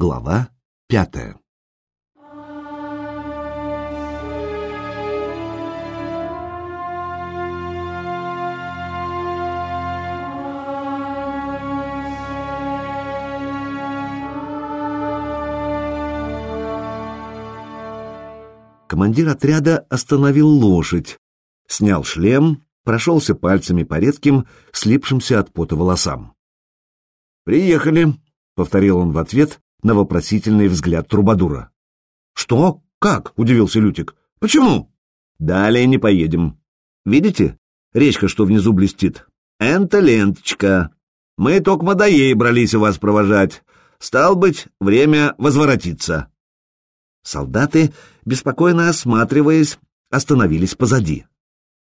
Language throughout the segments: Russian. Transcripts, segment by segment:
Глава пятая Командир отряда остановил лошадь, снял шлем, прошелся пальцами по редким, слипшимся от пота волосам. «Приехали», — повторил он в ответ на вопросительный взгляд Трубадура. «Что? Как?» — удивился Лютик. «Почему?» «Далее не поедем. Видите? Речка, что внизу блестит. Это ленточка. Мы только до ей брались вас провожать. Стал быть, время возвратиться». Солдаты, беспокойно осматриваясь, остановились позади.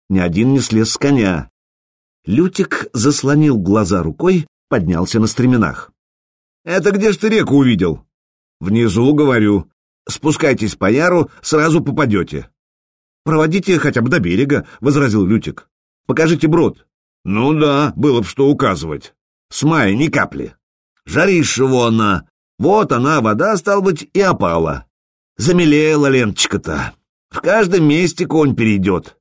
Ни один не слез с коня. Лютик заслонил глаза рукой, поднялся на стременах. «Это где ж ты реку увидел?» «Внизу, говорю. Спускайтесь по яру, сразу попадете». «Проводите хотя бы до берега», — возразил Лютик. «Покажите брод». «Ну да, было б что указывать. С мая ни капли. Жариша она. Вот она, вода, стал быть, и опала. Замелела ленточка-то. В каждом месте конь перейдет.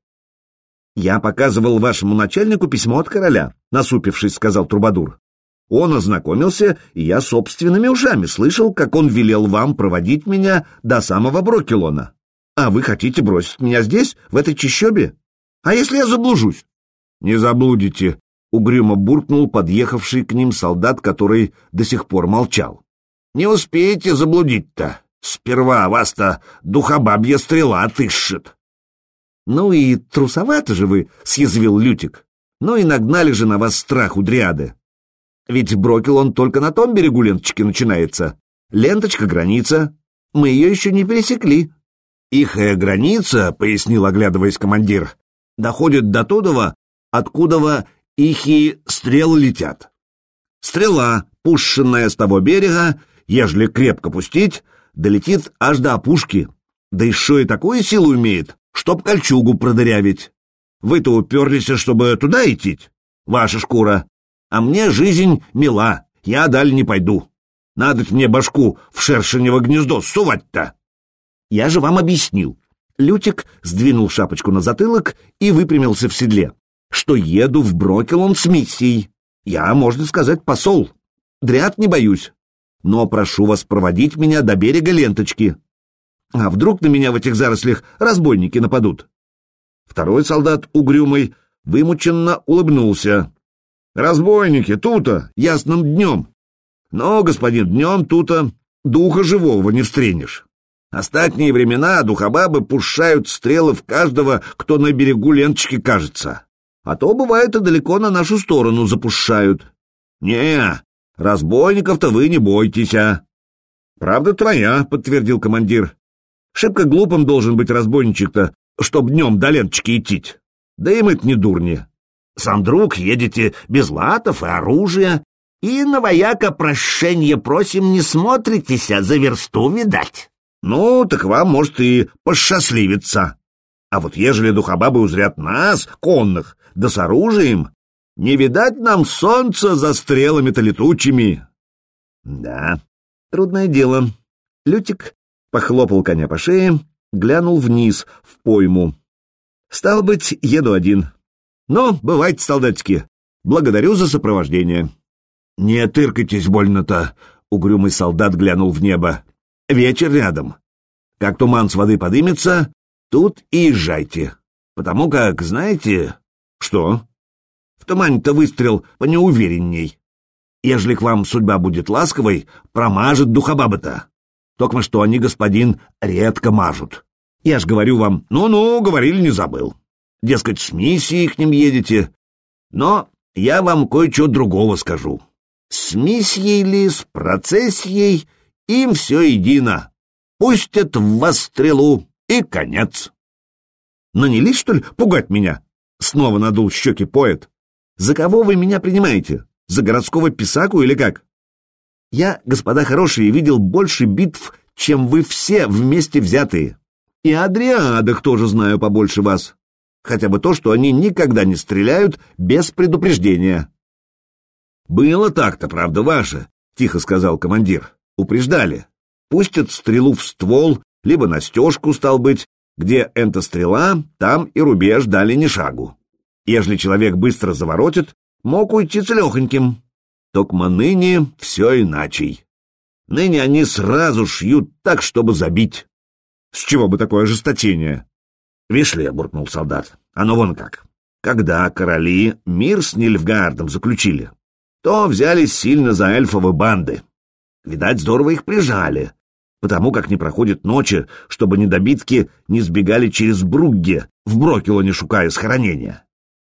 Я показывал вашему начальнику письмо от короля, насупившись, сказал Трубадур. Он ознакомился, и я собственными ушами слышал, как он велел вам проводить меня до самого Брокелона. А вы хотите бросить меня здесь, в этой чащобе? А если я заблужусь? Не заблудите, угрюмо буркнул подъехавший к ним солдат, который до сих пор молчал. Не успеете заблудить-то. Сперва вас-то духобабья стрела отыщет. — Ну и трусовато же вы, — съязвил Лютик. — Ну и нагнали же на вас страх у дриады. Ведь Брокел он только на том берегу ленточки начинается. Ленточка — граница. Мы ее еще не пересекли. — Ихая граница, — пояснил, оглядываясь командир, — доходит до Тодова, откуда ихи стрелы летят. Стрела, пущенная с того берега, ежели крепко пустить, долетит аж до опушки. Да еще и такую силу имеет, чтоб кольчугу продырявить. Вы-то уперлись, чтобы туда идти? Ваша шкура. А мне жизнь мила, я даль не пойду. Надо мне башку в шершенево гнездо сувать-то. Я же вам объяснил. Лютик сдвинул шапочку на затылок и выпрямился в седле, что еду в Брокелон с миссией. Я, можно сказать, посол. Дряд не боюсь но прошу вас проводить меня до берега ленточки. А вдруг на меня в этих зарослях разбойники нападут? Второй солдат, угрюмый, вымученно улыбнулся. Разбойники, тута, ясным днем. Но, господин, днем тута духа живого не встретишь. Остатние времена духобабы пушают стрелы в каждого, кто на берегу ленточки кажется. А то, бывает, и далеко на нашу сторону запушают. Не, Разбойников-то вы не бойтесь, а. Правда твоя, подтвердил командир. Шибко глупым должен быть разбойничек-то, чтоб днем до ленточки идти. Да и мы-то не дурни. Сам друг едете без латов и оружия, и на вояка прощения просим не смотритесь, а за версту видать. Ну, так вам, может, и посчастливиться. А вот ежели духобабы узрят нас, конных, да с оружием, не видать нам солнца за стрелами-то летучими. Да, трудное дело. Лютик похлопал коня по шее, глянул вниз, в пойму. Стал быть, еду один. Но, бывайте, солдатики, благодарю за сопровождение. Не тыркайтесь больно-то, угрюмый солдат глянул в небо. Вечер рядом. Как туман с воды подымется, тут и езжайте. Потому как, знаете... Что? В тумане-то выстрел понеуверенней. Ежели к вам судьба будет ласковой, промажет духобабы-то. Только что они, господин, редко мажут. Я ж говорю вам, ну-ну, говорили, не забыл. Дескать, с миссией к ним едете. Но я вам кое-что другого скажу. С миссией ли, с процессией, им все едино. Пустят в вас стрелу, и конец. Нанялись, что ли, пугать меня? Снова надул щеки поэт. За кого вы меня принимаете? За городского писаку или как? Я, господа хорошие, видел больше битв, чем вы все вместе взятые. И о дриадах тоже знаю побольше вас. Хотя бы то, что они никогда не стреляют без предупреждения. «Было так-то, правда, ваше», — тихо сказал командир. Упреждали. Пустят стрелу в ствол, либо на стежку, стал быть, где энта стрела, там и рубеж дали ни шагу. Ежели человек быстро заворотит, мог уйти целехоньким. Токма ныне все иначе. Ныне они сразу шьют так, чтобы забить. С чего бы такое ожесточение? Вишле, буркнул солдат. Оно вон как. Когда короли мир с Нильфгардом заключили, то взялись сильно за эльфовы банды. Видать, здорово их прижали, потому как не проходит ночи, чтобы недобитки не сбегали через Бругге, в Брокелоне шукая схоронения.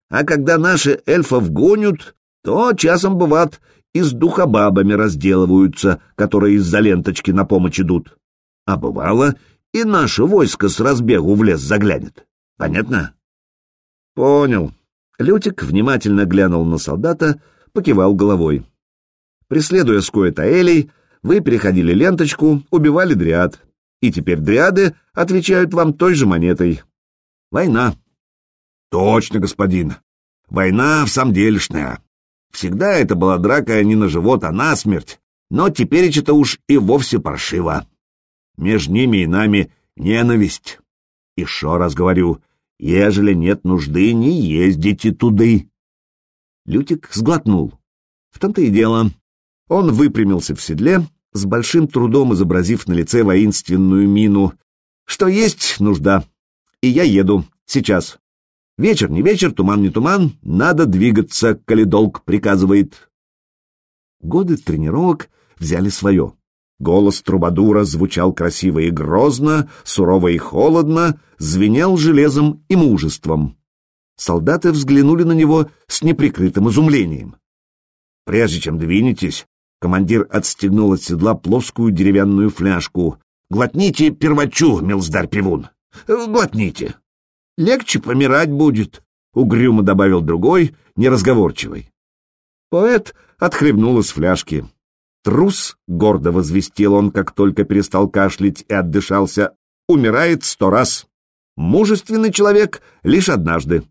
А когда наши эльфов гонят, то часом, бывает, и с духобабами разделываются, которые из-за ленточки на помощь идут. А бывало, и наше войско с разбегу в лес заглянет. Понятно? Понял. Лютик внимательно глянул на солдата, покивал головой. Преследуя Скоя-Таэлей, вы переходили ленточку, убивали дриад. И теперь дриады отвечают вам той же монетой. Война. Точно, господин. Война в самом делешная. Всегда это была драка не на живот, а на смерть. Но теперь это уж и вовсе паршиво. Между ними и нами ненависть. Еще раз говорю, ежели нет нужды, не ездите туды. Лютик сглотнул. В том-то и дело. Он выпрямился в седле, с большим трудом изобразив на лице воинственную мину. Что есть нужда. И я еду. Сейчас. Вечер не вечер, туман не туман, надо двигаться, коли долг приказывает. Годы тренировок взяли свое. Голос Трубадура звучал красиво и грозно, сурово и холодно, звенел железом и мужеством. Солдаты взглянули на него с неприкрытым изумлением. Прежде чем двинетесь, командир отстегнул от седла плоскую деревянную фляжку. «Глотните первачу, милздарь-пивун! Глотните!» легче помирать будет, — угрюмо добавил другой, неразговорчивый. Поэт отхлебнул из фляжки. Трус, — гордо возвестил он, как только перестал кашлять и отдышался, — умирает сто раз. Мужественный человек лишь однажды.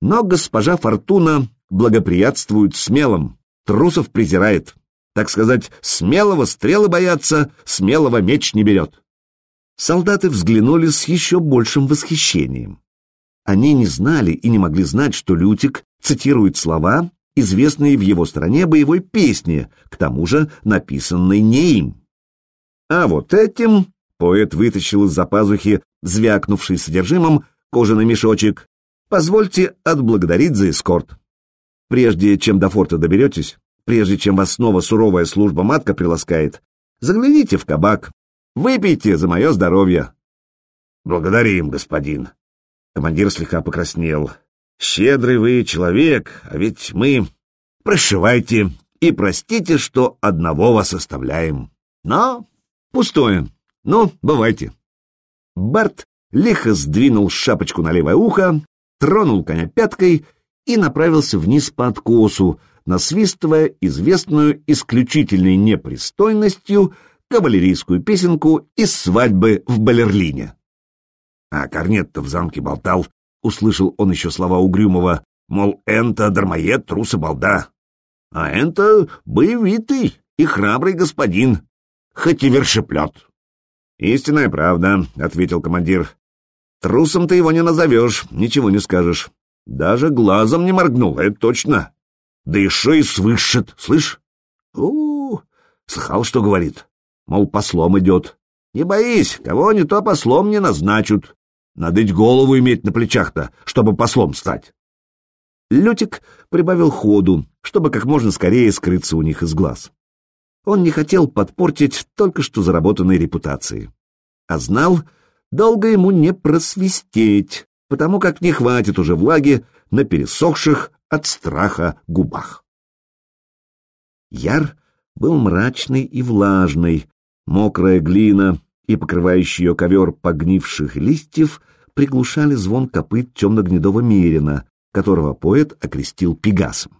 Но госпожа Фортуна благоприятствует смелым, трусов презирает. Так сказать, смелого стрелы боятся, смелого меч не берет. Солдаты взглянули с еще большим восхищением. Они не знали и не могли знать, что Лютик цитирует слова, известные в его стране боевой песни, к тому же написанной не им. А вот этим поэт вытащил из-за пазухи звякнувший содержимым кожаный мешочек. Позвольте отблагодарить за эскорт. Прежде чем до форта доберетесь, прежде чем вас снова суровая служба матка приласкает, загляните в кабак, выпейте за мое здоровье. Благодарим, господин, Командир слегка покраснел. «Щедрый вы человек, а ведь мы... Прощавайте и простите, что одного вас оставляем. Но пустое. Ну, бывайте». Барт лихо сдвинул шапочку на левое ухо, тронул коня пяткой и направился вниз по откосу, насвистывая известную исключительной непристойностью кавалерийскую песенку из свадьбы в Балерлине. А корнет-то в замке болтал, услышал он еще слова Угрюмова, мол, энто дармоед, трус и балда. А энто боевитый и храбрый господин, хоть и вершеплет. «Истинная правда», — ответил командир. «Трусом ты его не назовешь, ничего не скажешь. Даже глазом не моргнул, это точно. Да еще и свышет, слышь? у, -у, -у слыхал, что говорит. Мол, послом идет. Не боись, кого не то послом не назначат. Надо ведь голову иметь на плечах-то, чтобы послом стать. Лютик прибавил ходу, чтобы как можно скорее скрыться у них из глаз. Он не хотел подпортить только что заработанной репутации. А знал, долго ему не просвистеть, потому как не хватит уже влаги на пересохших от страха губах. Яр был мрачный и влажный, мокрая глина и покрывающий ее ковер погнивших листьев приглушали звон копыт темно-гнедого мерина, которого поэт окрестил Пегасом.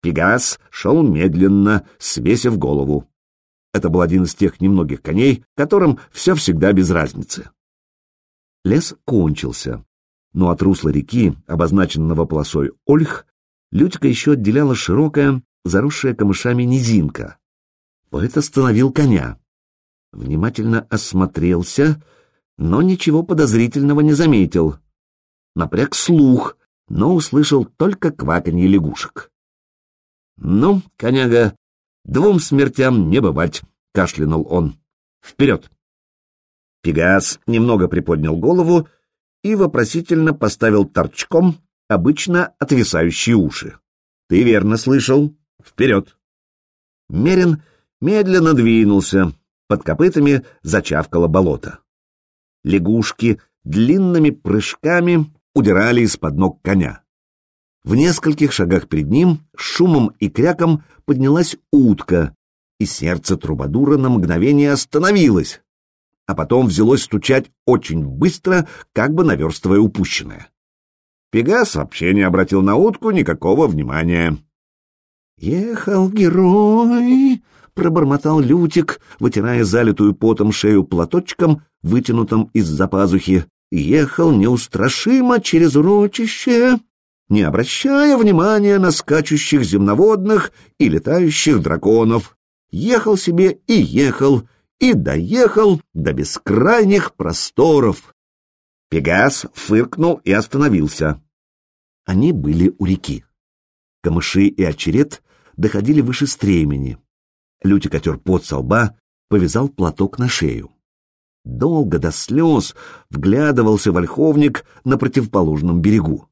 Пегас шел медленно, свесив голову. Это был один из тех немногих коней, которым все всегда без разницы. Лес кончился, но от русла реки, обозначенного полосой Ольх, Лютика еще отделяла широкая, заросшая камышами низинка. Поэт остановил коня. Внимательно осмотрелся, но ничего подозрительного не заметил. Напряг слух, но услышал только кваканье лягушек. «Ну, коняга, двум смертям не бывать», — кашлянул он. «Вперед!» Пегас немного приподнял голову и вопросительно поставил торчком обычно отвисающие уши. «Ты верно слышал. Вперед!» Мерин медленно двинулся, под копытами зачавкало болото. Лягушки длинными прыжками удирали из-под ног коня. В нескольких шагах перед ним шумом и кряком поднялась утка, и сердце трубадура на мгновение остановилось, а потом взялось стучать очень быстро, как бы наверстывая упущенное. Пегас вообще не обратил на утку никакого внимания. «Ехал герой!» — пробормотал Лютик, вытирая залитую потом шею платочком, вытянутым из-за пазухи. «Ехал неустрашимо через урочище, не обращая внимания на скачущих земноводных и летающих драконов. Ехал себе и ехал, и доехал до бескрайних просторов. Пегас фыркнул и остановился. Они были у реки. Камыши и очерет доходили выше стремени. Лютик отер пот со лба, повязал платок на шею. Долго до слез вглядывался вольховник на противоположном берегу.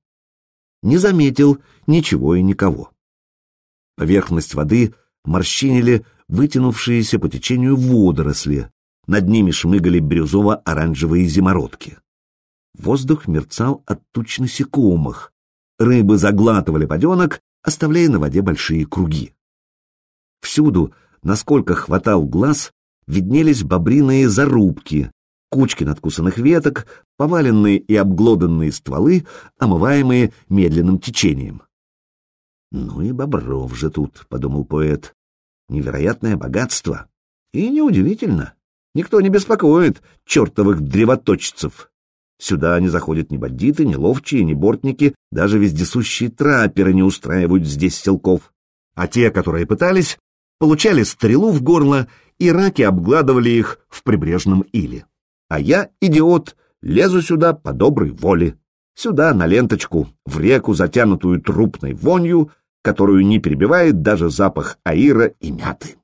Не заметил ничего и никого. Поверхность воды морщинили вытянувшиеся по течению водоросли, над ними шмыгали бирюзово-оранжевые зимородки. Воздух мерцал от туч насекомых. Рыбы заглатывали поденок, оставляя на воде большие круги. Всюду, насколько хватал глаз, виднелись бобриные зарубки, кучки надкусанных веток, поваленные и обглоданные стволы, омываемые медленным течением. «Ну и бобров же тут», — подумал поэт. «Невероятное богатство. И неудивительно. Никто не беспокоит чертовых древоточцев. Сюда не заходят ни бандиты, ни ловчие, ни бортники, даже вездесущие трапперы не устраивают здесь селков. А те, которые пытались, получали стрелу в горло, и раки обгладывали их в прибрежном иле. А я, идиот, лезу сюда по доброй воле. Сюда, на ленточку, в реку, затянутую трупной вонью, которую не перебивает даже запах аира и мяты.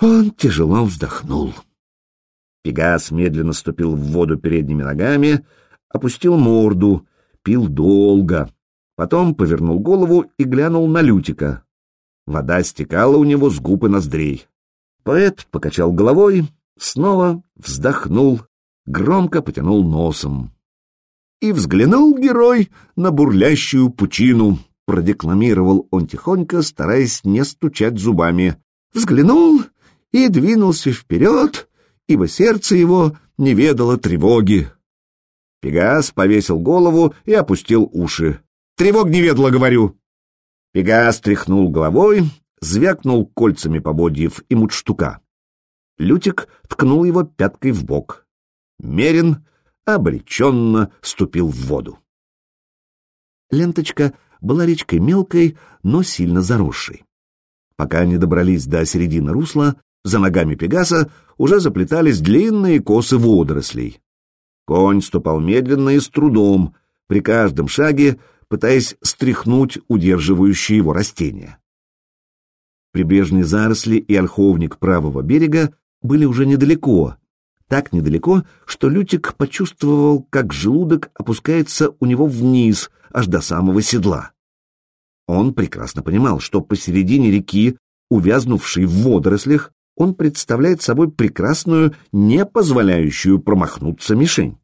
Он тяжело вздохнул. Пегас медленно ступил в воду передними ногами, опустил морду, пил долго, потом повернул голову и глянул на Лютика. Вода стекала у него с губ и ноздрей. Поэт покачал головой, снова вздохнул, громко потянул носом. И взглянул герой на бурлящую пучину, продекламировал он тихонько, стараясь не стучать зубами. Взглянул и двинулся вперед, ибо сердце его не ведало тревоги. Пегас повесил голову и опустил уши. «Тревог не ведала, говорю!» Пегас тряхнул головой, звякнул кольцами пободьев и мутштука. Лютик ткнул его пяткой в бок. Мерин обреченно ступил в воду. Ленточка была речкой мелкой, но сильно заросшей. Пока они добрались до середины русла, за ногами Пегаса уже заплетались длинные косы водорослей. Конь ступал медленно и с трудом, при каждом шаге пытаясь стряхнуть удерживающие его растения. Прибрежные заросли и ольховник правого берега были уже недалеко, так недалеко, что Лютик почувствовал, как желудок опускается у него вниз, аж до самого седла. Он прекрасно понимал, что посередине реки, увязнувший в водорослях, он представляет собой прекрасную, не позволяющую промахнуться мишень.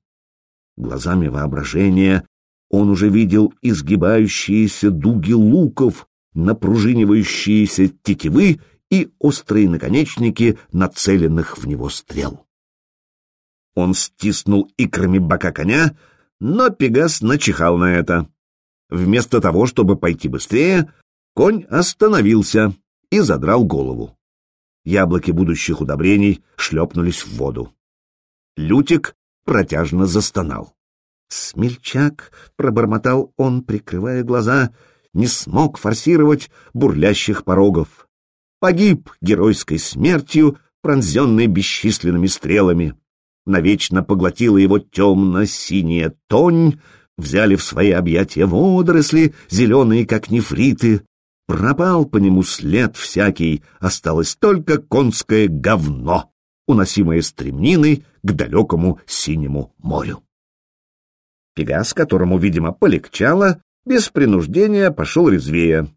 Глазами воображения он уже видел изгибающиеся дуги луков, напружинивающиеся тетивы и острые наконечники нацеленных в него стрел. Он стиснул икрами бока коня, но Пегас начихал на это. Вместо того, чтобы пойти быстрее, конь остановился и задрал голову. Яблоки будущих удобрений шлепнулись в воду. Лютик протяжно застонал. «Смельчак», — пробормотал он, прикрывая глаза, — не смог форсировать бурлящих порогов. погиб геройской смертью, пронзенный бесчисленными стрелами. Навечно поглотила его темно-синяя тонь, взяли в свои объятия водоросли, зеленые, как нефриты. Пропал по нему след всякий, осталось только конское говно, уносимое стремниной к далекому синему морю. Пегас, которому, видимо, полегчало, без принуждения пошел резвее,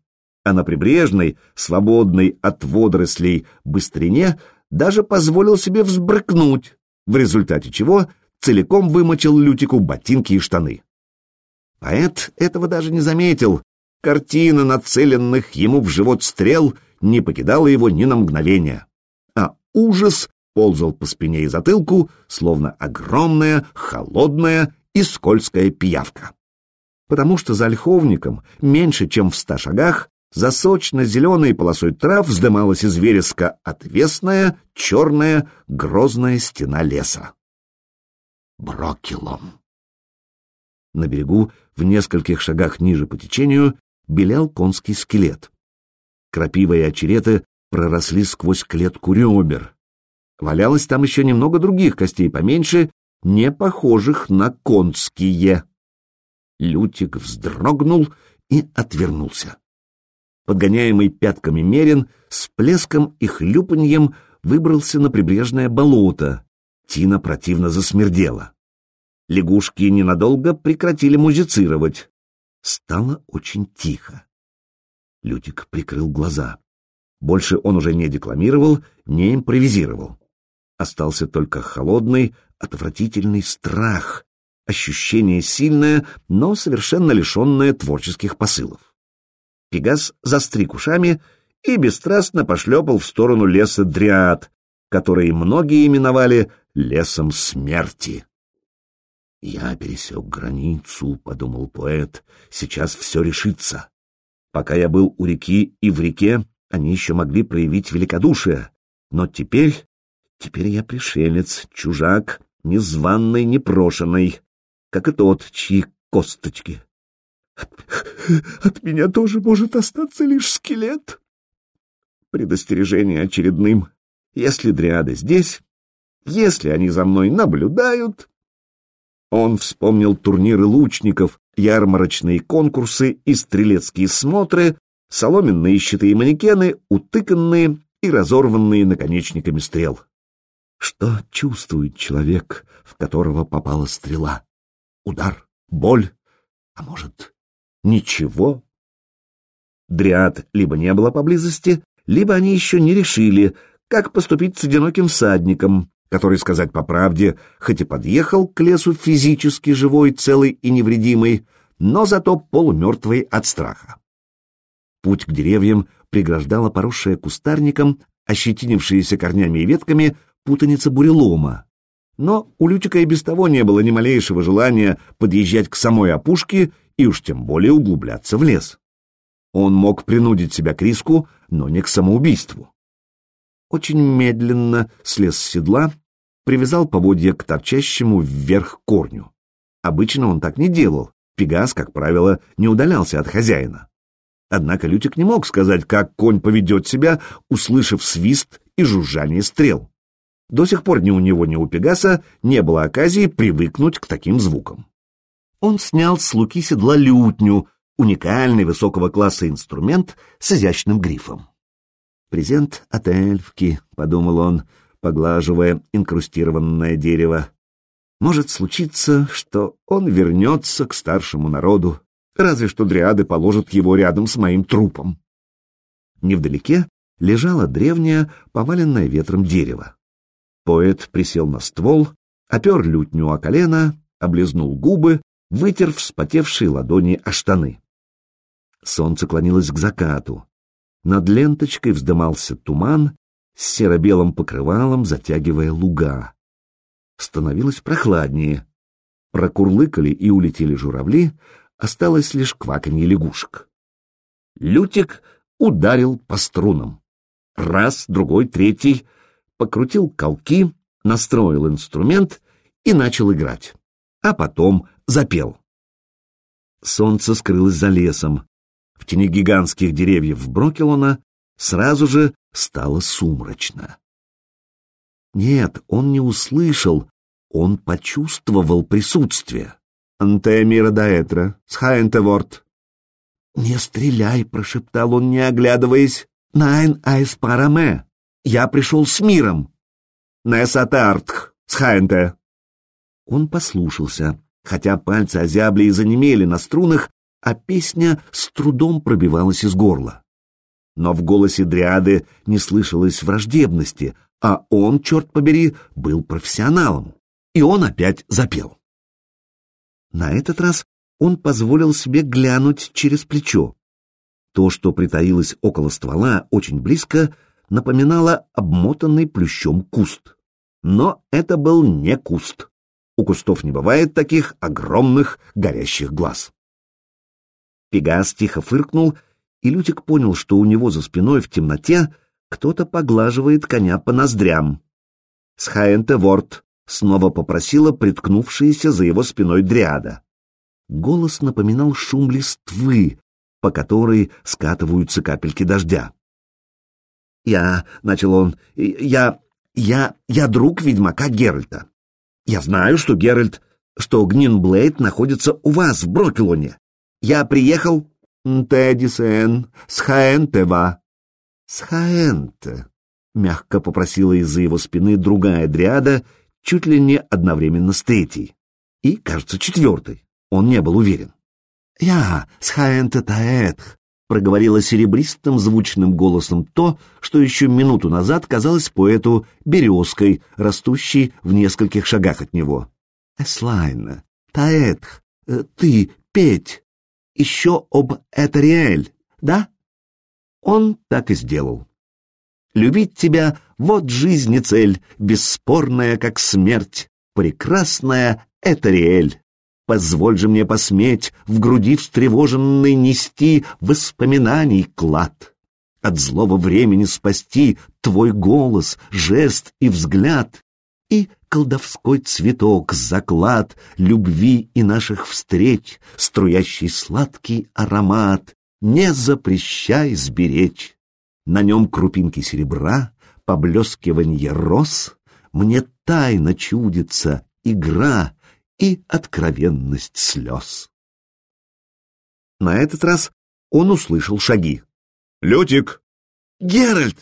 а на прибрежной, свободной от водорослей быстрине даже позволил себе взбрыкнуть, в результате чего целиком вымочил Лютику ботинки и штаны. Поэт этого даже не заметил. Картина нацеленных ему в живот стрел не покидала его ни на мгновение. А ужас ползал по спине и затылку, словно огромная, холодная и скользкая пиявка. Потому что за ольховником, меньше чем в ста шагах, за сочно-зеленой полосой трав вздымалась из вереска отвесная, черная, грозная стена леса. Брокелом. На берегу, в нескольких шагах ниже по течению, белел конский скелет. Крапива и очереты проросли сквозь клетку ребер. Валялось там еще немного других костей поменьше, не похожих на конские. Лютик вздрогнул и отвернулся. Подгоняемый пятками мерин, с плеском и хлюпаньем выбрался на прибрежное болото. Тина противно засмердела. Лягушки ненадолго прекратили музицировать. Стало очень тихо. Лютик прикрыл глаза. Больше он уже не декламировал, не импровизировал. Остался только холодный, отвратительный страх, ощущение сильное, но совершенно лишенное творческих посылов. Пегас застриг ушами и бесстрастно пошлепал в сторону леса Дриад, который многие именовали лесом смерти. «Я пересек границу», — подумал поэт, — «сейчас все решится. Пока я был у реки и в реке, они еще могли проявить великодушие, но теперь... Теперь я пришелец, чужак, незваный, непрошенный, как и тот, чьи косточки. От меня тоже может остаться лишь скелет. Предостережение очередным. Если дриады здесь, если они за мной наблюдают, он вспомнил турниры лучников, ярмарочные конкурсы и стрелецкие смотры, соломенные щиты манекены, утыканные и разорванные наконечниками стрел. Что чувствует человек, в которого попала стрела? Удар, боль, а может, ничего? Дриад либо не было поблизости, либо они еще не решили, как поступить с одиноким всадником, который, сказать по правде, хоть и подъехал к лесу физически живой, целый и невредимый, но зато полумертвый от страха. Путь к деревьям преграждала поросшая кустарником, ощетинившаяся корнями и ветками, путаница бурелома. Но у Лютика и без того не было ни малейшего желания подъезжать к самой опушке и уж тем более углубляться в лес. Он мог принудить себя к риску, но не к самоубийству. Очень медленно слез с седла привязал поводья к торчащему вверх корню. Обычно он так не делал, Пегас, как правило, не удалялся от хозяина. Однако Лютик не мог сказать, как конь поведет себя, услышав свист и жужжание стрел. До сих пор ни у него, ни у Пегаса не было оказии привыкнуть к таким звукам. Он снял с луки седла лютню, уникальный высокого класса инструмент с изящным грифом. «Презент от эльфки», — подумал он, поглаживая инкрустированное дерево. Может случиться, что он вернется к старшему народу, разве что дриады положат его рядом с моим трупом. Невдалеке лежало древнее, поваленное ветром дерево. Поэт присел на ствол, опер лютню о колено, облизнул губы, вытер вспотевшие ладони о штаны. Солнце клонилось к закату. Над ленточкой вздымался туман, с серо-белым покрывалом затягивая луга. Становилось прохладнее. Прокурлыкали и улетели журавли, осталось лишь кваканье лягушек. Лютик ударил по струнам. Раз, другой, третий. Покрутил колки, настроил инструмент и начал играть. А потом запел. Солнце скрылось за лесом. В тени гигантских деревьев Брокелона сразу же стало сумрачно. Нет, он не услышал, он почувствовал присутствие. «Анте мира даэтра, схаенте ворт». «Не стреляй», — прошептал он, не оглядываясь. «Найн айс параме. Я пришел с миром». «Несатартх, схаенте». Он послушался, хотя пальцы озябли и занемели на струнах, а песня с трудом пробивалась из горла. Но в голосе Дриады не слышалось враждебности, а он, черт побери, был профессионалом. И он опять запел. На этот раз он позволил себе глянуть через плечо. То, что притаилось около ствола, очень близко, напоминало обмотанный плющом куст. Но это был не куст. У кустов не бывает таких огромных горящих глаз. Пегас тихо фыркнул, и Лютик понял, что у него за спиной в темноте кто-то поглаживает коня по ноздрям. «Схаенте ворд», — снова попросила приткнувшаяся за его спиной дриада. Голос напоминал шум листвы, по которой скатываются капельки дождя. «Я», — начал он, — «я... я... я друг ведьмака Геральта. Я знаю, что Геральт, что Гнинблейд находится у вас в Брокелоне. Я приехал... Тедисен, схаэнтева. Схаэнте, мягко попросила из-за его спины другая дриада, чуть ли не одновременно с третьей. И, кажется, четвертой. Он не был уверен. «Я, схаэнте таэтх», — проговорила серебристым звучным голосом то, что еще минуту назад казалось поэту березкой, растущей в нескольких шагах от него. «Эслайн, таэтх, э, ты, петь, еще об Этериэль, да? Он так и сделал. Любить тебя — вот жизнь и цель, бесспорная, как смерть, прекрасная Этериэль. Позволь же мне посметь в груди встревоженной нести воспоминаний клад. От злого времени спасти твой голос, жест и взгляд, и колдовской цветок, заклад любви и наших встреч, струящий сладкий аромат, не запрещай сберечь. На нем крупинки серебра, поблескиванье роз, мне тайно чудится игра и откровенность слез. На этот раз он услышал шаги. «Лютик!» «Геральт!»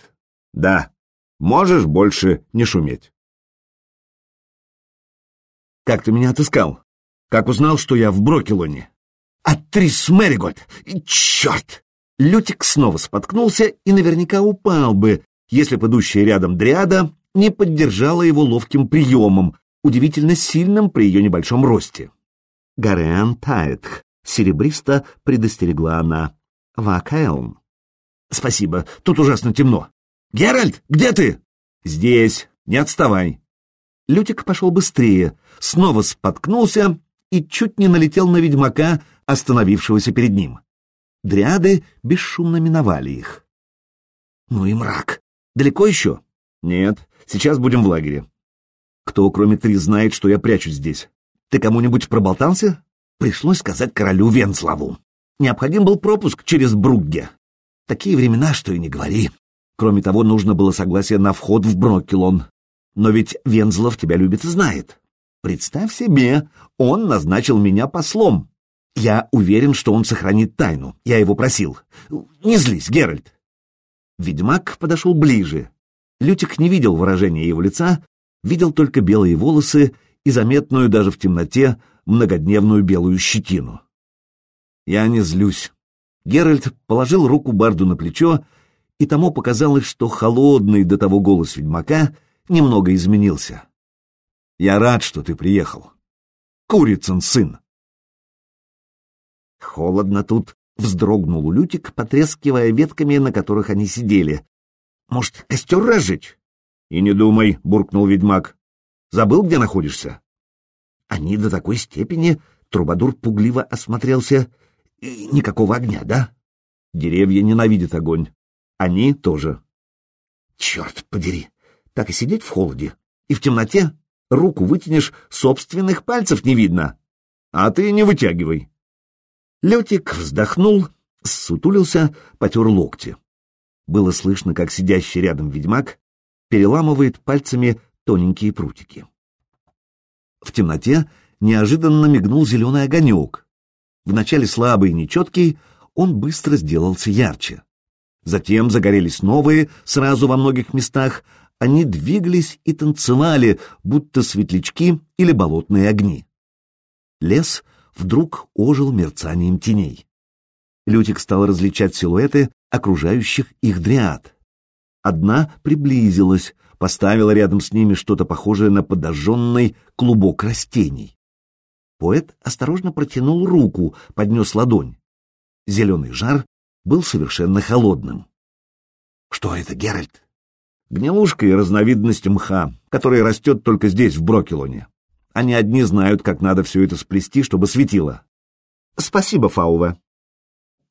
«Да, можешь больше не шуметь». Как ты меня отыскал? Как узнал, что я в Брокелоне? Атрис Мэригольд! Черт! Лютик снова споткнулся и наверняка упал бы, если бы идущая рядом дриада не поддержала его ловким приемом, удивительно сильным при ее небольшом росте. Гарен Таэтх, серебристо предостерегла она. Вакаэлм. Спасибо, тут ужасно темно. Геральт, где ты? Здесь, не отставай. Лютик пошел быстрее, снова споткнулся и чуть не налетел на ведьмака, остановившегося перед ним. Дриады бесшумно миновали их. Ну и мрак. Далеко еще? Нет, сейчас будем в лагере. Кто, кроме Три, знает, что я прячусь здесь? Ты кому-нибудь проболтался? Пришлось сказать королю Венславу. Необходим был пропуск через Бругге. Такие времена, что и не говори. Кроме того, нужно было согласие на вход в Броккелон. Но ведь Вензлов тебя любит и знает. Представь себе, он назначил меня послом. Я уверен, что он сохранит тайну. Я его просил. Не злись, Геральт. Ведьмак подошел ближе. Лютик не видел выражения его лица, видел только белые волосы и заметную даже в темноте многодневную белую щетину. Я не злюсь. Геральт положил руку Барду на плечо, и тому показалось, что холодный до того голос ведьмака — немного изменился. Я рад, что ты приехал. Курицын сын. Холодно тут, вздрогнул Лютик, потрескивая ветками, на которых они сидели. Может, костер разжечь? И не думай, буркнул ведьмак. Забыл, где находишься? Они до такой степени, Трубадур пугливо осмотрелся. Никакого огня, да? Деревья ненавидят огонь. Они тоже. Черт подери, так и сидеть в холоде. И в темноте руку вытянешь, собственных пальцев не видно. А ты не вытягивай. Летик вздохнул, сутулился, потер локти. Было слышно, как сидящий рядом ведьмак переламывает пальцами тоненькие прутики. В темноте неожиданно мигнул зеленый огонек. Вначале слабый и нечеткий, он быстро сделался ярче. Затем загорелись новые, сразу во многих местах, они двигались и танцевали, будто светлячки или болотные огни. Лес вдруг ожил мерцанием теней. Лютик стал различать силуэты окружающих их дриад. Одна приблизилась, поставила рядом с ними что-то похожее на подожженный клубок растений. Поэт осторожно протянул руку, поднес ладонь. Зеленый жар был совершенно холодным. — Что это, Геральт? Гнилушка и разновидность мха, который растет только здесь, в Брокелоне. Они одни знают, как надо все это сплести, чтобы светило. Спасибо, Фаува.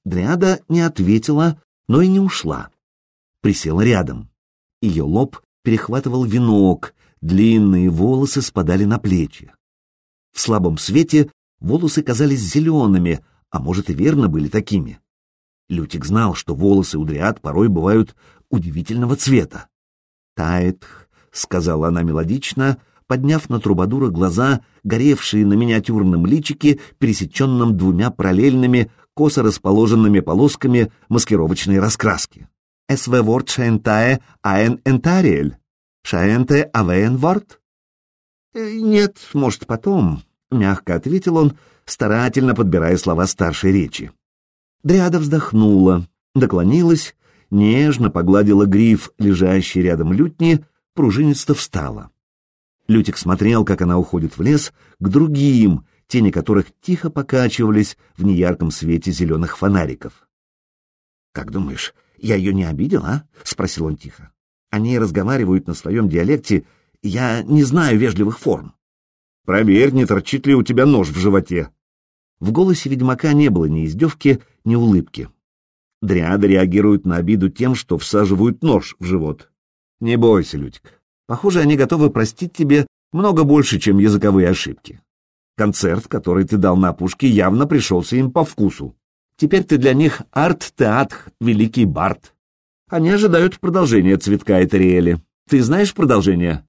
Дриада не ответила, но и не ушла. Присела рядом. Ее лоб перехватывал венок, длинные волосы спадали на плечи. В слабом свете волосы казались зелеными, а может и верно были такими. Лютик знал, что волосы у дриад порой бывают удивительного цвета. «Тает», — сказала она мелодично, подняв на трубадура глаза, горевшие на миниатюрном личике, пересеченном двумя параллельными, косо расположенными полосками маскировочной раскраски. «СВ ворт шаентае аэн энтариэль? Шаенте авеен ворт?» «Э, «Нет, может, потом», — мягко ответил он, старательно подбирая слова старшей речи. Дриада вздохнула, наклонилась нежно погладила гриф, лежащий рядом лютни, пружинисто встала. Лютик смотрел, как она уходит в лес, к другим, тени которых тихо покачивались в неярком свете зеленых фонариков. — Как думаешь, я ее не обидел, а? — спросил он тихо. — Они разговаривают на своем диалекте, я не знаю вежливых форм. — Проверь, не торчит ли у тебя нож в животе. В голосе ведьмака не было ни издевки, ни улыбки. Дриады реагируют на обиду тем, что всаживают нож в живот. Не бойся, Лютик. Похоже, они готовы простить тебе много больше, чем языковые ошибки. Концерт, который ты дал на опушке, явно пришелся им по вкусу. Теперь ты для них арт-театр, великий бард. Они ожидают продолжения цветка и Тариэли. Ты знаешь продолжение?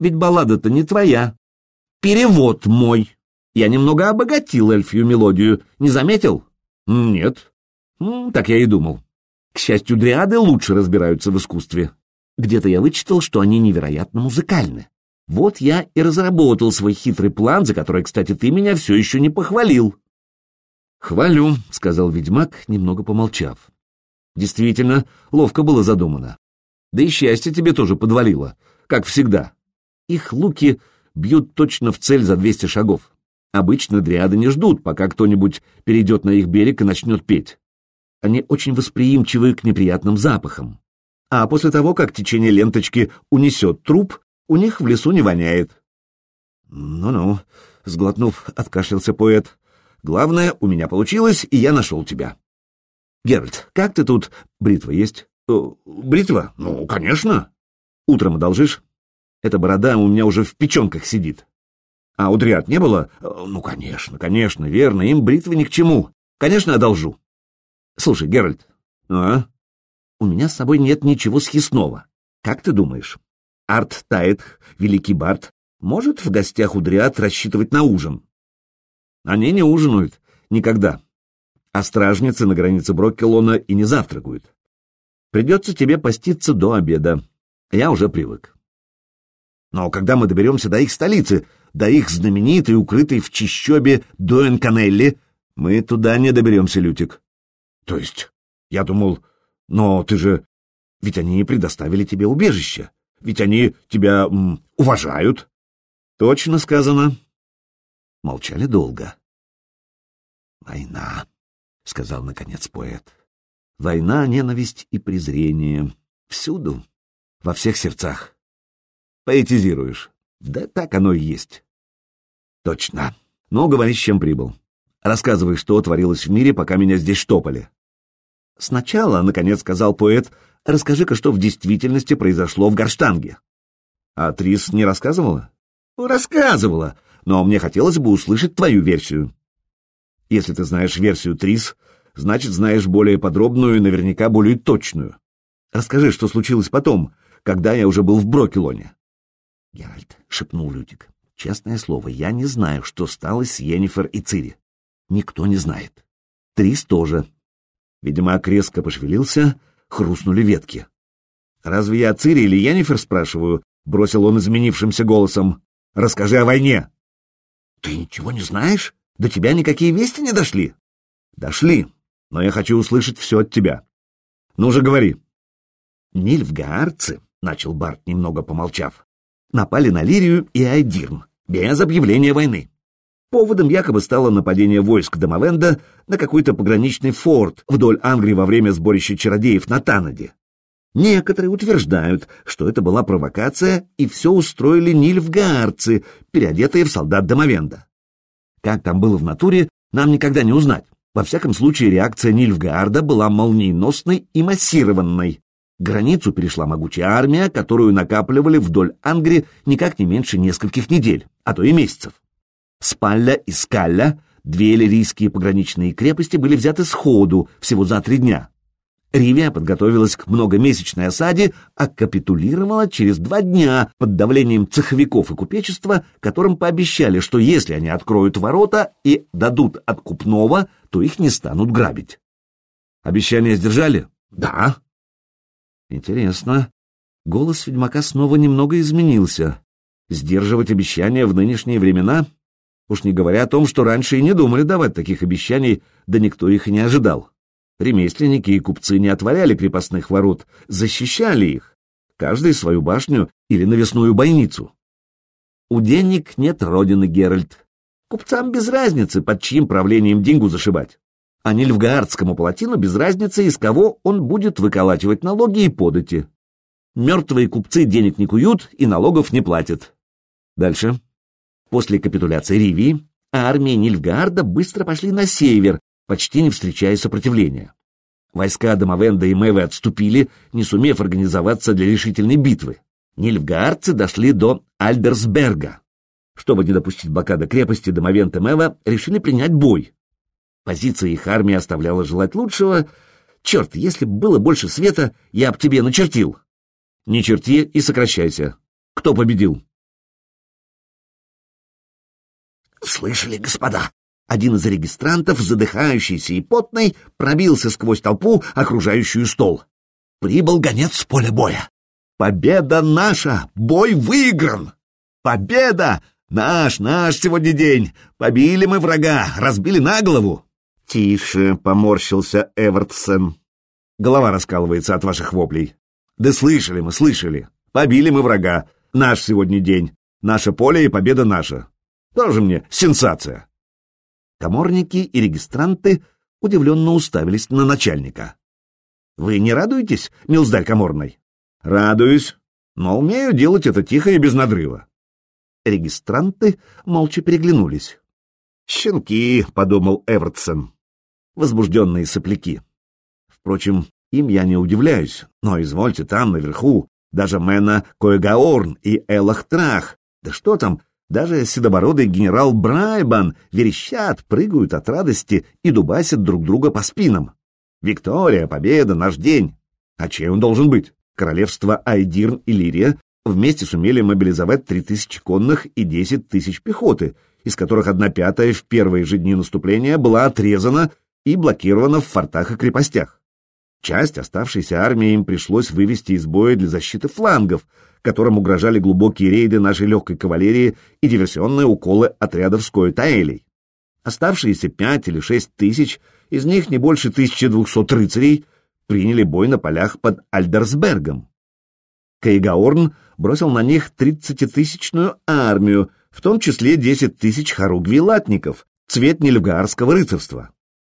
Ведь баллада-то не твоя. Перевод мой. Я немного обогатил эльфию мелодию. Не заметил? Нет. Так я и думал. К счастью, дриады лучше разбираются в искусстве. Где-то я вычитал, что они невероятно музыкальны. Вот я и разработал свой хитрый план, за который, кстати, ты меня все еще не похвалил. «Хвалю», — сказал ведьмак, немного помолчав. «Действительно, ловко было задумано. Да и счастье тебе тоже подвалило, как всегда. Их луки бьют точно в цель за двести шагов. Обычно дриады не ждут, пока кто-нибудь перейдет на их берег и начнет петь. Они очень восприимчивы к неприятным запахам. А после того, как течение ленточки унесет труп, у них в лесу не воняет. «Ну-ну», — сглотнув, откашлялся поэт. «Главное, у меня получилось, и я нашел тебя». «Геральт, как ты тут? Бритва есть?» э, «Бритва? Ну, конечно». «Утром одолжишь?» «Эта борода у меня уже в печенках сидит». «А у дриад не было?» «Э, «Ну, конечно, конечно, верно, им бритвы ни к чему. Конечно, одолжу». Слушай, Геральт, а? У меня с собой нет ничего съестного. Как ты думаешь, Арт Тает, великий Барт, может в гостях у Дриад рассчитывать на ужин? Они не ужинают. Никогда. А стражницы на границе Броккелона и не завтракают. Придется тебе поститься до обеда. Я уже привык. Но когда мы доберемся до их столицы, до их знаменитой, укрытой в чищобе Дуэнканелли, мы туда не доберемся, Лютик. То есть, я думал, но ты же... Ведь они предоставили тебе убежище. Ведь они тебя м, уважают. Точно сказано. Молчали долго. Война, сказал наконец поэт. Война, ненависть и презрение. Всюду, во всех сердцах. Поэтизируешь. Да так оно и есть. Точно. Ну, говори, с чем прибыл. Рассказывай, что творилось в мире, пока меня здесь штопали. Сначала, наконец сказал поэт, расскажи-ка, что в действительности произошло в Горштанге. А Трис не рассказывала? Рассказывала, но мне хотелось бы услышать твою версию. Если ты знаешь версию Трис, значит, знаешь более подробную и наверняка более точную. Расскажи, что случилось потом, когда я уже был в Брокелоне. Геральт, — шепнул Лютик, — честное слово, я не знаю, что стало с Йеннифер и Цири. Никто не знает. Трис тоже. Видимо, окрестко пошевелился, хрустнули ветки. «Разве я Цири или Йеннифер спрашиваю?» — бросил он изменившимся голосом. «Расскажи о войне». «Ты ничего не знаешь? До тебя никакие вести не дошли?» «Дошли, но я хочу услышать все от тебя. Ну же, говори». «Нильфгаарцы», — начал Барт, немного помолчав, — «напали на Лирию и Айдирн, без объявления войны. Поводом якобы стало нападение войск Домовенда на какой-то пограничный форт вдоль Ангрии во время сборища чародеев на Танаде. Некоторые утверждают, что это была провокация, и все устроили нильфгаарцы, переодетые в солдат Домовенда. Как там было в натуре, нам никогда не узнать. Во всяком случае, реакция Нильфгаарда была молниеносной и массированной. Границу перешла могучая армия, которую накапливали вдоль Ангри никак не меньше нескольких недель, а то и месяцев. Спалля и Скалля, две лирийские пограничные крепости, были взяты сходу всего за три дня. Ривия подготовилась к многомесячной осаде, а капитулировала через два дня под давлением цеховиков и купечества, которым пообещали, что если они откроют ворота и дадут откупного, то их не станут грабить. Обещание сдержали? Да. Интересно. Голос ведьмака снова немного изменился. Сдерживать обещания в нынешние времена? Уж не говоря о том, что раньше и не думали давать таких обещаний, да никто их и не ожидал. Ремесленники и купцы не отворяли крепостных ворот, защищали их, каждый свою башню или навесную бойницу. У денег нет родины, Геральт. Купцам без разницы, под чьим правлением деньгу зашибать. А Нильфгаардскому палатину без разницы, из кого он будет выколачивать налоги и подати. Мертвые купцы денег не куют и налогов не платят. Дальше. После капитуляции Ривии армии Нильфгаарда быстро пошли на север, почти не встречая сопротивления. Войска Домовенда и Мэвы отступили, не сумев организоваться для решительной битвы. Нильфгаарцы дошли до Альдерсберга. Чтобы не допустить блокады крепости, Домовент и Мэва решили принять бой. Позиция их армии оставляла желать лучшего. Черт, если бы было больше света, я б тебе начертил. Не черти и сокращайся. Кто победил? Слышали, господа? Один из регистрантов, задыхающийся и потный, пробился сквозь толпу, окружающую стол. Прибыл гонец с поля боя. Победа наша! Бой выигран! Победа! Наш, наш сегодня день! Побили мы врага, разбили на голову! Тише, поморщился Эвертсон. Голова раскалывается от ваших воплей. Да слышали мы, слышали. Побили мы врага. Наш сегодня день. Наше поле и победа наша. Тоже мне сенсация. Коморники и регистранты удивленно уставились на начальника. «Вы не радуетесь, милздарь Коморный?» «Радуюсь, но умею делать это тихо и без надрыва». Регистранты молча переглянулись. «Щенки», — подумал Эвертсон, — «возбужденные сопляки». Впрочем, им я не удивляюсь, но извольте там, наверху, даже Мэна Коегаорн и Элахтрах, да что там, даже седобородый генерал Брайбан верещат, прыгают от радости и дубасят друг друга по спинам. Виктория, победа, наш день. А чей он должен быть? Королевство Айдирн и Лирия вместе сумели мобилизовать 3000 конных и 10 тысяч пехоты, из которых одна пятая в первые же дни наступления была отрезана и блокирована в фортах и крепостях. Часть оставшейся армии им пришлось вывести из боя для защиты флангов, которым угрожали глубокие рейды нашей легкой кавалерии и диверсионные уколы отрядов Скоя-Таэлей. Оставшиеся пять или шесть тысяч, из них не больше 1200 рыцарей, приняли бой на полях под Альдерсбергом. Кейгаорн бросил на них тридцатитысячную армию, в том числе десять тысяч хоругви-латников, цвет нельфгаарского рыцарства.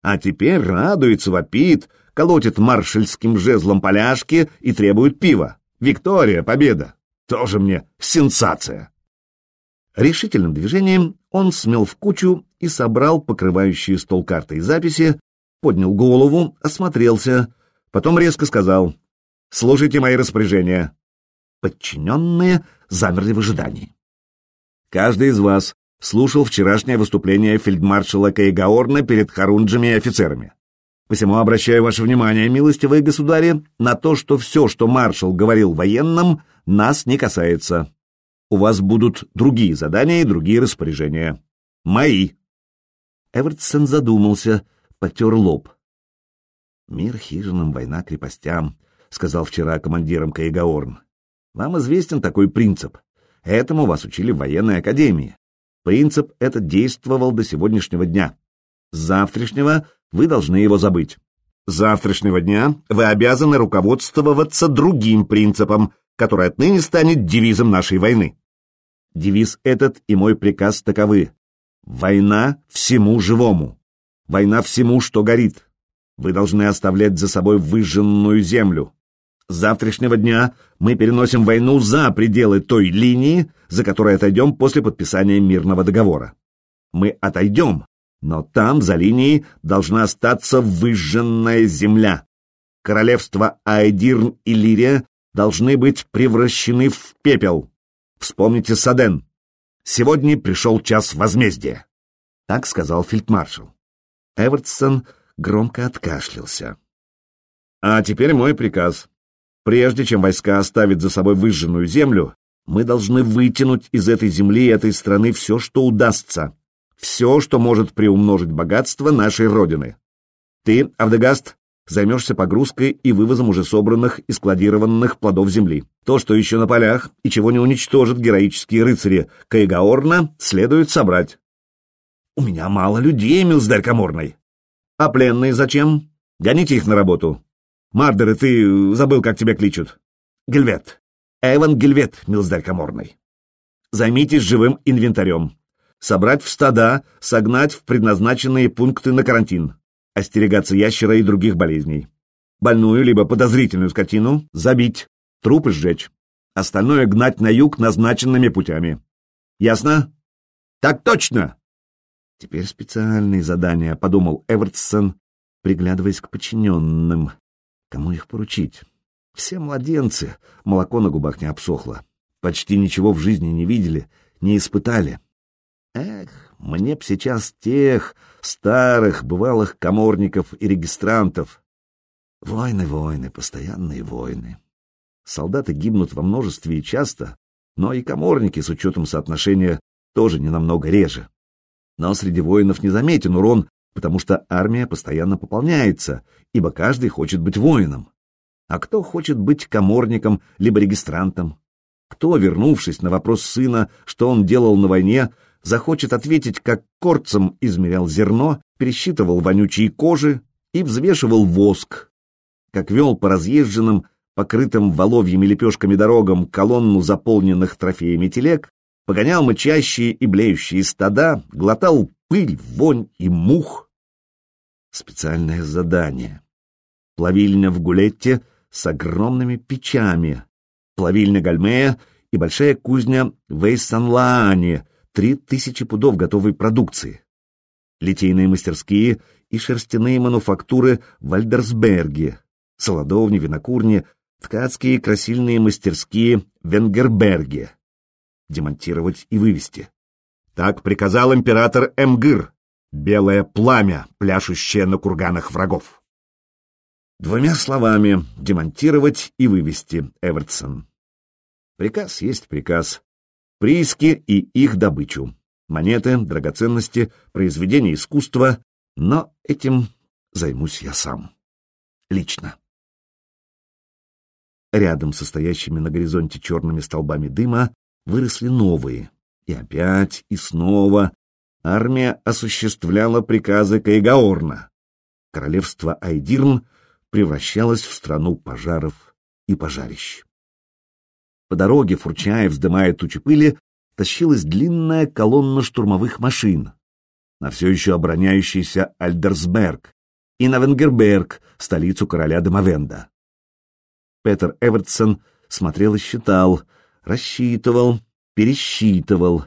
А теперь радуется, вопит, колотит маршальским жезлом поляшки и требует пива. Виктория, победа! Тоже мне сенсация!» Решительным движением он смел в кучу и собрал покрывающие стол карты и записи, поднял голову, осмотрелся, потом резко сказал «Слушайте мои распоряжения». Подчиненные замерли в ожидании. Каждый из вас слушал вчерашнее выступление фельдмаршала Кайгаорна перед харунджами и офицерами. Посему обращаю ваше внимание, милостивые государи, на то, что все, что маршал говорил военным, нас не касается. У вас будут другие задания и другие распоряжения. Мои. Эвертсон задумался, потер лоб. «Мир хижинам, война крепостям», — сказал вчера командиром Каигаорн. «Вам известен такой принцип. Этому вас учили в военной академии. Принцип этот действовал до сегодняшнего дня. С завтрашнего вы должны его забыть. С завтрашнего дня вы обязаны руководствоваться другим принципом, который отныне станет девизом нашей войны. Девиз этот и мой приказ таковы. Война всему живому. Война всему, что горит. Вы должны оставлять за собой выжженную землю. С завтрашнего дня мы переносим войну за пределы той линии, за которой отойдем после подписания мирного договора. Мы отойдем, но там, за линией, должна остаться выжженная земля. Королевства Айдирн и Лирия должны быть превращены в пепел. Вспомните Саден. Сегодня пришел час возмездия. Так сказал фельдмаршал. Эвертсон громко откашлялся. А теперь мой приказ. Прежде чем войска оставят за собой выжженную землю, мы должны вытянуть из этой земли и этой страны все, что удастся. Все, что может приумножить богатство нашей Родины. Ты, Авдегаст, займешься погрузкой и вывозом уже собранных и складированных плодов земли. То, что еще на полях и чего не уничтожат героические рыцари Каигаорна, следует собрать. У меня мало людей, милздарь Каморный. А пленные зачем? Гоните их на работу. Мардеры, ты забыл, как тебя кличут. Гельвет. Эван Гельвет, милздарь Каморный. Займитесь живым инвентарем. Собрать в стада, согнать в предназначенные пункты на карантин остерегаться ящера и других болезней. Больную либо подозрительную скотину забить, трупы сжечь. Остальное гнать на юг назначенными путями. Ясно? Так точно! Теперь специальные задания, подумал Эвертсон, приглядываясь к подчиненным. Кому их поручить? Все младенцы, молоко на губах не обсохло. Почти ничего в жизни не видели, не испытали. Эх, мне б сейчас тех старых, бывалых коморников и регистрантов. Войны, войны, постоянные войны. Солдаты гибнут во множестве и часто, но и коморники с учетом соотношения тоже не намного реже. Но среди воинов не заметен урон, потому что армия постоянно пополняется, ибо каждый хочет быть воином. А кто хочет быть коморником либо регистрантом? Кто, вернувшись на вопрос сына, что он делал на войне, захочет ответить, как корцем измерял зерно, пересчитывал вонючие кожи и взвешивал воск, как вел по разъезженным, покрытым воловьими лепешками дорогам колонну заполненных трофеями телег, погонял мычащие и блеющие стада, глотал пыль, вонь и мух. Специальное задание. Плавильня в Гулетте с огромными печами, плавильня Гальмея и большая кузня в Эйсан-Лаане три тысячи пудов готовой продукции. Литейные мастерские и шерстяные мануфактуры в Альдерсберге, солодовни, винокурни, ткацкие и красильные мастерские в Венгерберге. Демонтировать и вывести. Так приказал император Эмгыр, белое пламя, пляшущее на курганах врагов. Двумя словами, демонтировать и вывести Эвертсон. Приказ есть приказ прииски и их добычу. Монеты, драгоценности, произведения искусства, но этим займусь я сам. Лично. Рядом со стоящими на горизонте черными столбами дыма выросли новые. И опять, и снова армия осуществляла приказы Кайгаорна. Королевство Айдирн превращалось в страну пожаров и пожарищ. По дороге, фурчая и вздымая тучи пыли, тащилась длинная колонна штурмовых машин. На все еще обороняющийся Альдерсберг и на Венгерберг, столицу короля Домовенда. Петер Эвертсон смотрел и считал, рассчитывал, пересчитывал.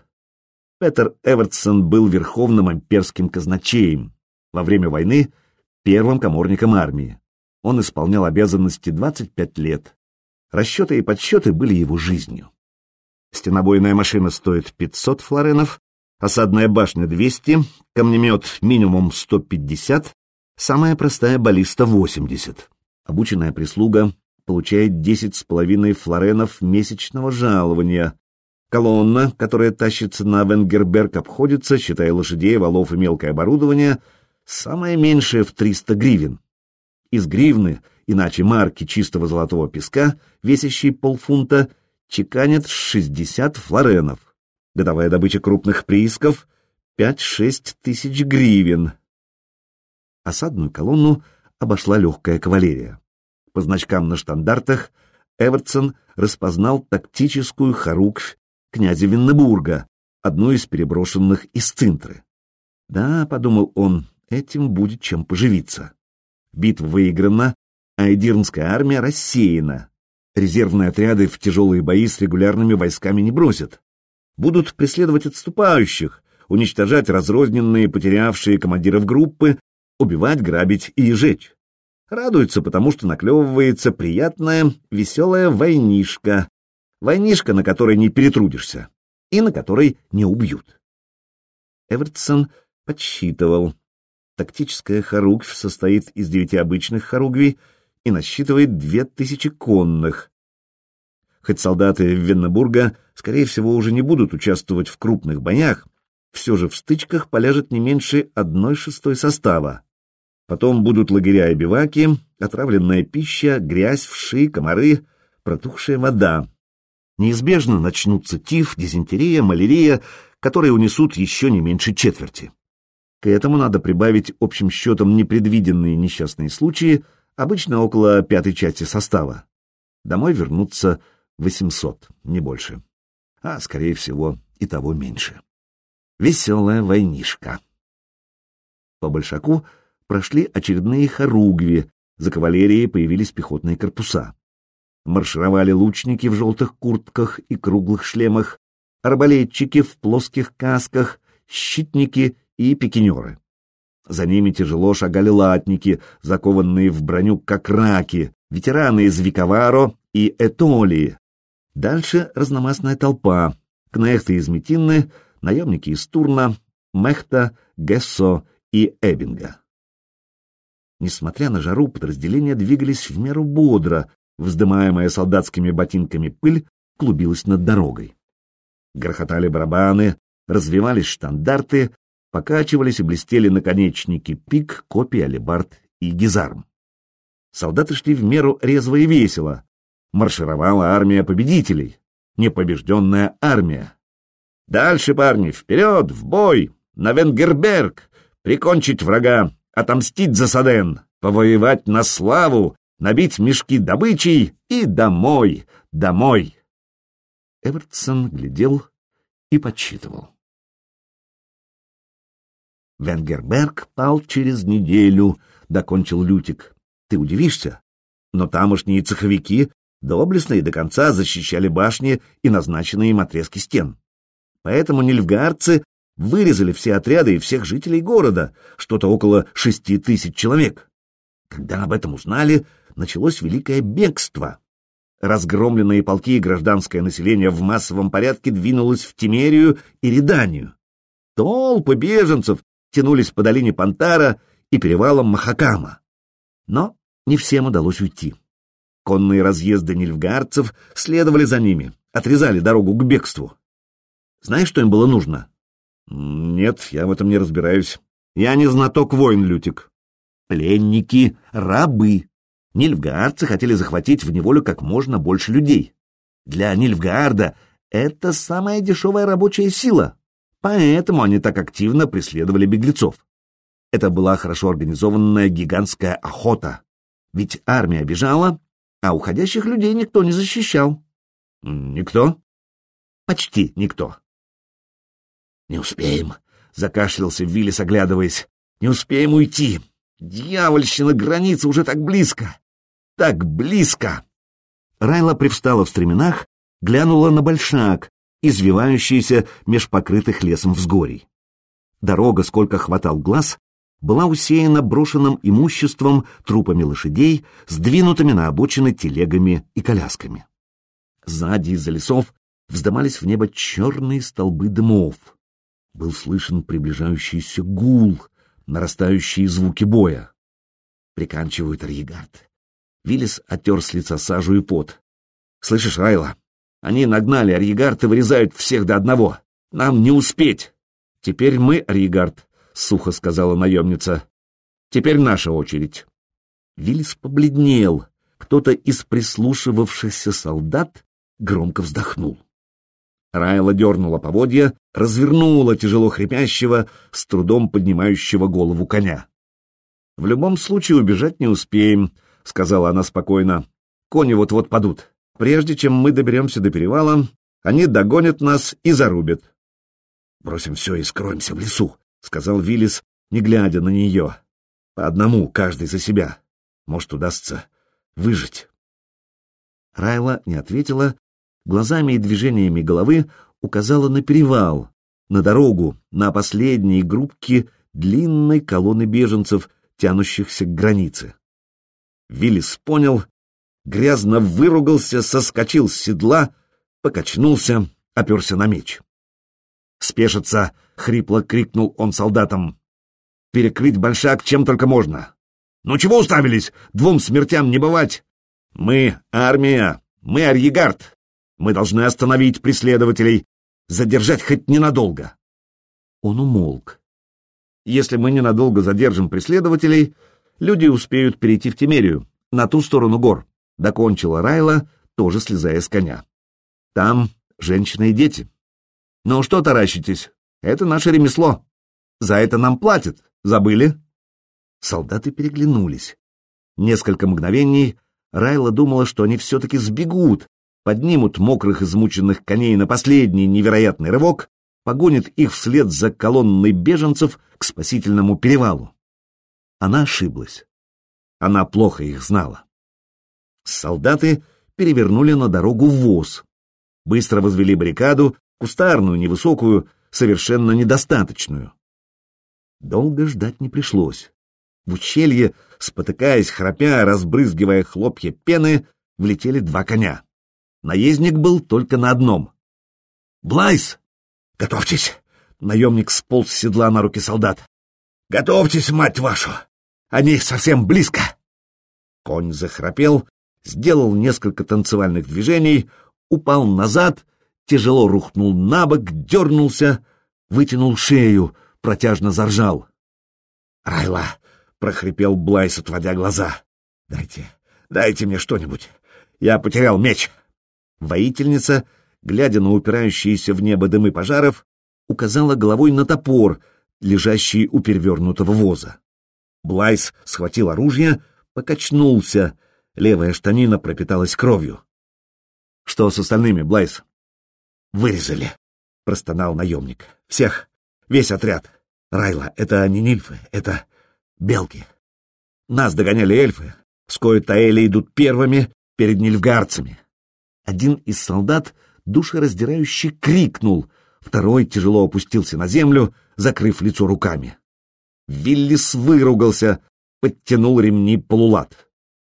Петер Эвертсон был верховным имперским казначеем, во время войны первым коморником армии. Он исполнял обязанности 25 лет, Расчеты и подсчеты были его жизнью. Стенобойная машина стоит 500 флоренов, осадная башня 200, камнемет минимум 150, Самая простая баллиста — 80. Обученная прислуга получает 10 с половиной флоренов месячного жалования. Колонна, которая тащится на Венгерберг, обходится, считая лошадей, валов и мелкое оборудование, самое меньшее в 300 гривен. Из гривны, иначе марки чистого золотого песка, весящей полфунта, чеканят 60 флоренов. Годовая добыча крупных приисков — 5-6 тысяч гривен. Осадную колонну обошла легкая кавалерия. По значкам на штандартах Эвертсон распознал тактическую хоруквь князя Виннебурга, одну из переброшенных из Цинтры. Да, — подумал он, — этим будет чем поживиться. Битва выиграна, а Эдирнская армия рассеяна. Резервные отряды в тяжелые бои с регулярными войсками не бросят. Будут преследовать отступающих, уничтожать разрозненные, потерявшие командиров группы, убивать, грабить и жечь. Радуется, потому что наклевывается приятная, веселая войнишка. Войнишка, на которой не перетрудишься и на которой не убьют. Эвертсон подсчитывал. Тактическая хоругвь состоит из девяти обычных хоругвий и насчитывает две тысячи конных. Хоть солдаты Веннебурга, скорее всего, уже не будут участвовать в крупных боях, все же в стычках поляжет не меньше одной шестой состава. Потом будут лагеря и биваки, отравленная пища, грязь, вши, комары, протухшая вода. Неизбежно начнутся тиф, дизентерия, малярия, которые унесут еще не меньше четверти. К этому надо прибавить общим счетом непредвиденные несчастные случаи, обычно около пятой части состава. Домой вернутся 800, не больше. А, скорее всего, и того меньше. Веселая войнишка. По большаку прошли очередные хоругви, за кавалерией появились пехотные корпуса. Маршировали лучники в желтых куртках и круглых шлемах, арбалетчики в плоских касках, щитники и пикинеры. За ними тяжело шагали латники, закованные в броню как раки, ветераны из Виковаро и Этолии. Дальше разномастная толпа, кнехты из Метинны, наемники из Турна, Мехта, Гессо и Эбинга. Несмотря на жару, подразделения двигались в меру бодро, вздымаемая солдатскими ботинками пыль клубилась над дорогой. Грохотали барабаны, развивались штандарты, покачивались и блестели наконечники пик, копий, алебард и гизарм. Солдаты шли в меру резво и весело. Маршировала армия победителей, непобежденная армия. Дальше, парни, вперед, в бой, на Венгерберг, прикончить врага, отомстить за Саден, повоевать на славу, набить мешки добычей и домой, домой. Эвертсон глядел и подсчитывал. Венгерберг пал через неделю, — докончил Лютик. Ты удивишься, но тамошние цеховики доблестно и до конца защищали башни и назначенные им отрезки стен. Поэтому нильфгаарцы вырезали все отряды и всех жителей города, что-то около шести тысяч человек. Когда об этом узнали, началось великое бегство. Разгромленные полки и гражданское население в массовом порядке двинулось в Тимерию и Реданию. Толпы беженцев тянулись по долине Пантара и перевалам Махакама. Но не всем удалось уйти. Конные разъезды нильфгаарцев следовали за ними, отрезали дорогу к бегству. Знаешь, что им было нужно? Нет, я в этом не разбираюсь. Я не знаток войн, Лютик. Пленники, рабы. Нильфгаарцы хотели захватить в неволю как можно больше людей. Для Нильфгаарда это самая дешевая рабочая сила, поэтому они так активно преследовали беглецов. Это была хорошо организованная гигантская охота, ведь армия бежала, а уходящих людей никто не защищал. Никто? Почти никто. «Не успеем», — закашлялся Виллис, оглядываясь. «Не успеем уйти. Дьявольщина границы уже так близко. Так близко!» Райла привстала в стременах, глянула на большак, извивающийся меж покрытых лесом взгорий. Дорога, сколько хватал глаз, была усеяна брошенным имуществом, трупами лошадей, сдвинутыми на обочины телегами и колясками. Сзади из-за лесов вздымались в небо черные столбы дымов был слышен приближающийся гул, нарастающие звуки боя. приканчивают арьегард. Виллис оттер с лица сажу и пот. «Слышишь, Райла, они нагнали арьегард и вырезают всех до одного. Нам не успеть!» «Теперь мы, арьегард», — сухо сказала наемница. «Теперь наша очередь». Виллис побледнел. Кто-то из прислушивавшихся солдат громко вздохнул. Райла дернула поводья, развернула тяжело хрипящего, с трудом поднимающего голову коня. «В любом случае убежать не успеем», — сказала она спокойно. «Кони вот-вот падут. Прежде чем мы доберемся до перевала, они догонят нас и зарубят». «Бросим все и скроемся в лесу», — сказал Виллис, не глядя на нее. «По одному, каждый за себя. Может, удастся выжить». Райла не ответила, глазами и движениями головы указала на перевал, на дорогу, на последние группки длинной колонны беженцев, тянущихся к границе. Виллис понял, грязно выругался, соскочил с седла, покачнулся, оперся на меч. «Спешиться!» — хрипло крикнул он солдатам. «Перекрыть большак чем только можно!» «Ну чего уставились? Двум смертям не бывать!» «Мы — армия! Мы — арьегард! Мы должны остановить преследователей, задержать хоть ненадолго!» Он умолк. «Если мы ненадолго задержим преследователей, люди успеют перейти в Тимерию, на ту сторону гор», — докончила Райла, тоже слезая с коня. «Там женщины и дети. Ну что таращитесь? Это наше ремесло. За это нам платят. Забыли?» Солдаты переглянулись. Несколько мгновений Райла думала, что они все-таки сбегут, поднимут мокрых измученных коней на последний невероятный рывок, погонит их вслед за колонной беженцев к спасительному перевалу. Она ошиблась. Она плохо их знала. Солдаты перевернули на дорогу воз. Быстро возвели баррикаду, кустарную, невысокую, совершенно недостаточную. Долго ждать не пришлось. В ущелье, спотыкаясь, храпя, разбрызгивая хлопья пены, влетели два коня. Наездник был только на одном. «Блайс! Готовьтесь!» Наемник сполз с седла на руки солдат. «Готовьтесь, мать вашу! Они совсем близко!» Конь захрапел, сделал несколько танцевальных движений, упал назад, тяжело рухнул на бок, дернулся, вытянул шею, протяжно заржал. «Райла!» — прохрипел Блайс, отводя глаза. «Дайте, дайте мне что-нибудь. Я потерял меч!» Воительница, глядя на упирающиеся в небо дымы пожаров, указала головой на топор, лежащий у перевернутого воза. Блайс схватил оружие, покачнулся, левая штанина пропиталась кровью. — Что с остальными, Блайс? — Вырезали, — простонал наемник. — Всех, весь отряд. Райла, это не нильфы, это белки. Нас догоняли эльфы, с Таэли идут первыми перед нильфгарцами. Один из солдат душераздирающе крикнул, второй тяжело опустился на землю, закрыв лицо руками. Виллис выругался, подтянул ремни полулат.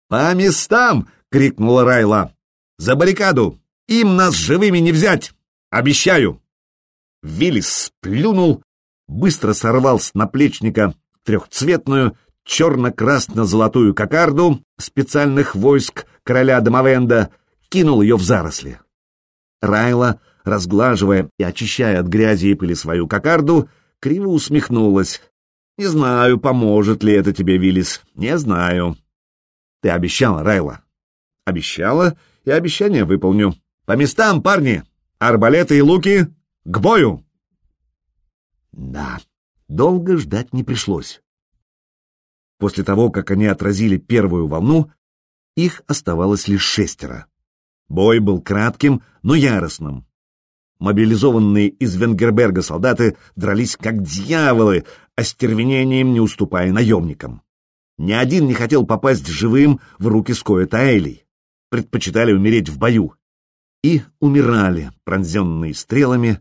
«По местам!» — крикнула Райла. «За баррикаду! Им нас живыми не взять! Обещаю!» Виллис сплюнул, быстро сорвал с наплечника трехцветную черно-красно-золотую кокарду специальных войск короля Домовенда кинул ее в заросли. Райла, разглаживая и очищая от грязи и пыли свою кокарду, криво усмехнулась. «Не знаю, поможет ли это тебе, Виллис, не знаю». «Ты обещала, Райла?» «Обещала, и обещание выполню. По местам, парни! Арбалеты и луки к бою!» Да, долго ждать не пришлось. После того, как они отразили первую волну, их оставалось лишь шестеро. Бой был кратким, но яростным. Мобилизованные из Венгерберга солдаты дрались как дьяволы, остервенением не уступая наемникам. Ни один не хотел попасть живым в руки Скоя Таэлей. Предпочитали умереть в бою. И умирали, пронзенные стрелами,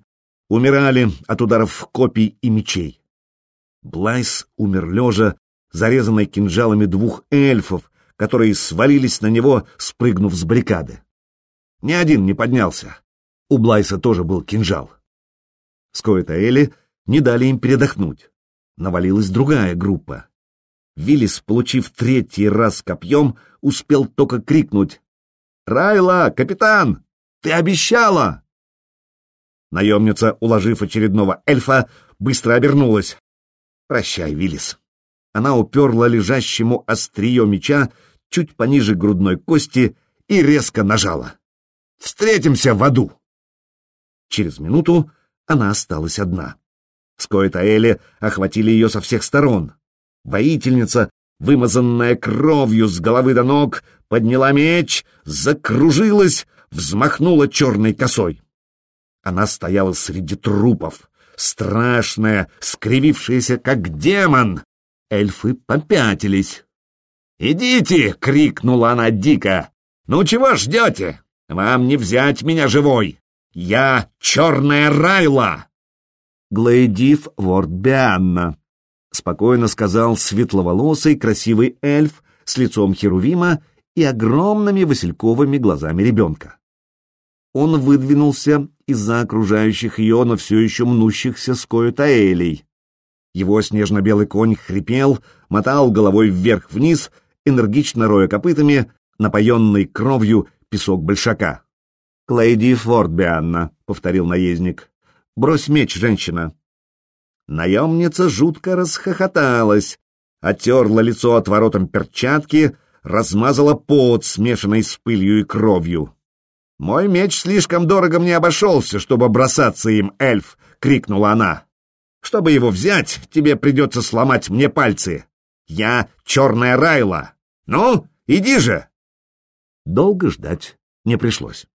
умирали от ударов копий и мечей. Блайс умер лежа, зарезанный кинжалами двух эльфов, которые свалились на него, спрыгнув с баррикады. Ни один не поднялся. У Блайса тоже был кинжал. Скоэта Элли не дали им передохнуть. Навалилась другая группа. Виллис, получив третий раз копьем, успел только крикнуть «Райла, капитан, ты обещала!» Наемница, уложив очередного эльфа, быстро обернулась. «Прощай, Виллис». Она уперла лежащему острие меча чуть пониже грудной кости и резко нажала. «Встретимся в аду!» Через минуту она осталась одна. Скоэтаэли охватили ее со всех сторон. Воительница, вымазанная кровью с головы до ног, подняла меч, закружилась, взмахнула черной косой. Она стояла среди трупов, страшная, скривившаяся, как демон. Эльфы попятились. «Идите!» — крикнула она дико. «Ну чего ждете? Вам не взять меня живой! Я черная Райла!» Глэйдив Вордбианна, спокойно сказал светловолосый красивый эльф с лицом Херувима и огромными васильковыми глазами ребенка. Он выдвинулся из-за окружающих ее, но все еще мнущихся с Коэтаэлей. Его снежно-белый конь хрипел, мотал головой вверх-вниз, энергично роя копытами, напоенный кровью песок большака. «Клейди Фордбианна», — повторил наездник. «Брось меч, женщина». Наемница жутко расхохоталась, оттерла лицо отворотом перчатки, размазала пот, смешанный с пылью и кровью. «Мой меч слишком дорого мне обошелся, чтобы бросаться им, эльф!» — крикнула она. «Чтобы его взять, тебе придется сломать мне пальцы. Я черная Райла. Ну, иди же!» Долго ждать не пришлось.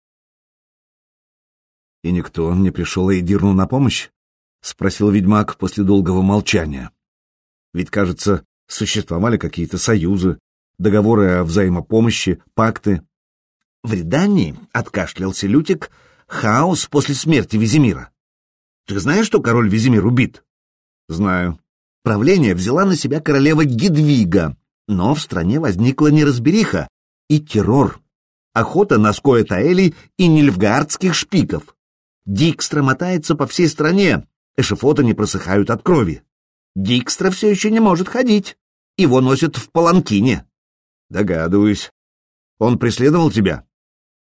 «И никто не пришел Эйдирну на помощь?» — спросил ведьмак после долгого молчания. «Ведь, кажется, существовали какие-то союзы, договоры о взаимопомощи, пакты». «В Редании», — откашлялся Лютик, — «хаос после смерти Визимира. Ты знаешь, что король Визимир убит?» «Знаю». Правление взяла на себя королева Гедвига, но в стране возникла неразбериха и террор, охота на Скоэтаэли и нильфгаардских шпиков. Дикстра мотается по всей стране, эшифоты не просыхают от крови. Дикстра все еще не может ходить. Его носят в паланкине. Догадываюсь. Он преследовал тебя?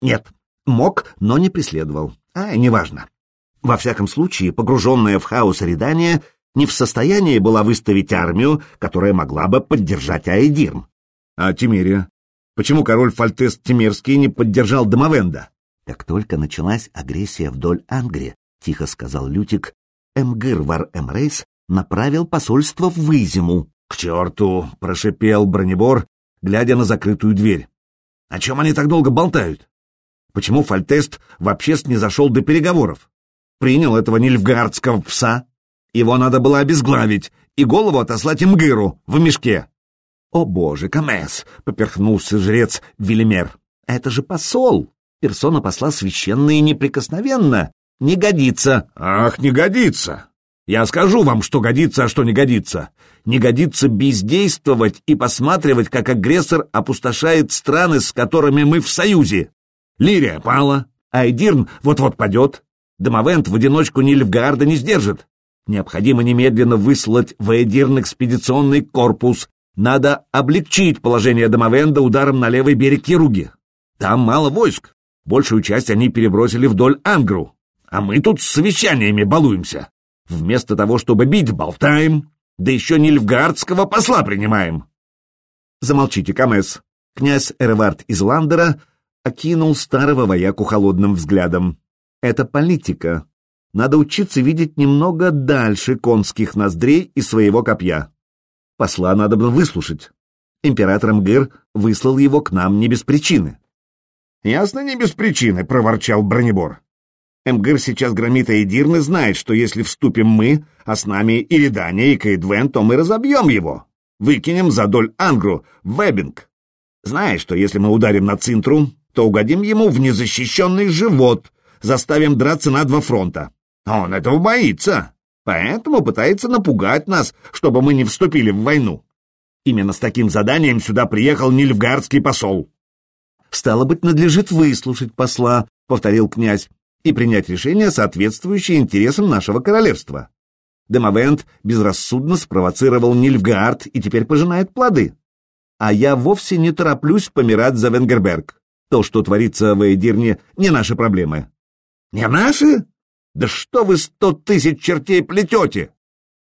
Нет. Мог, но не преследовал. А, неважно. Во всяком случае, погруженная в хаос Редания не в состоянии была выставить армию, которая могла бы поддержать Аэдирм. А Тимирия? Почему король Фальтест Тимирский не поддержал Домовенда? Как только началась агрессия вдоль Ангри, тихо сказал Лютик, Эмгыр Вар Эмрейс направил посольство в Вызиму. «К черту!» — прошипел бронебор, глядя на закрытую дверь. «О чем они так долго болтают? Почему Фальтест вообще не зашел до переговоров? Принял этого нильфгардского пса? Его надо было обезглавить и голову отослать Имгыру в мешке». «О боже, Камес!» — поперхнулся жрец Велимер. «Это же посол! Персона посла священная и неприкосновенна! Не годится!» «Ах, не годится! Я скажу вам, что годится, а что не годится. Не годится бездействовать и посматривать, как агрессор опустошает страны, с которыми мы в союзе. Лирия пала, Айдирн вот-вот падет. Домовент в одиночку Нильфгаарда не сдержит. Необходимо немедленно выслать в Айдирн экспедиционный корпус. Надо облегчить положение Домовенда ударом на левый берег Еруги. Там мало войск. Большую часть они перебросили вдоль Ангру. А мы тут с совещаниями балуемся. Вместо того, чтобы бить, болтаем, да еще нильфгаардского посла принимаем. Замолчите, Камес. Князь Эрвард из Ландера окинул старого вояку холодным взглядом. Это политика. Надо учиться видеть немного дальше конских ноздрей и своего копья. Посла надо было выслушать. Император Мгыр выслал его к нам не без причины. «Ясно, не без причины», — проворчал Бронебор. Эмгыр сейчас громит Эйдирн и знает, что если вступим мы, а с нами и Редания, и Кейдвен, то мы разобьем его. Выкинем за доль Ангру Вебинг. Знаешь, что если мы ударим на Цинтру, то угодим ему в незащищенный живот, заставим драться на два фронта. А он этого боится, поэтому пытается напугать нас, чтобы мы не вступили в войну. Именно с таким заданием сюда приехал нильфгардский посол. «Стало быть, надлежит выслушать посла», — повторил князь и принять решение, соответствующее интересам нашего королевства. Демовент безрассудно спровоцировал Нильфгаард и теперь пожинает плоды. А я вовсе не тороплюсь помирать за Венгерберг. То, что творится в Эйдирне, не наши проблемы. Не наши? Да что вы сто тысяч чертей плетете?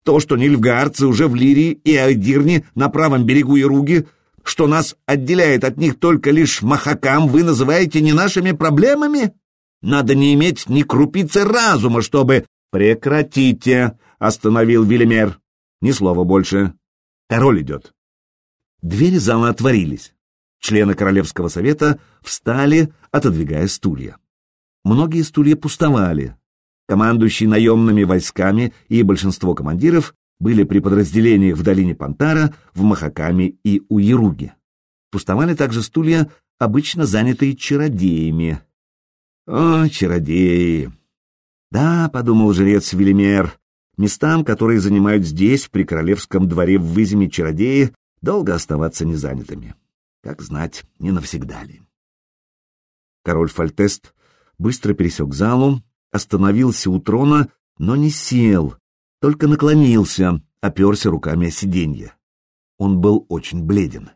То, что нильфгаарцы уже в Лирии и Айдирне на правом берегу Ируги, что нас отделяет от них только лишь махакам, вы называете не нашими проблемами? Надо не иметь ни крупицы разума, чтобы... Прекратите, остановил Велимер. Ни слова больше. Король идет. Двери зала отворились. Члены Королевского совета встали, отодвигая стулья. Многие стулья пустовали. Командующий наемными войсками и большинство командиров были при подразделениях в долине Пантара, в Махакаме и у Яруги. Пустовали также стулья, обычно занятые чародеями. О, чародеи! Да, подумал жрец Велимер, местам, которые занимают здесь, при королевском дворе в Выземе чародеи, долго оставаться незанятыми. Как знать, не навсегда ли. Король Фальтест быстро пересек залу, остановился у трона, но не сел, только наклонился, оперся руками о сиденье. Он был очень бледен.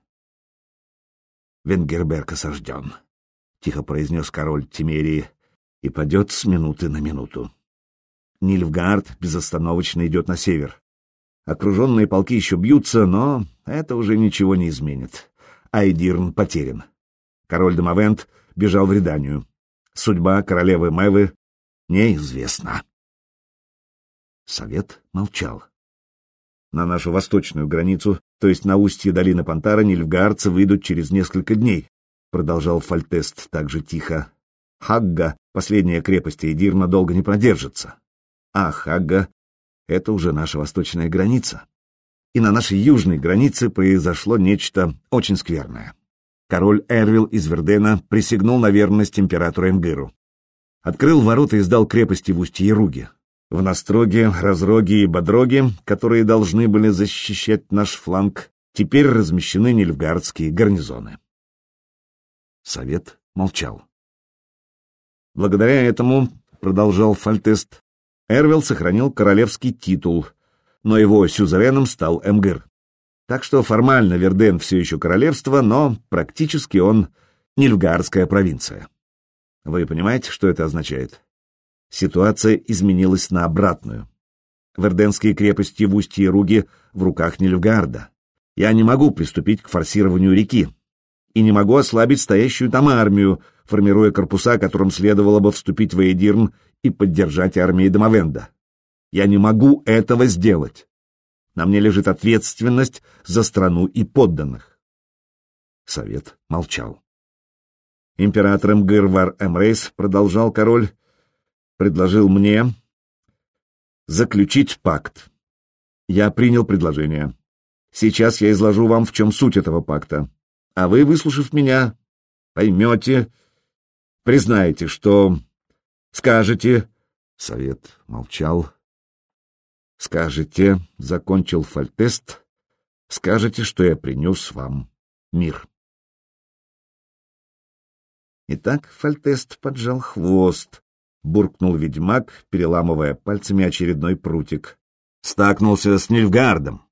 «Венгерберг осажден», — тихо произнес король Тимерии, и падет с минуты на минуту. Нильфгард безостановочно идет на север. Окруженные полки еще бьются, но это уже ничего не изменит. Айдирн потерян. Король Домовент бежал в Реданию. Судьба королевы Мэвы неизвестна. Совет молчал. На нашу восточную границу, то есть на устье долины Пантара, нильфгаарцы выйдут через несколько дней, продолжал Фальтест также тихо. Хагга, последняя крепость Эдирна, долго не продержится. А Хагга — это уже наша восточная граница. И на нашей южной границе произошло нечто очень скверное король Эрвил из Вердена присягнул на верность императору Эмгыру. Открыл ворота и сдал крепости в устье Яруги. В Настроге, Разроге и Бодроге, которые должны были защищать наш фланг, теперь размещены нильфгардские гарнизоны. Совет молчал. Благодаря этому, продолжал Фальтест, Эрвил сохранил королевский титул, но его сюзереном стал Эмгыр. Так что формально Верден все еще королевство, но практически он Нильфгаарская провинция. Вы понимаете, что это означает? Ситуация изменилась на обратную. Верденские крепости в устье Руги в руках Нильфгаарда. Я не могу приступить к форсированию реки. И не могу ослабить стоящую там армию, формируя корпуса, которым следовало бы вступить в Эйдирн и поддержать армии Домовенда. Я не могу этого сделать. На мне лежит ответственность за страну и подданных. Совет молчал. Император Мгырвар Эмрейс, продолжал король, предложил мне заключить пакт. Я принял предложение. Сейчас я изложу вам, в чем суть этого пакта. А вы, выслушав меня, поймете, признаете, что скажете... Совет молчал, Скажете, — закончил Фальтест, — скажете, что я принес вам мир. Итак, Фальтест поджал хвост, буркнул ведьмак, переламывая пальцами очередной прутик. Стакнулся с Нильфгардом.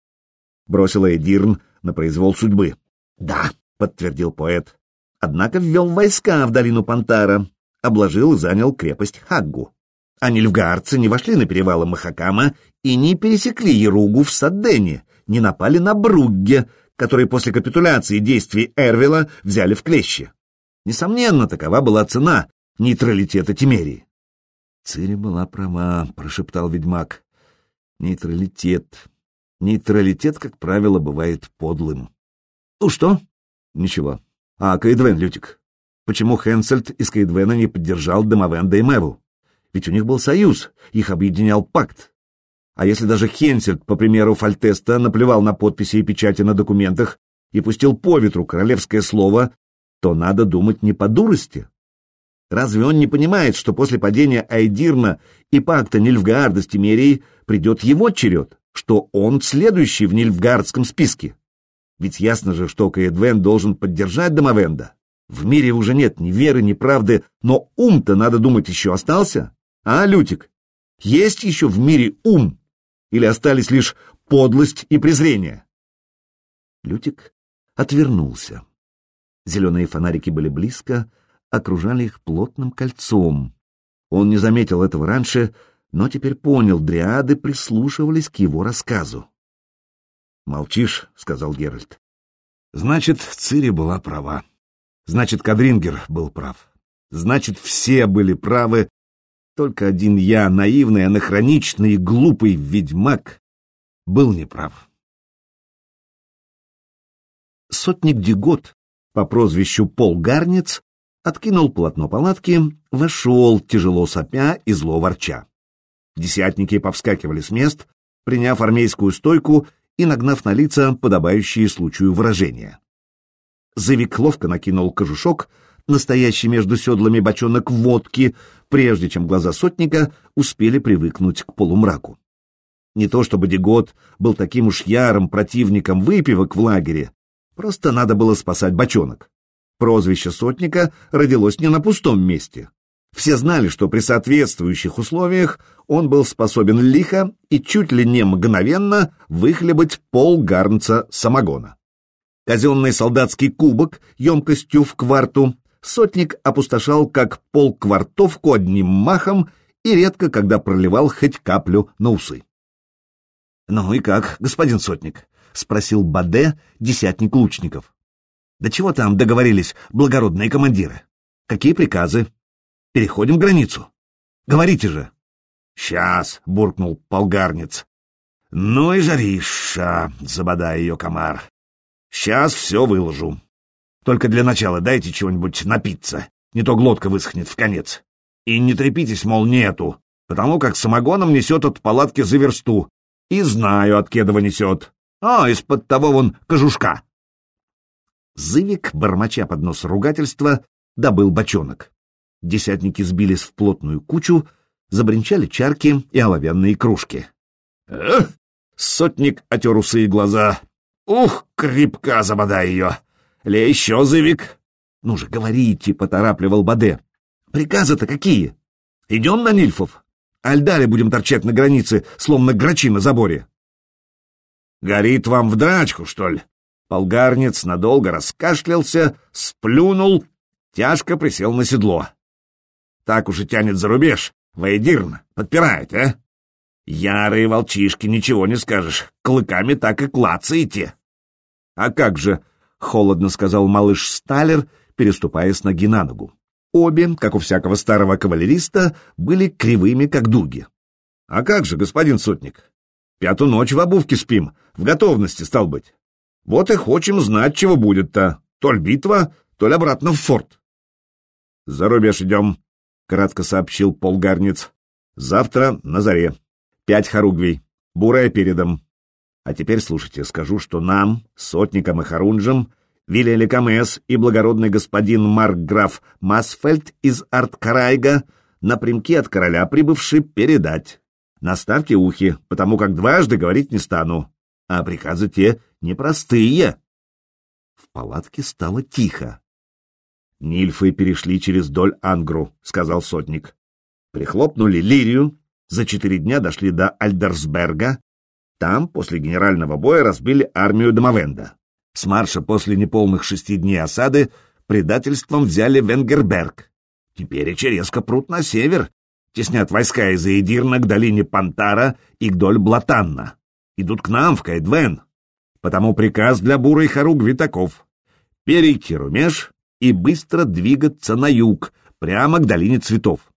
Бросила Эдирн на произвол судьбы. Да, подтвердил поэт. Однако ввел войска в долину Пантара, обложил и занял крепость Хаггу а нильфгаарцы не вошли на перевалы Махакама и не пересекли Еругу в Саддене, не напали на Бругге, которые после капитуляции действий Эрвила взяли в клещи. Несомненно, такова была цена нейтралитета Тимерии. Цири была права, прошептал ведьмак. Нейтралитет. Нейтралитет, как правило, бывает подлым. Ну что? Ничего. А Каэдвен, Лютик? Почему Хенсельд из Каэдвена не поддержал Демовенда и Мэву? Ведь у них был союз, их объединял пакт. А если даже Хенсельд, по примеру Фальтеста, наплевал на подписи и печати на документах и пустил по ветру королевское слово, то надо думать не по дурости. Разве он не понимает, что после падения Айдирна и пакта Нильфгаарда с Тимерией придет его черед, что он следующий в Нильфгаардском списке? Ведь ясно же, что Каэдвен должен поддержать Домовенда. В мире уже нет ни веры, ни правды, но ум-то, надо думать, еще остался. А, Лютик, есть еще в мире ум? Или остались лишь подлость и презрение? Лютик отвернулся. Зеленые фонарики были близко, окружали их плотным кольцом. Он не заметил этого раньше, но теперь понял, дриады прислушивались к его рассказу. «Молчишь», — сказал Геральт. «Значит, Цири была права. Значит, Кадрингер был прав. Значит, все были правы. Только один я, наивный, анахроничный и глупый ведьмак, был неправ». Сотник Дегот по прозвищу Пол Гарниц откинул полотно палатки, вошел, тяжело сопя и зло ворча. Десятники повскакивали с мест, приняв армейскую стойку и нагнав на лица подобающие случаю выражения. Зывик ловко накинул кожушок, настоящий между седлами бочонок водки, прежде чем глаза сотника успели привыкнуть к полумраку. Не то чтобы Дегот был таким уж ярым противником выпивок в лагере, просто надо было спасать бочонок. Прозвище сотника родилось не на пустом месте. Все знали, что при соответствующих условиях он был способен лихо и чуть ли не мгновенно выхлебать пол гарнца самогона. Казенный солдатский кубок емкостью в кварту сотник опустошал как полквартовку одним махом и редко когда проливал хоть каплю на усы. «Ну и как, господин сотник?» — спросил Баде, десятник лучников. «Да чего там договорились благородные командиры? Какие приказы?» Переходим границу. Говорите же. Сейчас, буркнул полгарниц. Ну и жариша, забодая ее комар. Сейчас все выложу. Только для начала дайте чего-нибудь напиться, не то глотка высохнет в конец. И не трепитесь, мол, нету, потому как самогоном несет от палатки за версту. И знаю, от кедова несет. А, из-под того вон кожушка. Зывик, бормоча под нос ругательства, добыл бочонок. Десятники сбились в плотную кучу, забринчали чарки и оловянные кружки. «Эх!» — сотник отер усы и глаза. «Ух, крепка забода ее! Ле еще, зывик!» «Ну же, говорите!» — поторапливал Баде. «Приказы-то какие? Идем на Нильфов? Альдали будем торчать на границе, словно грачи на заборе!» «Горит вам в драчку, что ли?» Полгарнец надолго раскашлялся, сплюнул, тяжко присел на седло. Так уж и тянет за рубеж. Вейдирн подпирает, а? Ярые волчишки, ничего не скажешь. Клыками так и клацаете. А как же, — холодно сказал малыш Сталер, переступая с ноги на ногу. Обе, как у всякого старого кавалериста, были кривыми, как дуги. А как же, господин сотник? Пятую ночь в обувке спим, в готовности, стал быть. Вот и хочем знать, чего будет-то. То ли битва, то ли обратно в форт. За рубеж идем, кратко сообщил полгарниц. Завтра на заре. Пять хоругвий. Бурая передом. А теперь слушайте, скажу, что нам, сотникам и хорунжам, велели Камес и благородный господин Маркграф Масфельд из Арткарайга напрямки от короля прибывший передать. Наставьте ухи, потому как дважды говорить не стану. А приказы те непростые. В палатке стало тихо. «Нильфы перешли через доль Ангру», — сказал сотник. Прихлопнули Лирию, за четыре дня дошли до Альдерсберга, там, после генерального боя, разбили армию Домовенда. С марша после неполных шести дней осады предательством взяли Венгерберг. Теперь резко прут на север, теснят войска из Эдирна к долине Пантара и вдоль Блатанна. Идут к нам, в Кайдвен. Потому приказ для Буры и Харугви таков. Перейти Румеж, и быстро двигаться на юг, прямо к долине цветов.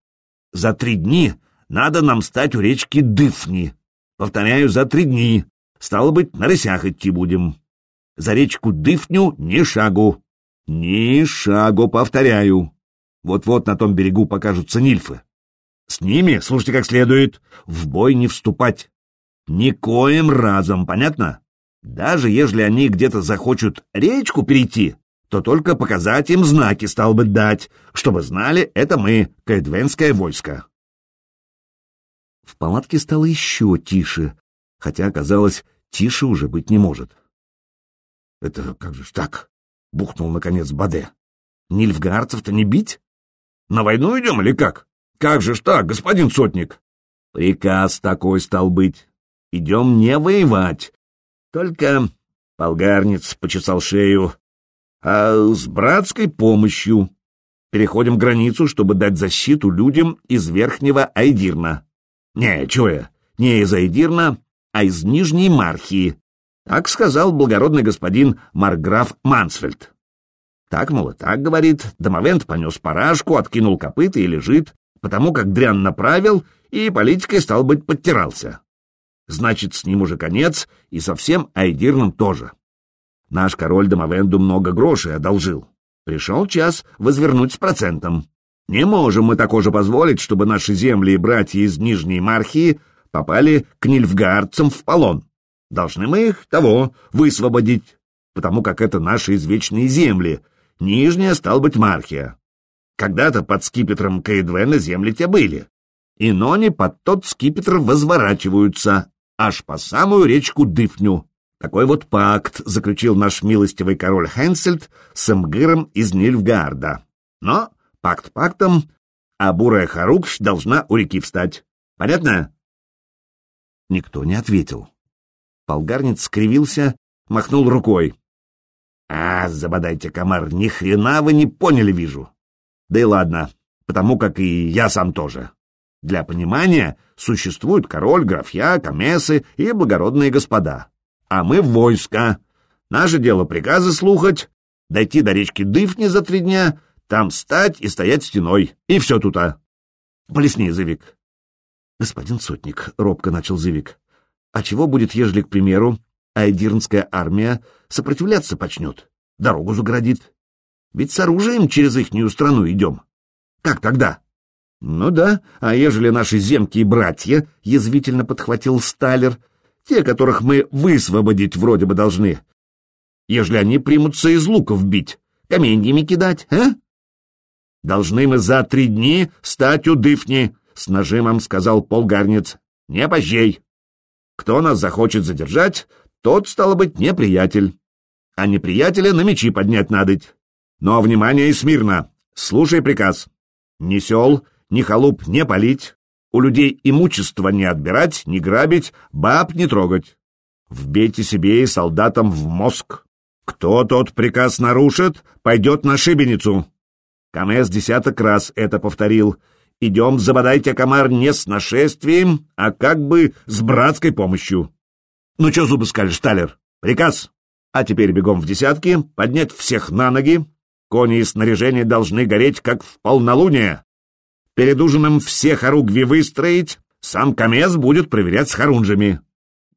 За три дни надо нам стать у речки Дыфни. Повторяю, за три дни. Стало быть, на рысях идти будем. За речку Дыфню ни шагу. Ни шагу, повторяю. Вот-вот на том берегу покажутся нильфы. С ними, слушайте как следует, в бой не вступать. Никоим разом, понятно? Даже если они где-то захочут речку перейти, то только показать им знаки стал бы дать, чтобы знали, это мы, кайдвенское войско. В палатке стало еще тише, хотя, казалось, тише уже быть не может. — Это как же ж так? — бухнул, наконец, Баде. — Нильфгарцев-то не бить? На войну идем или как? Как же ж так, господин сотник? — Приказ такой стал быть. Идем не воевать. Только Полгарниц почесал шею. А с братской помощью. Переходим границу, чтобы дать защиту людям из Верхнего Айдирна. Не, чего я, не из Айдирна, а из Нижней Мархии. Так сказал благородный господин Марграф Мансфельд. Так, мол, так, говорит, домовент понес парашку, откинул копыта и лежит, потому как дрян направил и политикой, стал быть, подтирался. Значит, с ним уже конец, и совсем Айдирном тоже. Наш король Домовенду много грошей одолжил. Пришел час возвернуть с процентом. Не можем мы такого же позволить, чтобы наши земли и братья из Нижней Мархии попали к нильфгардцам в полон. Должны мы их того высвободить, потому как это наши извечные земли. Нижняя, стал быть, Мархия. Когда-то под скипетром Каэдвена земли те были. И нони под тот скипетр возворачиваются, аж по самую речку Дыфню. Такой вот пакт заключил наш милостивый король Хенсельд с Эмгыром из Нильфгарда. Но пакт пактом, а бурая Харукш должна у реки встать. Понятно? Никто не ответил. Полгарниц скривился, махнул рукой. А, забодайте, комар, ни хрена вы не поняли, вижу. Да и ладно, потому как и я сам тоже. Для понимания существуют король, графья, комесы и благородные господа. А мы в войско. Наше дело приказы слухать, дойти до речки Дыфни за три дня, там стать и стоять стеной. И все тут, а. Плесни, Зывик. Господин сотник, — робко начал Зывик, — а чего будет, ежели, к примеру, айдирнская армия сопротивляться почнет, дорогу заградит? Ведь с оружием через ихнюю страну идем. Как тогда? Ну да, а ежели наши земки и братья, — язвительно подхватил Сталер, — те, которых мы высвободить вроде бы должны, ежели они примутся из луков бить, каменьями кидать, а? Должны мы за три дни стать у Дыфни, — с нажимом сказал полгарнец. Не позжей. Кто нас захочет задержать, тот, стало быть, неприятель. А неприятеля на мечи поднять надоть. Но, внимание и смирно, слушай приказ. Ни сел, ни халуп не палить, у людей имущество не отбирать, не грабить, баб не трогать. Вбейте себе и солдатам в мозг. Кто тот приказ нарушит, пойдет на шибеницу. Камес десяток раз это повторил. Идем, забодайте комар не с нашествием, а как бы с братской помощью. Ну что зубы скалишь, Талер? Приказ. А теперь бегом в десятки, поднять всех на ноги. Кони и снаряжение должны гореть, как в полнолуние. Перед ужином все хоругви выстроить, сам Камес будет проверять с хорунжами.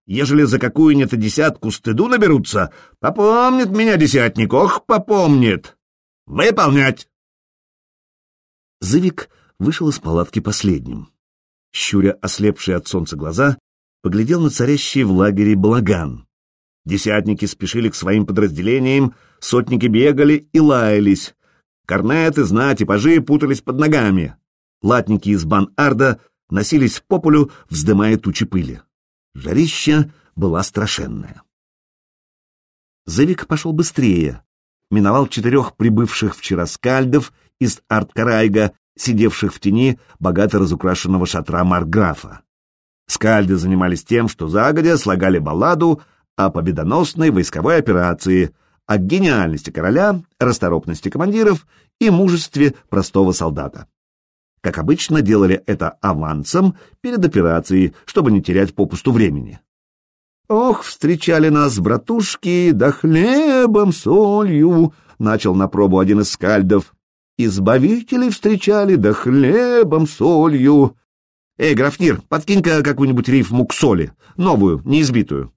Ежели за какую-нибудь десятку стыду наберутся, попомнит меня десятник, ох, попомнит. Выполнять! Зывик вышел из палатки последним. Щуря ослепшие от солнца глаза, поглядел на царящий в лагере балаган. Десятники спешили к своим подразделениям, сотники бегали и лаялись. Корнеты, знати, пажи путались под ногами. Латники из Бан-Арда носились по полю, вздымая тучи пыли. Жарища была страшенная. Зевик пошел быстрее, миновал четырех прибывших вчера скальдов из Арткарайга, сидевших в тени богато разукрашенного шатра Марграфа. Скальды занимались тем, что загодя слагали балладу о победоносной войсковой операции, о гениальности короля, расторопности командиров и мужестве простого солдата. Как обычно, делали это авансом перед операцией, чтобы не терять попусту времени. «Ох, встречали нас братушки, да хлебом, солью!» — начал на пробу один из скальдов. «Избавителей встречали, да хлебом, солью!» «Эй, графнир, подкинь-ка какую-нибудь рифму к соли, новую, неизбитую».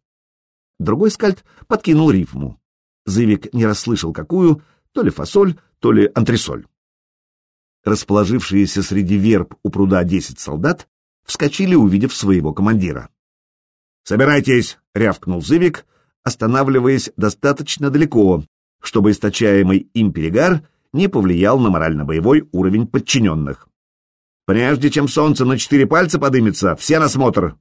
Другой скальд подкинул рифму. Зывик не расслышал какую, то ли фасоль, то ли антресоль расположившиеся среди верб у пруда десять солдат, вскочили, увидев своего командира. «Собирайтесь!» — рявкнул Зывик, останавливаясь достаточно далеко, чтобы источаемый им перегар не повлиял на морально-боевой уровень подчиненных. «Прежде чем солнце на четыре пальца подымется, все на смотр.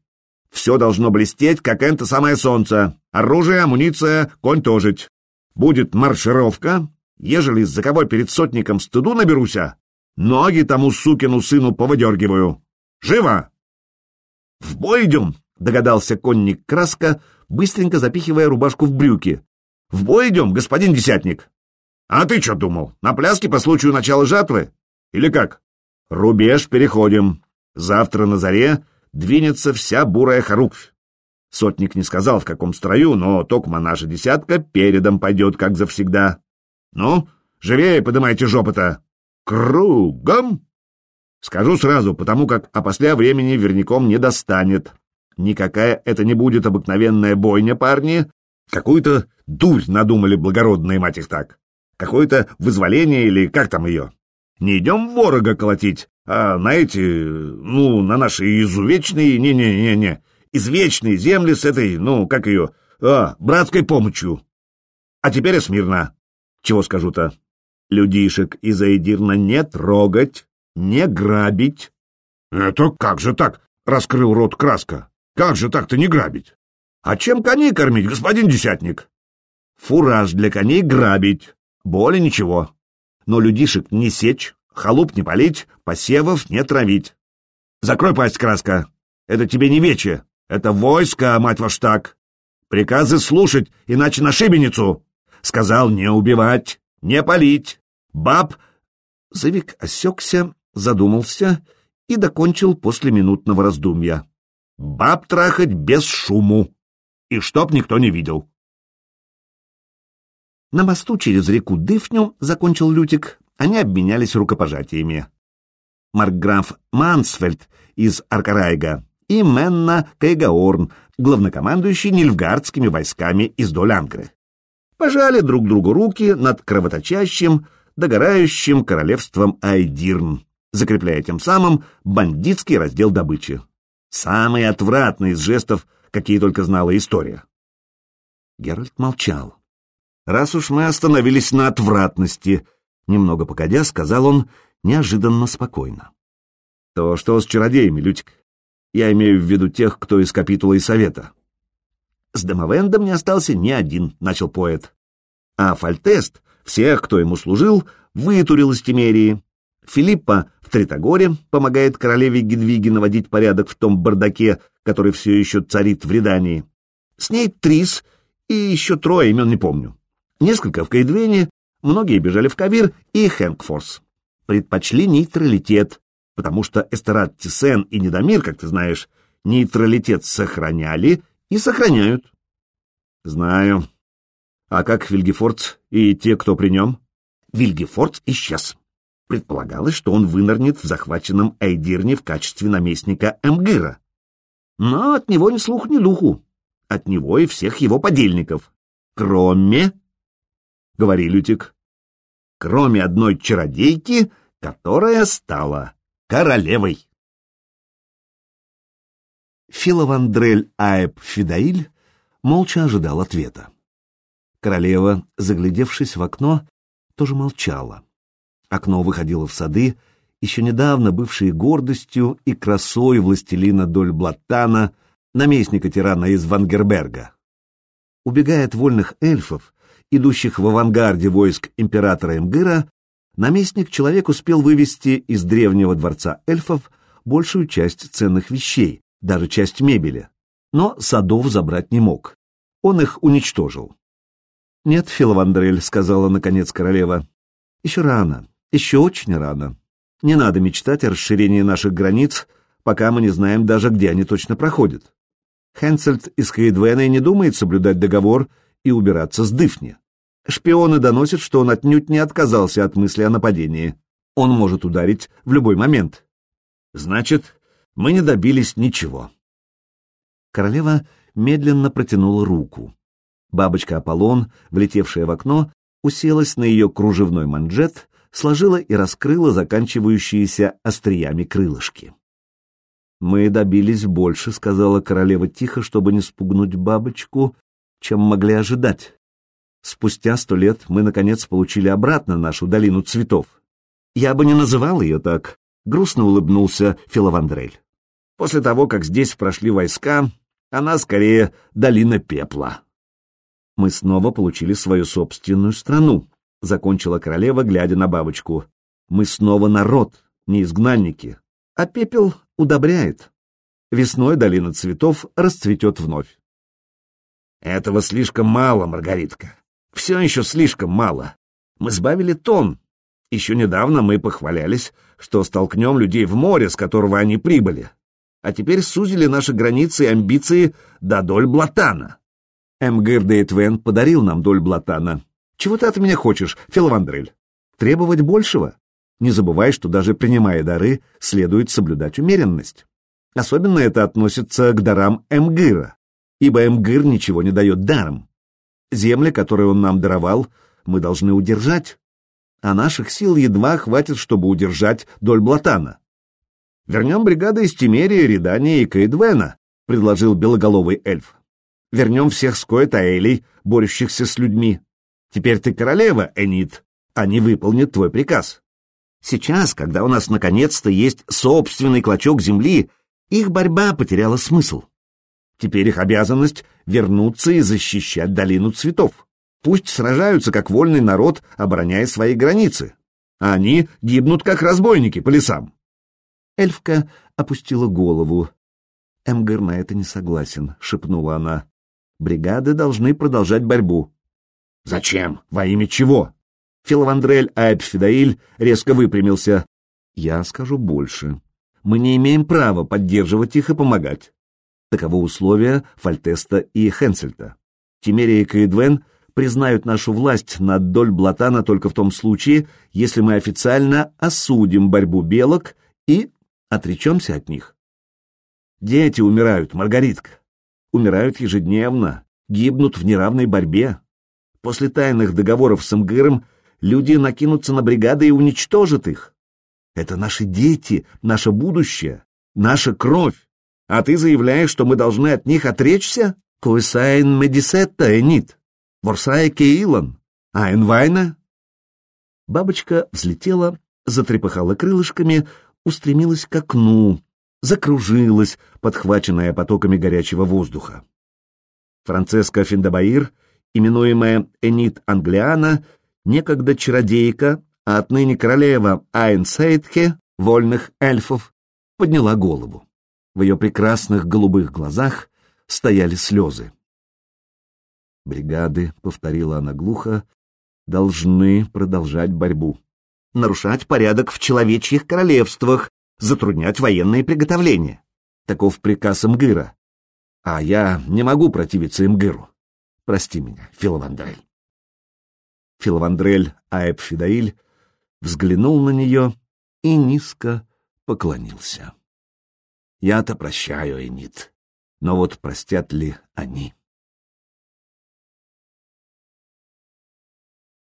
Все должно блестеть, как это самое солнце. Оружие, амуниция, конь тожить. Будет маршировка. Ежели из-за кого перед сотником стыду наберуся, Ноги тому сукину сыну повыдергиваю. Живо! В бой идем! догадался конник Краска, быстренько запихивая рубашку в брюки. «В бой идем, господин десятник!» «А ты что думал, на пляске по случаю начала жатвы? Или как?» «Рубеж переходим. Завтра на заре двинется вся бурая хоруквь. Сотник не сказал, в каком строю, но токма наша десятка передом пойдет, как завсегда. Ну, живее подымайте жопы-то. Кругом! Скажу сразу, потому как опосля времени верняком не достанет. Никакая это не будет обыкновенная бойня, парни. Какую-то дурь надумали благородные, мать их так. Какое-то вызволение или как там ее. Не идем ворога колотить, а на эти, ну, на наши изувечные, не-не-не-не, извечные земли с этой, ну, как ее, а, братской помощью. А теперь смирно. Чего скажу-то? Людишек из Эйдирна не трогать, не грабить. Это как же так? Раскрыл рот краска. Как же так-то не грабить? А чем коней кормить, господин десятник? Фураж для коней грабить. Более ничего. Но людишек не сечь, халуп не полить, посевов не травить. Закрой пасть, краска. Это тебе не вече. Это войско, мать ваш так. Приказы слушать, иначе на шибеницу. Сказал не убивать, не палить. Баб... Завик осекся, задумался и докончил после минутного раздумья. Баб трахать без шуму. И чтоб никто не видел. На мосту через реку Дыфню, закончил Лютик, они обменялись рукопожатиями. Маркграф Мансфельд из Аркарайга и Менна Кейгаорн, главнокомандующий нильфгардскими войсками из Долянкры. Пожали друг другу руки над кровоточащим, догорающим королевством Айдирн, закрепляя тем самым бандитский раздел добычи. Самый отвратный из жестов, какие только знала история. Геральт молчал. «Раз уж мы остановились на отвратности», — немного погодя, сказал он неожиданно спокойно. «То что с чародеями, Лютик? Я имею в виду тех, кто из капитула и совета. С Демовендом не остался ни один, — начал поэт. А Фальтест, всех, кто ему служил, вытурил из Тимерии. Филиппа в Тритогоре помогает королеве Гедвиге наводить порядок в том бардаке, который все еще царит в Редании. С ней Трис и еще трое имен не помню. Несколько в Кайдвене, многие бежали в Кавир и Хэнкфорс. Предпочли нейтралитет, потому что Эстерат Тисен и Недомир, как ты знаешь, нейтралитет сохраняли и сохраняют. Знаю. А как Вильгефордс и те, кто при нем? Вильгефордс исчез. Предполагалось, что он вынырнет в захваченном Эйдирне в качестве наместника Эмгыра. Но от него ни слух, ни духу. От него и всех его подельников. Кроме... Говори, Лютик. Кроме одной чародейки, которая стала королевой. Филовандрель Аэб Фидаиль молча ожидал ответа. Королева, заглядевшись в окно, тоже молчала. Окно выходило в сады, еще недавно бывшие гордостью и красой властелина Дольблаттана, наместника тирана из Вангерберга. Убегая от вольных эльфов, идущих в авангарде войск императора Эмгыра, наместник человек успел вывести из древнего дворца эльфов большую часть ценных вещей, даже часть мебели, но садов забрать не мог. Он их уничтожил. «Нет, Филовандрель», — сказала наконец королева, — «еще рано, еще очень рано. Не надо мечтать о расширении наших границ, пока мы не знаем даже, где они точно проходят. Хенсельд из Кейдвена не думает соблюдать договор и убираться с Дыфни. Шпионы доносят, что он отнюдь не отказался от мысли о нападении. Он может ударить в любой момент. Значит, мы не добились ничего. Королева медленно протянула руку. Бабочка Аполлон, влетевшая в окно, уселась на ее кружевной манжет, сложила и раскрыла заканчивающиеся остриями крылышки. «Мы добились больше», — сказала королева тихо, чтобы не спугнуть бабочку, чем могли ожидать. Спустя сто лет мы, наконец, получили обратно нашу долину цветов. Я бы не называл ее так, — грустно улыбнулся Филовандрель. После того, как здесь прошли войска, она скорее долина пепла. Мы снова получили свою собственную страну, — закончила королева, глядя на бабочку. Мы снова народ, не изгнанники, а пепел удобряет. Весной долина цветов расцветет вновь. Этого слишком мало, Маргаритка. Все еще слишком мало. Мы сбавили тон. Еще недавно мы похвалялись, что столкнем людей в море, с которого они прибыли. А теперь сузили наши границы и амбиции до доль Блатана. Эмгир де Этвен подарил нам доль Блатана. Чего ты от меня хочешь, Филвандрель? Требовать большего? Не забывай, что даже принимая дары, следует соблюдать умеренность. Особенно это относится к дарам Эмгыра, ибо Эмгыр ничего не дает даром. Земли, которые он нам даровал, мы должны удержать, а наших сил едва хватит, чтобы удержать доль Блатана. Вернем бригады из Тимерия, Редания и Каэдвена, предложил белоголовый эльф. Вернем всех с Коэтаэлей, борющихся с людьми. Теперь ты королева, Энит. Они выполнят твой приказ. Сейчас, когда у нас наконец-то есть собственный клочок земли, их борьба потеряла смысл. Теперь их обязанность — вернуться и защищать долину цветов. Пусть сражаются как вольный народ, обороняя свои границы. А они гибнут как разбойники по лесам. Эльфка опустила голову. Эмгер на это не согласен, шепнула она. Бригады должны продолжать борьбу. Зачем? Во имя чего? Филовандрель Айбфидаиль резко выпрямился. Я скажу больше. Мы не имеем права поддерживать их и помогать. Таково условие Фальтеста и Хенсельта. Тимерия и Каэдвен признают нашу власть над доль Блатана только в том случае, если мы официально осудим борьбу белок и отречемся от них. Дети умирают, Маргаритка. Умирают ежедневно, гибнут в неравной борьбе. После тайных договоров с МГРом люди накинутся на бригады и уничтожат их. Это наши дети, наше будущее, наша кровь. А ты заявляешь, что мы должны от них отречься? Куэсайн медисетта энит, ворсая кейлан, а энвайна? Бабочка взлетела, затрепыхала крылышками, устремилась к окну, закружилась, подхваченная потоками горячего воздуха. Францеска Финдабаир, именуемая Энит Англиана, некогда чародейка, а отныне королева Айнсейтхе, вольных эльфов, подняла голову. В ее прекрасных голубых глазах стояли слезы. «Бригады», — повторила она глухо, — «должны продолжать борьбу. Нарушать порядок в человечьих королевствах, затруднять военные приготовления. Таков приказ Мгыра. А я не могу противиться Мгыру. Прости меня, Филовандрель». Филовандрель Аэб Фидаиль взглянул на нее и низко поклонился. Я-то прощаю, Энит, но вот простят ли они?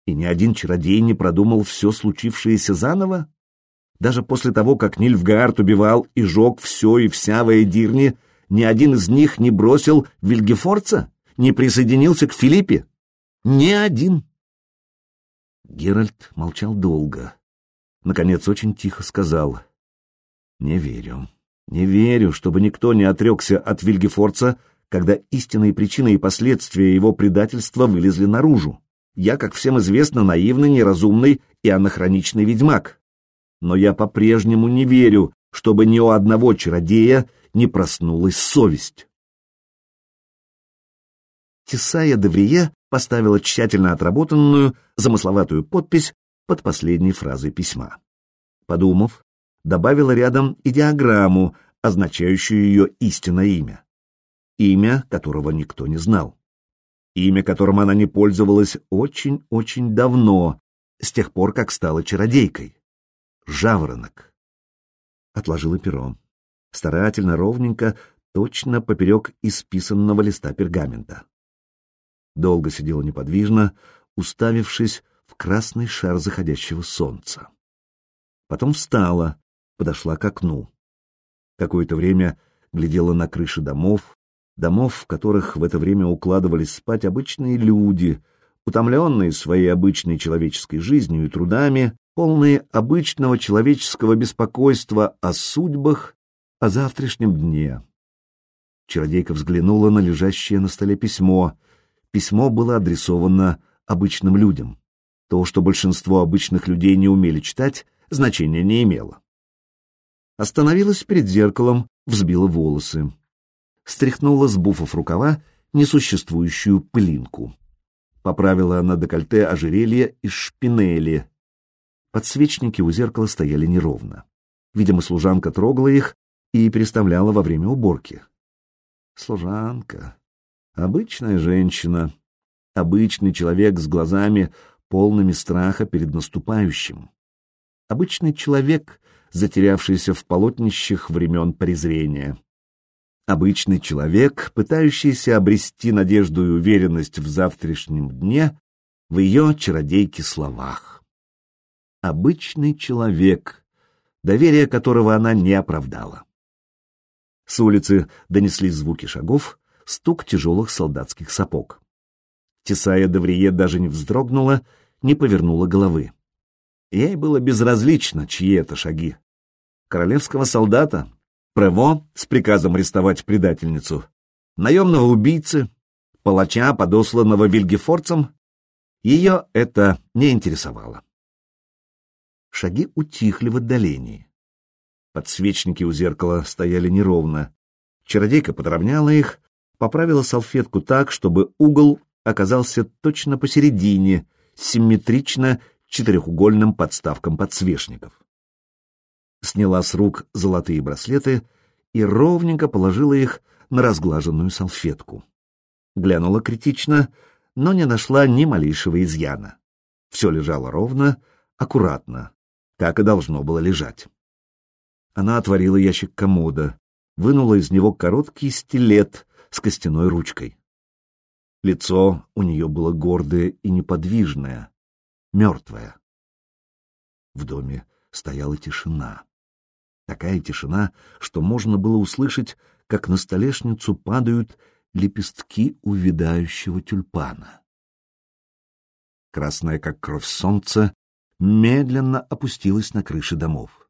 И ни один чародей не продумал все случившееся заново? Даже после того, как Нильфгаард убивал и жег все и вся в Эдирне, ни один из них не бросил Вильгефорца, не присоединился к Филиппе? Ни один. Геральт молчал долго. Наконец, очень тихо сказал. «Не верю. Не верю, чтобы никто не отрекся от Вильгефорца, когда истинные причины и последствия его предательства вылезли наружу. Я, как всем известно, наивный, неразумный и анахроничный ведьмак. Но я по-прежнему не верю, чтобы ни у одного чародея не проснулась совесть». Тесая Деврие поставила тщательно отработанную, замысловатую подпись под последней фразой письма. Подумав, добавила рядом и диаграмму, означающую ее истинное имя. Имя, которого никто не знал. Имя, которым она не пользовалась очень-очень давно, с тех пор, как стала чародейкой. Жаворонок. Отложила перо. Старательно, ровненько, точно поперек исписанного листа пергамента долго сидела неподвижно, уставившись в красный шар заходящего солнца. Потом встала, подошла к окну. Какое-то время глядела на крыши домов, домов, в которых в это время укладывались спать обычные люди, утомленные своей обычной человеческой жизнью и трудами, полные обычного человеческого беспокойства о судьбах, о завтрашнем дне. Чародейка взглянула на лежащее на столе письмо, Письмо было адресовано обычным людям. То, что большинство обычных людей не умели читать, значения не имело. Остановилась перед зеркалом, взбила волосы. Стряхнула с буфов рукава несуществующую пылинку. Поправила на декольте ожерелье из шпинели. Подсвечники у зеркала стояли неровно. Видимо, служанка трогала их и переставляла во время уборки. Служанка. Обычная женщина. Обычный человек с глазами, полными страха перед наступающим. Обычный человек, затерявшийся в полотнищах времен презрения. Обычный человек, пытающийся обрести надежду и уверенность в завтрашнем дне в ее чародейке словах. Обычный человек, доверие которого она не оправдала. С улицы донеслись звуки шагов, стук тяжелых солдатских сапог. Тесая Деврие даже не вздрогнула, не повернула головы. Ей было безразлично, чьи это шаги. Королевского солдата, Прево с приказом арестовать предательницу, наемного убийцы, палача, подосланного Вильгефорцем, ее это не интересовало. Шаги утихли в отдалении. Подсвечники у зеркала стояли неровно. Чародейка подровняла их, поправила салфетку так, чтобы угол оказался точно посередине, симметрично четырехугольным подставкам подсвечников сняла с рук золотые браслеты и ровненько положила их на разглаженную салфетку. Глянула критично, но не нашла ни малейшего изъяна. Все лежало ровно, аккуратно, как и должно было лежать. Она отворила ящик комода, вынула из него короткий стилет с костяной ручкой. Лицо у нее было гордое и неподвижное, мертвое. В доме стояла тишина. Такая тишина, что можно было услышать, как на столешницу падают лепестки увядающего тюльпана. Красное, как кровь солнца, медленно опустилась на крыши домов.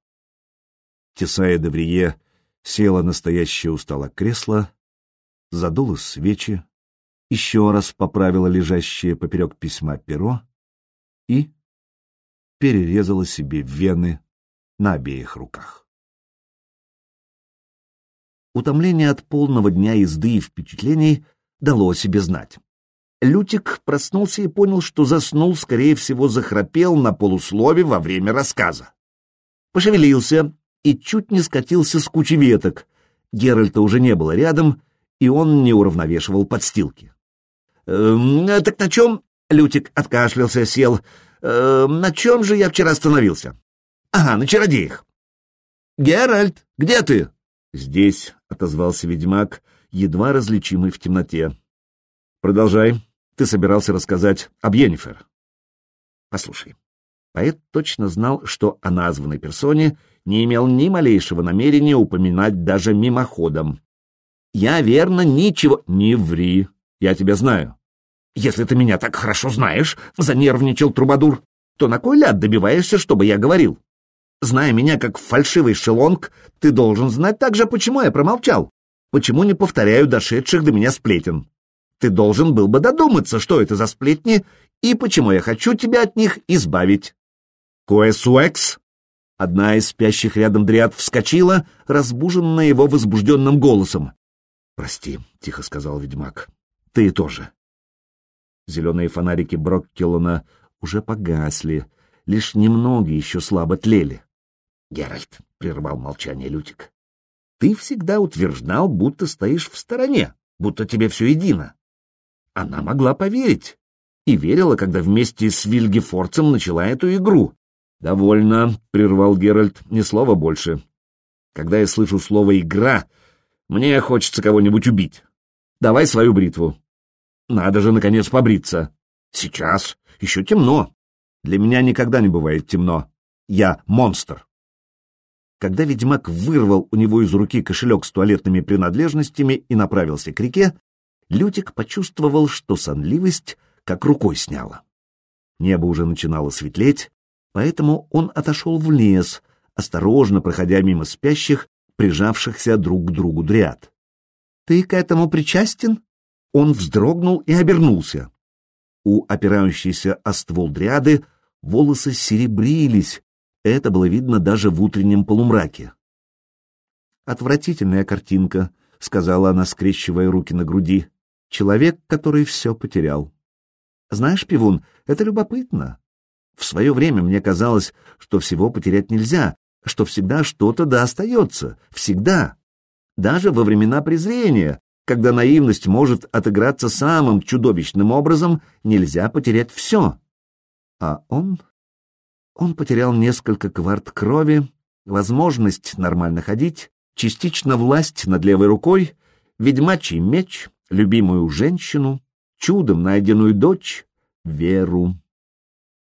Тесая Деврие села на стоящее у стола кресло, задула свечи, еще раз поправила лежащее поперек письма перо и перерезала себе вены на обеих руках. Утомление от полного дня езды и впечатлений дало о себе знать. Лютик проснулся и понял, что заснул, скорее всего, захрапел на полуслове во время рассказа. Пошевелился и чуть не скатился с кучи веток. Геральта уже не было рядом, и он не уравновешивал подстилки. «Эм, а «Так на чем?» — Лютик откашлялся, сел. «Эм, «На чем же я вчера остановился?» «Ага, на чародеях». «Геральт, где ты?» «Здесь», — отозвался ведьмак, едва различимый в темноте. «Продолжай. Ты собирался рассказать об Йеннифер». «Послушай». Поэт точно знал, что о названной персоне не имел ни малейшего намерения упоминать даже мимоходом. «Я, верно, ничего...» «Не ври. Я тебя знаю». «Если ты меня так хорошо знаешь», — занервничал Трубадур, «то на кой ляд добиваешься, чтобы я говорил?» Зная меня как фальшивый шелонг, ты должен знать также, почему я промолчал, почему не повторяю дошедших до меня сплетен. Ты должен был бы додуматься, что это за сплетни и почему я хочу тебя от них избавить. Коэсуэкс? Одна из спящих рядом дриад вскочила, разбуженная его возбужденным голосом. «Прости», — тихо сказал ведьмак, — «ты тоже». Зеленые фонарики Броккеллона уже погасли, лишь немного еще слабо тлели. Геральт, — прервал молчание Лютик, — ты всегда утверждал, будто стоишь в стороне, будто тебе все едино. Она могла поверить. И верила, когда вместе с Вильгефорцем начала эту игру. «Довольно», — прервал Геральт, — «ни слова больше. Когда я слышу слово «игра», мне хочется кого-нибудь убить. Давай свою бритву. Надо же, наконец, побриться. Сейчас. Еще темно. Для меня никогда не бывает темно. Я монстр. Когда ведьмак вырвал у него из руки кошелек с туалетными принадлежностями и направился к реке, Лютик почувствовал, что сонливость как рукой сняла. Небо уже начинало светлеть, поэтому он отошел в лес, осторожно проходя мимо спящих, прижавшихся друг к другу дряд. «Ты к этому причастен?» Он вздрогнул и обернулся. У опирающейся о ствол дряды волосы серебрились, это было видно даже в утреннем полумраке. Отвратительная картинка, — сказала она, скрещивая руки на груди. Человек, который все потерял. Знаешь, Пивун, это любопытно. В свое время мне казалось, что всего потерять нельзя, что всегда что-то да остается, всегда. Даже во времена презрения, когда наивность может отыграться самым чудовищным образом, нельзя потерять все. А он... Он потерял несколько кварт крови, возможность нормально ходить, частично власть над левой рукой, ведьмачий меч, любимую женщину, чудом найденную дочь, веру.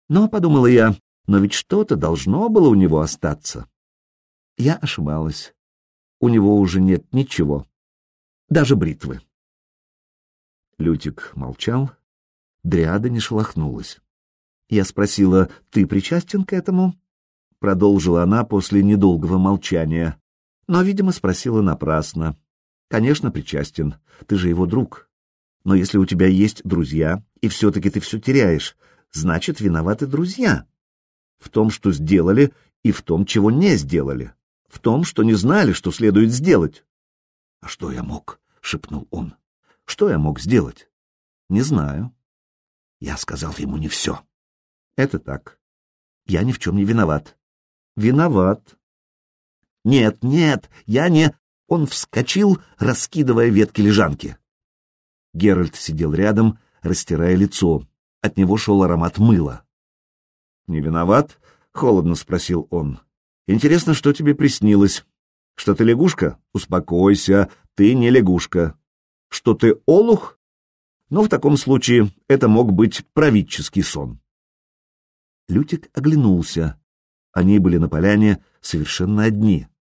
Но, подумала я, но ведь что-то должно было у него остаться. Я ошибалась. У него уже нет ничего, даже бритвы. Лютик молчал, Дриада не шелохнулась. Я спросила, ты причастен к этому? Продолжила она после недолгого молчания, но, видимо, спросила напрасно. Конечно, причастен, ты же его друг. Но если у тебя есть друзья, и все-таки ты все теряешь, значит, виноваты друзья. В том, что сделали, и в том, чего не сделали. В том, что не знали, что следует сделать. — А что я мог? — шепнул он. — Что я мог сделать? — Не знаю. Я сказал ему не все. — Это так. Я ни в чем не виноват. — Виноват. — Нет, нет, я не... Он вскочил, раскидывая ветки лежанки. Геральт сидел рядом, растирая лицо. От него шел аромат мыла. — Не виноват? — холодно спросил он. — Интересно, что тебе приснилось? Что ты лягушка? Успокойся, ты не лягушка. Что ты олух? Ну, в таком случае это мог быть правительский сон. Лютик оглянулся. Они были на поляне совершенно одни. —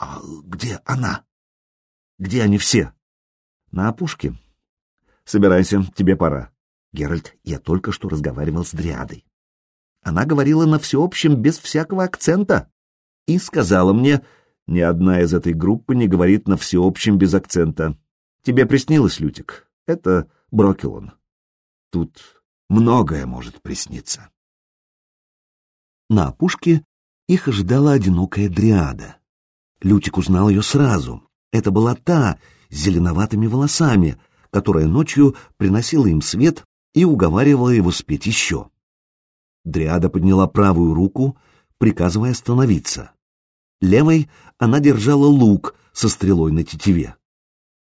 А где она? — Где они все? — На опушке. — Собирайся, тебе пора. Геральт, я только что разговаривал с Дриадой. Она говорила на всеобщем без всякого акцента и сказала мне, ни одна из этой группы не говорит на всеобщем без акцента. Тебе приснилось, Лютик? Это Брокелон. Тут многое может присниться. На опушке их ожидала одинокая дриада. Лютик узнал ее сразу. Это была та, с зеленоватыми волосами, которая ночью приносила им свет и уговаривала его спеть еще. Дриада подняла правую руку, приказывая остановиться. Левой она держала лук со стрелой на тетиве.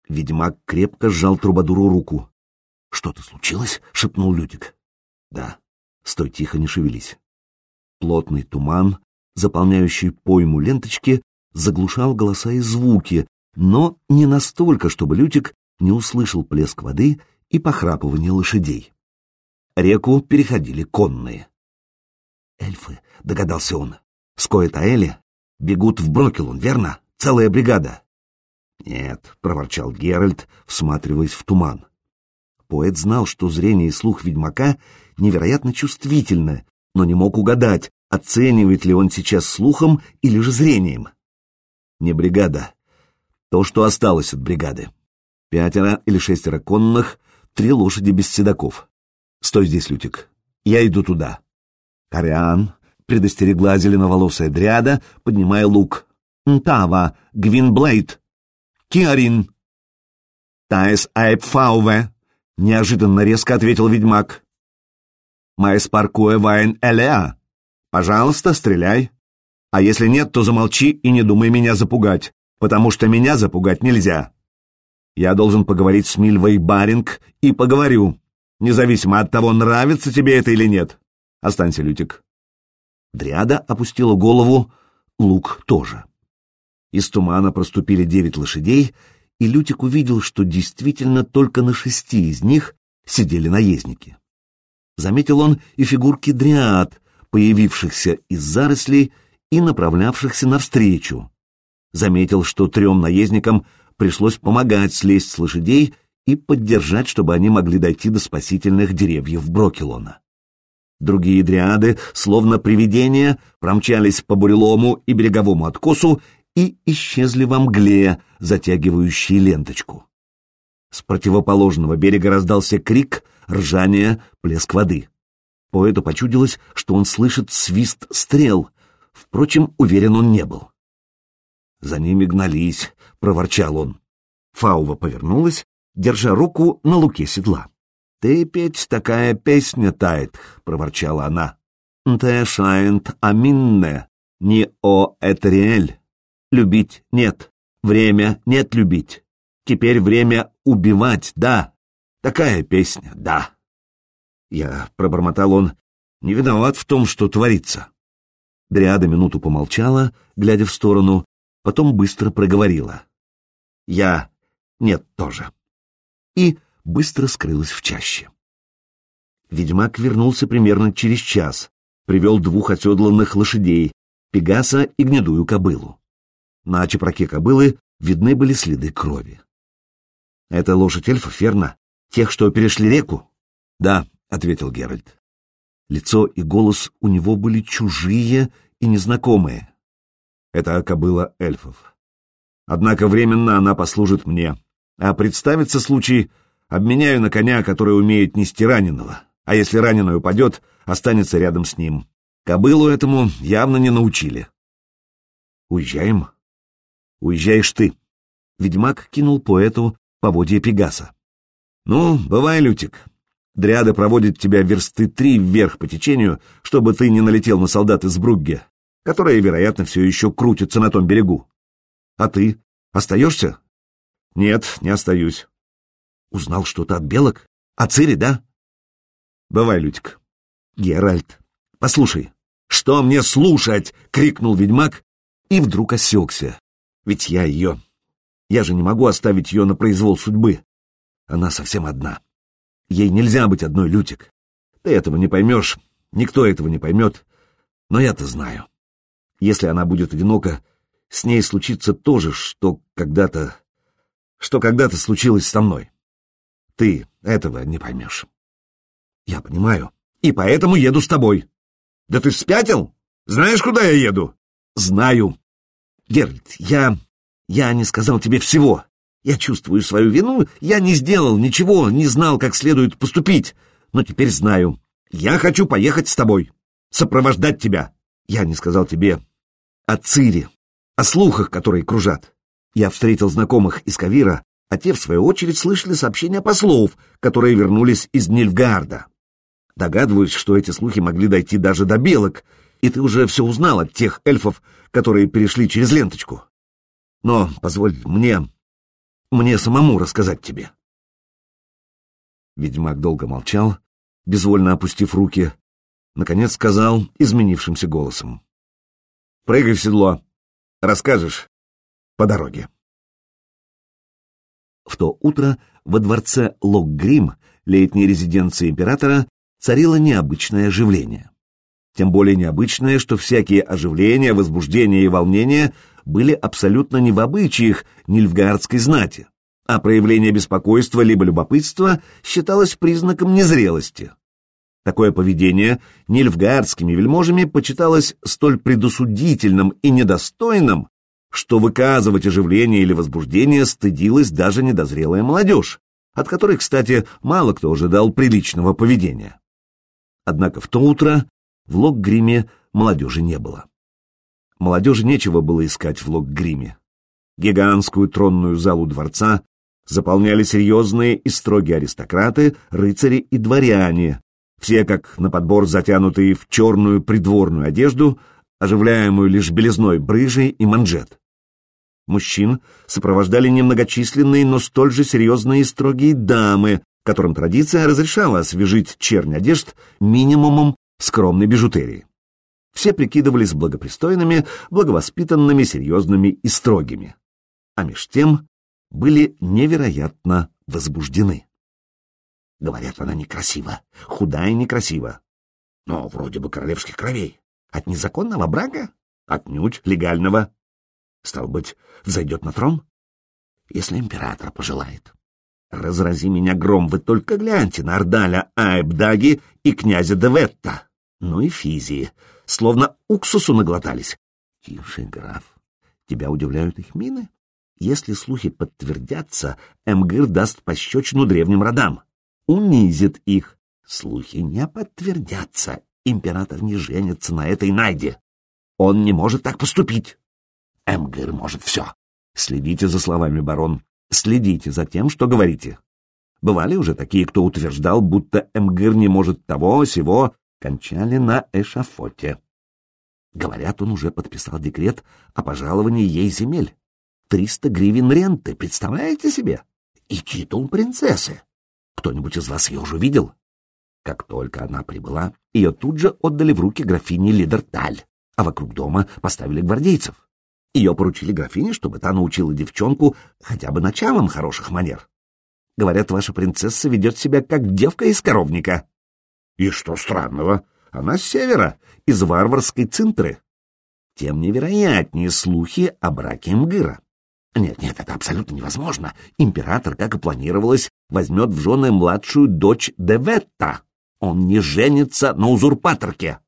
Ведьмак крепко сжал трубадуру руку. — Что-то случилось? — шепнул Лютик. — Да. Стой тихо, не шевелись. Плотный туман, заполняющий пойму ленточки, заглушал голоса и звуки, но не настолько, чтобы Лютик не услышал плеск воды и похрапывание лошадей. Реку переходили конные. «Эльфы», — догадался он, — «Скоет-Аэли бегут в Брокелун, верно? Целая бригада». «Нет», — проворчал Геральт, всматриваясь в туман. Поэт знал, что зрение и слух ведьмака невероятно чувствительны, но не мог угадать, оценивает ли он сейчас слухом или же зрением. Не бригада. То, что осталось от бригады. Пятеро или шестеро конных, три лошади без седаков. Стой здесь, Лютик. Я иду туда. Кориан предостерегла зеленоволосая дряда, поднимая лук. Нтава, Гвинблейд, Киарин. Таис Айпфауве, неожиданно резко ответил ведьмак. Майс Паркуэ Вайн Элеа. Пожалуйста, стреляй. А если нет, то замолчи и не думай меня запугать, потому что меня запугать нельзя. Я должен поговорить с Мильвой Баринг и поговорю, независимо от того, нравится тебе это или нет. Останься, Лютик. Дриада опустила голову, лук тоже. Из тумана проступили девять лошадей, и Лютик увидел, что действительно только на шести из них сидели наездники. Заметил он и фигурки дриад, появившихся из зарослей и направлявшихся навстречу. Заметил, что трем наездникам пришлось помогать слезть с лошадей и поддержать, чтобы они могли дойти до спасительных деревьев Брокелона. Другие дриады, словно привидения, промчались по бурелому и береговому откосу и исчезли во мгле, затягивающей ленточку. С противоположного берега раздался крик, ржание, плеск воды. Поэту почудилось, что он слышит свист стрел, впрочем, уверен он не был. За ними гнались, — проворчал он. Фаува повернулась, держа руку на луке седла. — Ты петь такая песня тает, — проворчала она. — Те шайнт аминне, не о этериэль. Любить нет, время нет любить. Теперь время убивать, да. Такая песня, да. Я, пробормотал он, не виноват в том, что творится. Дриада минуту помолчала, глядя в сторону, потом быстро проговорила. Я нет тоже. И быстро скрылась в чаще. Ведьмак вернулся примерно через час, привел двух оседланных лошадей, Пегаса и гнедую кобылу. На чепраке кобылы видны были следы крови. «Это лошадь эльфов, верно? Тех, что перешли реку?» «Да», — ответил Геральт. Лицо и голос у него были чужие и незнакомые. Это кобыла эльфов. Однако временно она послужит мне, а представится случай, обменяю на коня, который умеет нести раненого, а если раненый упадет, останется рядом с ним. Кобылу этому явно не научили. Уезжаем? Уезжаешь ты. Ведьмак кинул поэту поводья Пегаса. Ну, бывай, Лютик, Дриада проводит тебя версты три вверх по течению, чтобы ты не налетел на солдат из Бругге, которые, вероятно, все еще крутятся на том берегу. А ты? Остаешься? Нет, не остаюсь. Узнал что-то от белок? О Цири, да? Бывай, Лютик. Геральт, послушай. Что мне слушать? Крикнул ведьмак и вдруг осекся. Ведь я ее... Я же не могу оставить ее на произвол судьбы. Она совсем одна. Ей нельзя быть одной, Лютик. Ты этого не поймешь, никто этого не поймет, но я-то знаю. Если она будет одинока, с ней случится то же, что когда-то... что когда-то случилось со мной. Ты этого не поймешь. Я понимаю, и поэтому еду с тобой. Да ты спятил? Знаешь, куда я еду? Знаю. Геральт, я... я не сказал тебе всего. Я чувствую свою вину, я не сделал ничего, не знал, как следует поступить, но теперь знаю. Я хочу поехать с тобой, сопровождать тебя. Я не сказал тебе о Цире, о слухах, которые кружат. Я встретил знакомых из Кавира, а те, в свою очередь, слышали сообщения послов, которые вернулись из Нильфгаарда. Догадываюсь, что эти слухи могли дойти даже до белок, и ты уже все узнал от тех эльфов, которые перешли через ленточку. Но позволь мне мне самому рассказать тебе. Ведьмак долго молчал, безвольно опустив руки, наконец сказал изменившимся голосом. «Прыгай в седло, расскажешь по дороге». В то утро во дворце Локгрим, летней резиденции императора, царило необычное оживление. Тем более необычное, что всякие оживления, возбуждения и волнения были абсолютно не в обычаях нильфгаардской знати, а проявление беспокойства либо любопытства считалось признаком незрелости. Такое поведение нильфгаардскими вельможами почиталось столь предусудительным и недостойным, что выказывать оживление или возбуждение стыдилась даже недозрелая молодежь, от которой, кстати, мало кто ожидал приличного поведения. Однако в то утро в Локгриме молодежи не было. Молодежи нечего было искать в Локгриме. Гигантскую тронную залу дворца заполняли серьезные и строгие аристократы, рыцари и дворяне, все как на подбор затянутые в черную придворную одежду, оживляемую лишь белизной брыжей и манжет. Мужчин сопровождали немногочисленные, но столь же серьезные и строгие дамы, которым традиция разрешала освежить чернь одежд минимумом скромной бижутерии все прикидывались благопристойными, благовоспитанными, серьезными и строгими. А меж тем были невероятно возбуждены. Говорят, она некрасива, худая и некрасива. Но вроде бы королевских кровей. От незаконного брака? Отнюдь легального. Стал быть, взойдет на трон? Если император пожелает. Разрази меня гром, вы только гляньте на Ордаля Айбдаги и князя Деветта. Ну и Физии, словно уксусу наглотались. Тише, граф, тебя удивляют их мины? Если слухи подтвердятся, Эмгир даст пощечину древним родам, унизит их. Слухи не подтвердятся, император не женится на этой Найде. Он не может так поступить. Эмгир может все. Следите за словами, барон. Следите за тем, что говорите. Бывали уже такие, кто утверждал, будто Эмгир не может того, сего, кончали на эшафоте. Говорят, он уже подписал декрет о пожаловании ей земель. Триста гривен ренты, представляете себе? И титул принцессы. Кто-нибудь из вас ее уже видел? Как только она прибыла, ее тут же отдали в руки графине Лидерталь, а вокруг дома поставили гвардейцев. Ее поручили графине, чтобы та научила девчонку хотя бы началам хороших манер. Говорят, ваша принцесса ведет себя как девка из коровника. И что странного? Она с севера, из варварской цинтры. Тем невероятнее слухи о браке Мгыра. Нет, нет, это абсолютно невозможно. Император, как и планировалось, возьмет в жены младшую дочь Деветта. Он не женится на узурпаторке.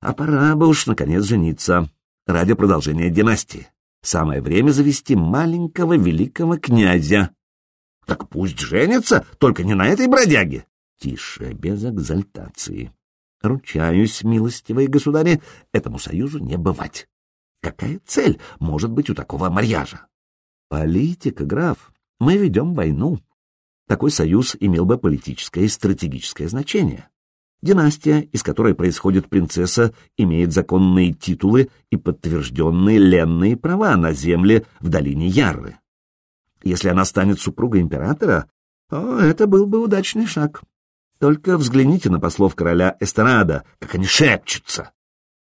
А пора бы уж, наконец, жениться ради продолжения династии. Самое время завести маленького великого князя. Так пусть женится, только не на этой бродяге. Тише, без экзальтации. Ручаюсь, милостивые государи, этому союзу не бывать. Какая цель может быть у такого марьяжа? Политика, граф. Мы ведем войну. Такой союз имел бы политическое и стратегическое значение. Династия, из которой происходит принцесса, имеет законные титулы и подтвержденные ленные права на земле в долине Ярры. Если она станет супругой императора, то это был бы удачный шаг. Только взгляните на послов короля Эстерада, как они шепчутся.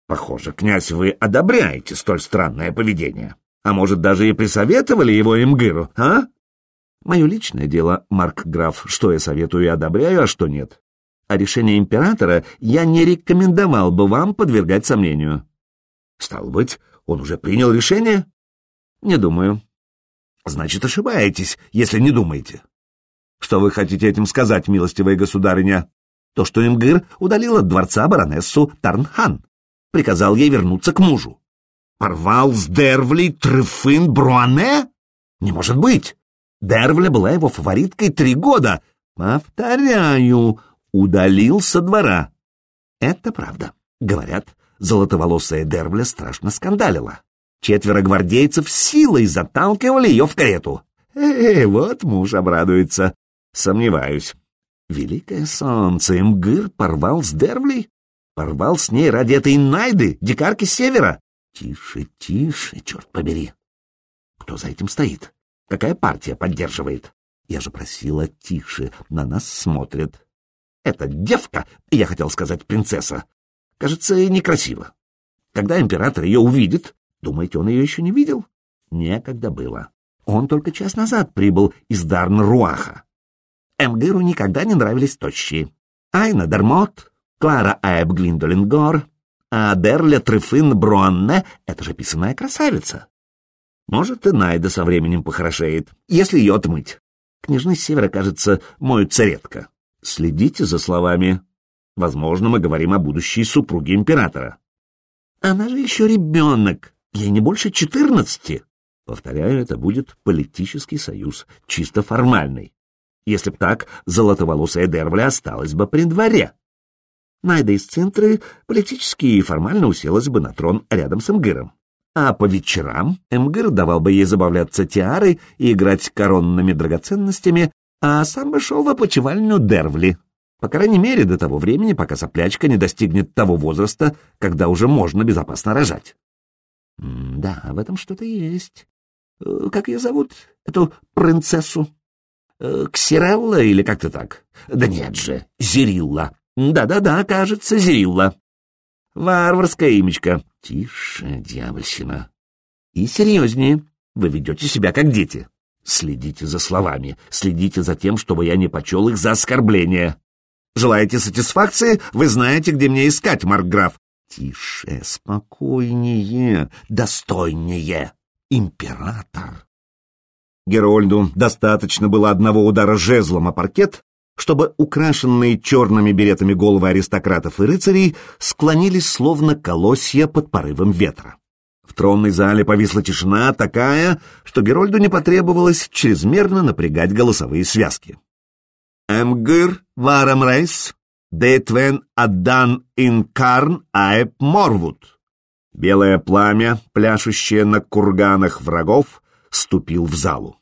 Похоже, князь, вы одобряете столь странное поведение. А может, даже и присоветовали его Имгыру, а? Мое личное дело, Марк Граф, что я советую и одобряю, а что нет. А решение императора я не рекомендовал бы вам подвергать сомнению. Стало быть, он уже принял решение? Не думаю. Значит, ошибаетесь, если не думаете. Что вы хотите этим сказать, милостивая государыня? То, что Имгыр удалил от дворца баронессу Тарнхан, приказал ей вернуться к мужу. Порвал с Дервли Трефын Бруане? Не может быть! Дервля была его фавориткой три года. Повторяю, удалил со двора. Это правда. Говорят, золотоволосая Дервля страшно скандалила. Четверо гвардейцев силой заталкивали ее в карету. Э, вот муж обрадуется. Сомневаюсь. Великое солнце, Мгыр порвал с Дервлей? Порвал с ней ради этой Найды, дикарки севера? Тише, тише, черт побери. Кто за этим стоит? Какая партия поддерживает? Я же просила тише, на нас смотрят. Эта девка, я хотел сказать принцесса, кажется, некрасиво. Когда император ее увидит, думаете, он ее еще не видел? Некогда было. Он только час назад прибыл из Дарн-Руаха. Эмгыру никогда не нравились тощие. Айна Дермот, Клара Аэб Гвиндолингор, а Дерля Трефын Бруанне — это же писаная красавица. Может, и Найда со временем похорошеет, если ее отмыть. Княжны севера, кажется, моются редко. Следите за словами. Возможно, мы говорим о будущей супруге императора. Она же еще ребенок, ей не больше четырнадцати. Повторяю, это будет политический союз, чисто формальный. Если б так, золотоволосая Дервля осталась бы при дворе. Найда из центра политически и формально уселась бы на трон рядом с Мгыром. А по вечерам Мгыр давал бы ей забавляться тиарой и играть коронными драгоценностями, а сам бы шел в опочивальню Дервли. По крайней мере, до того времени, пока соплячка не достигнет того возраста, когда уже можно безопасно рожать. М да, в этом что-то есть. Э, как ее зовут, эту принцессу? Э, Ксирелла или как-то так? Да нет же, Зерилла. Да-да-да, кажется, Зерилла. Варварское имечко. Тише, дьявольщина. И серьезнее. Вы ведете себя как дети. Следите за словами, следите за тем, чтобы я не почел их за оскорбление. Желаете сатисфакции? Вы знаете, где мне искать, Маркграф. Тише, спокойнее, достойнее. Император. Герольду достаточно было одного удара жезлом о паркет, чтобы украшенные черными беретами головы аристократов и рыцарей склонились словно колосья под порывом ветра. В тронной зале повисла тишина такая, что Герольду не потребовалось чрезмерно напрягать голосовые связки. «Эмгыр варам рейс, детвен аддан инкарн аэп морвуд». Белое пламя, пляшущее на курганах врагов, ступил в залу.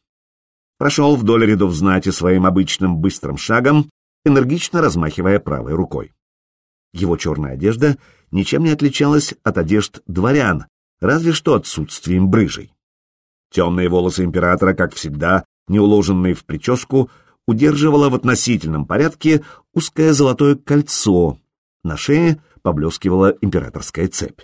Прошел вдоль рядов знати своим обычным быстрым шагом, энергично размахивая правой рукой. Его черная одежда ничем не отличалась от одежд дворян, разве что отсутствием брыжей. Темные волосы императора, как всегда, не уложенные в прическу, удерживало в относительном порядке узкое золотое кольцо, на шее поблескивала императорская цепь.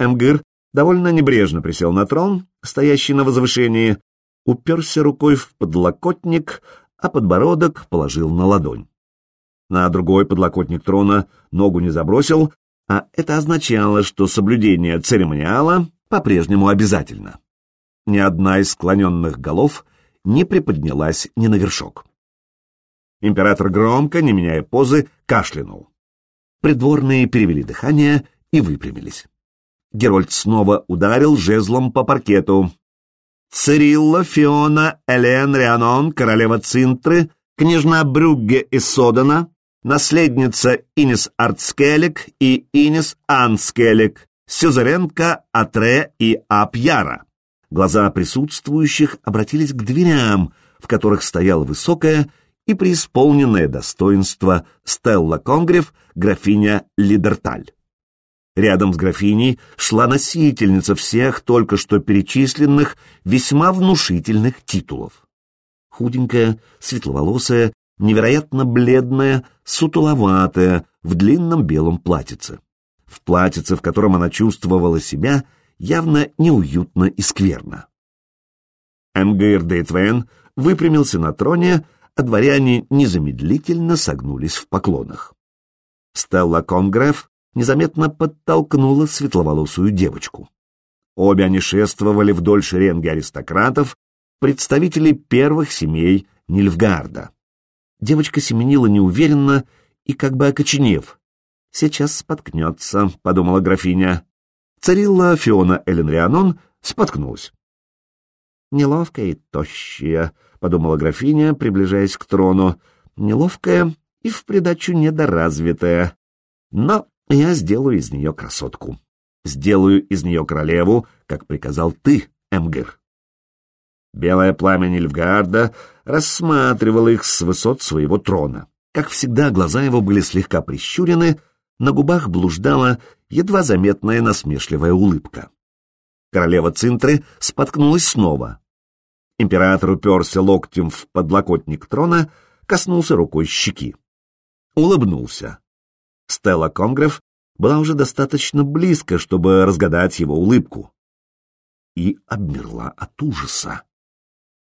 Эмгыр довольно небрежно присел на трон, стоящий на возвышении, уперся рукой в подлокотник, а подбородок положил на ладонь. На другой подлокотник трона ногу не забросил, а это означало, что соблюдение церемониала по-прежнему обязательно. Ни одна из склоненных голов не приподнялась ни на вершок. Император громко, не меняя позы, кашлянул. Придворные перевели дыхание и выпрямились. Герольд снова ударил жезлом по паркету. Цирилла, Фиона, Элен, Рианон, королева Цинтры, княжна Брюгге и Содана, наследница Инис Артскелек и Инис Анскелек, Сюзеренка, Атре и Апьяра. Глаза присутствующих обратились к дверям, в которых стояла высокая и преисполненное достоинство Стелла Конгрев, графиня Лидерталь. Рядом с графиней шла носительница всех только что перечисленных весьма внушительных титулов. Худенькая, светловолосая, невероятно бледная, сутуловатая, в длинном белом платьице. В платьице, в котором она чувствовала себя явно неуютно и скверно. Эмгейр Дейтвен выпрямился на троне, а дворяне незамедлительно согнулись в поклонах. Стелла Конгреф незаметно подтолкнула светловолосую девочку. Обе они шествовали вдоль шеренги аристократов, представителей первых семей Нильфгарда. Девочка семенила неуверенно и как бы окоченев. «Сейчас споткнется», — подумала графиня. Царила Фиона Эленрианон споткнулась. «Неловкая и тощая», — подумала графиня, приближаясь к трону. «Неловкая и в придачу недоразвитая. Но я сделаю из нее красотку. Сделаю из нее королеву, как приказал ты, Эмгер. Белое пламя Нильфгарда рассматривало их с высот своего трона. Как всегда, глаза его были слегка прищурены, на губах блуждала едва заметная насмешливая улыбка. Королева Цинтры споткнулась снова. Император уперся локтем в подлокотник трона, коснулся рукой щеки. Улыбнулся. Стелла Конгрев была уже достаточно близко, чтобы разгадать его улыбку. И обмерла от ужаса.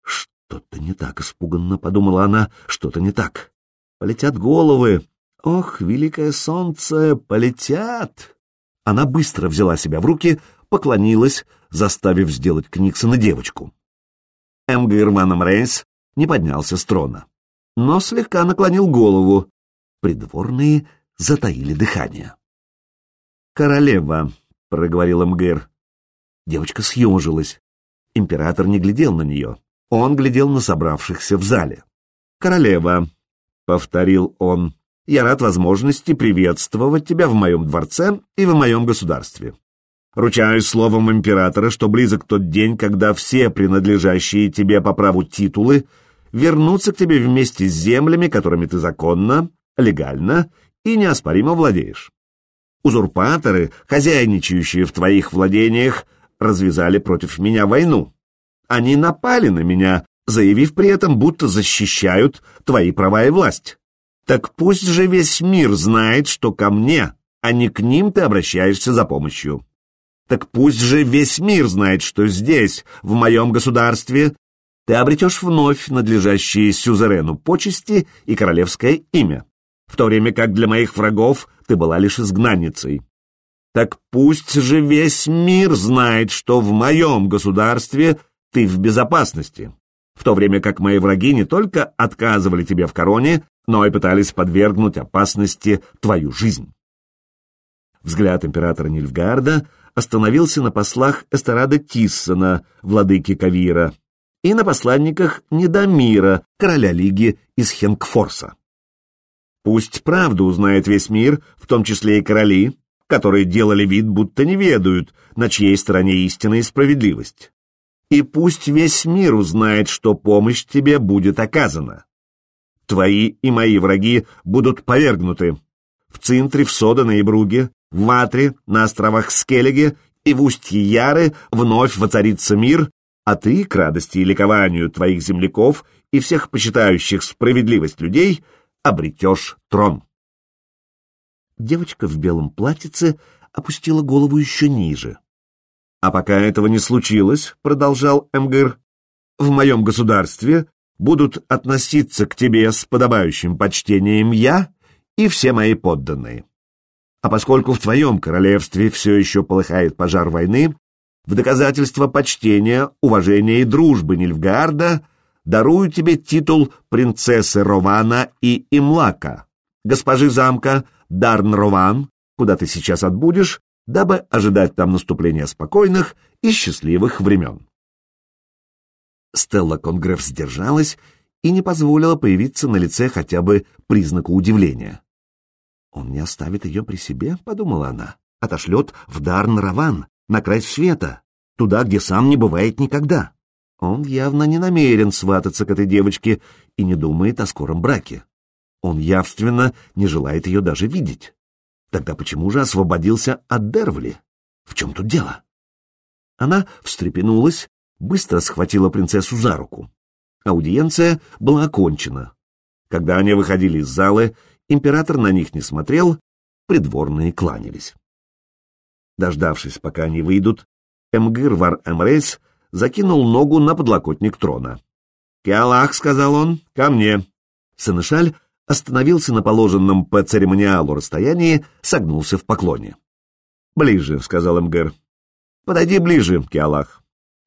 Что-то не так, испуганно подумала она, что-то не так. Полетят головы. Ох, великое солнце, полетят! Она быстро взяла себя в руки, поклонилась, заставив сделать Книксона девочку. М. Германом Рейнс не поднялся с трона, но слегка наклонил голову. Придворные затаили дыхание. «Королева», — проговорил Мгэр. Девочка съежилась. Император не глядел на нее. Он глядел на собравшихся в зале. «Королева», — повторил он, — «я рад возможности приветствовать тебя в моем дворце и в моем государстве. Ручаюсь словом императора, что близок тот день, когда все принадлежащие тебе по праву титулы вернутся к тебе вместе с землями, которыми ты законно, легально и неоспоримо владеешь. Узурпаторы, хозяйничающие в твоих владениях, развязали против меня войну. Они напали на меня, заявив при этом, будто защищают твои права и власть. Так пусть же весь мир знает, что ко мне, а не к ним ты обращаешься за помощью. Так пусть же весь мир знает, что здесь, в моем государстве, ты обретешь вновь надлежащие сюзерену почести и королевское имя в то время как для моих врагов ты была лишь изгнанницей. Так пусть же весь мир знает, что в моем государстве ты в безопасности, в то время как мои враги не только отказывали тебе в короне, но и пытались подвергнуть опасности твою жизнь. Взгляд императора Нильфгарда остановился на послах Эстерада Тиссона, владыки Кавира, и на посланниках Недомира, короля Лиги из Хенкфорса. Пусть правду узнает весь мир, в том числе и короли, которые делали вид, будто не ведают, на чьей стороне истина и справедливость. И пусть весь мир узнает, что помощь тебе будет оказана. Твои и мои враги будут повергнуты. В Цинтре, в Содане и Бруге, в Матре, на островах Скеллиге и в устье Яры вновь воцарится мир, а ты, к радости и ликованию твоих земляков и всех почитающих справедливость людей, обретешь трон. Девочка в белом платьице опустила голову еще ниже. «А пока этого не случилось, — продолжал Эмгыр, — в моем государстве будут относиться к тебе с подобающим почтением я и все мои подданные. А поскольку в твоем королевстве все еще полыхает пожар войны, в доказательство почтения, уважения и дружбы Нильфгаарда дарую тебе титул принцессы Рована и Имлака, госпожи замка Дарн-Рован, куда ты сейчас отбудешь, дабы ожидать там наступления спокойных и счастливых времен. Стелла Конгреф сдержалась и не позволила появиться на лице хотя бы признаку удивления. «Он не оставит ее при себе», — подумала она, — «отошлет в Дарн-Раван, на край света, туда, где сам не бывает никогда. Он явно не намерен свататься к этой девочке и не думает о скором браке. Он явственно не желает ее даже видеть. Тогда почему же освободился от Дервли? В чем тут дело? Она встрепенулась, быстро схватила принцессу за руку. Аудиенция была окончена. Когда они выходили из залы, император на них не смотрел, придворные кланялись. Дождавшись, пока они выйдут, Эмгир Вар Эмрейс закинул ногу на подлокотник трона. «Киалах», — сказал он, — «ко мне». Сенешаль остановился на положенном по церемониалу расстоянии, согнулся в поклоне. «Ближе», — сказал Эмгер. «Подойди ближе, Киалах.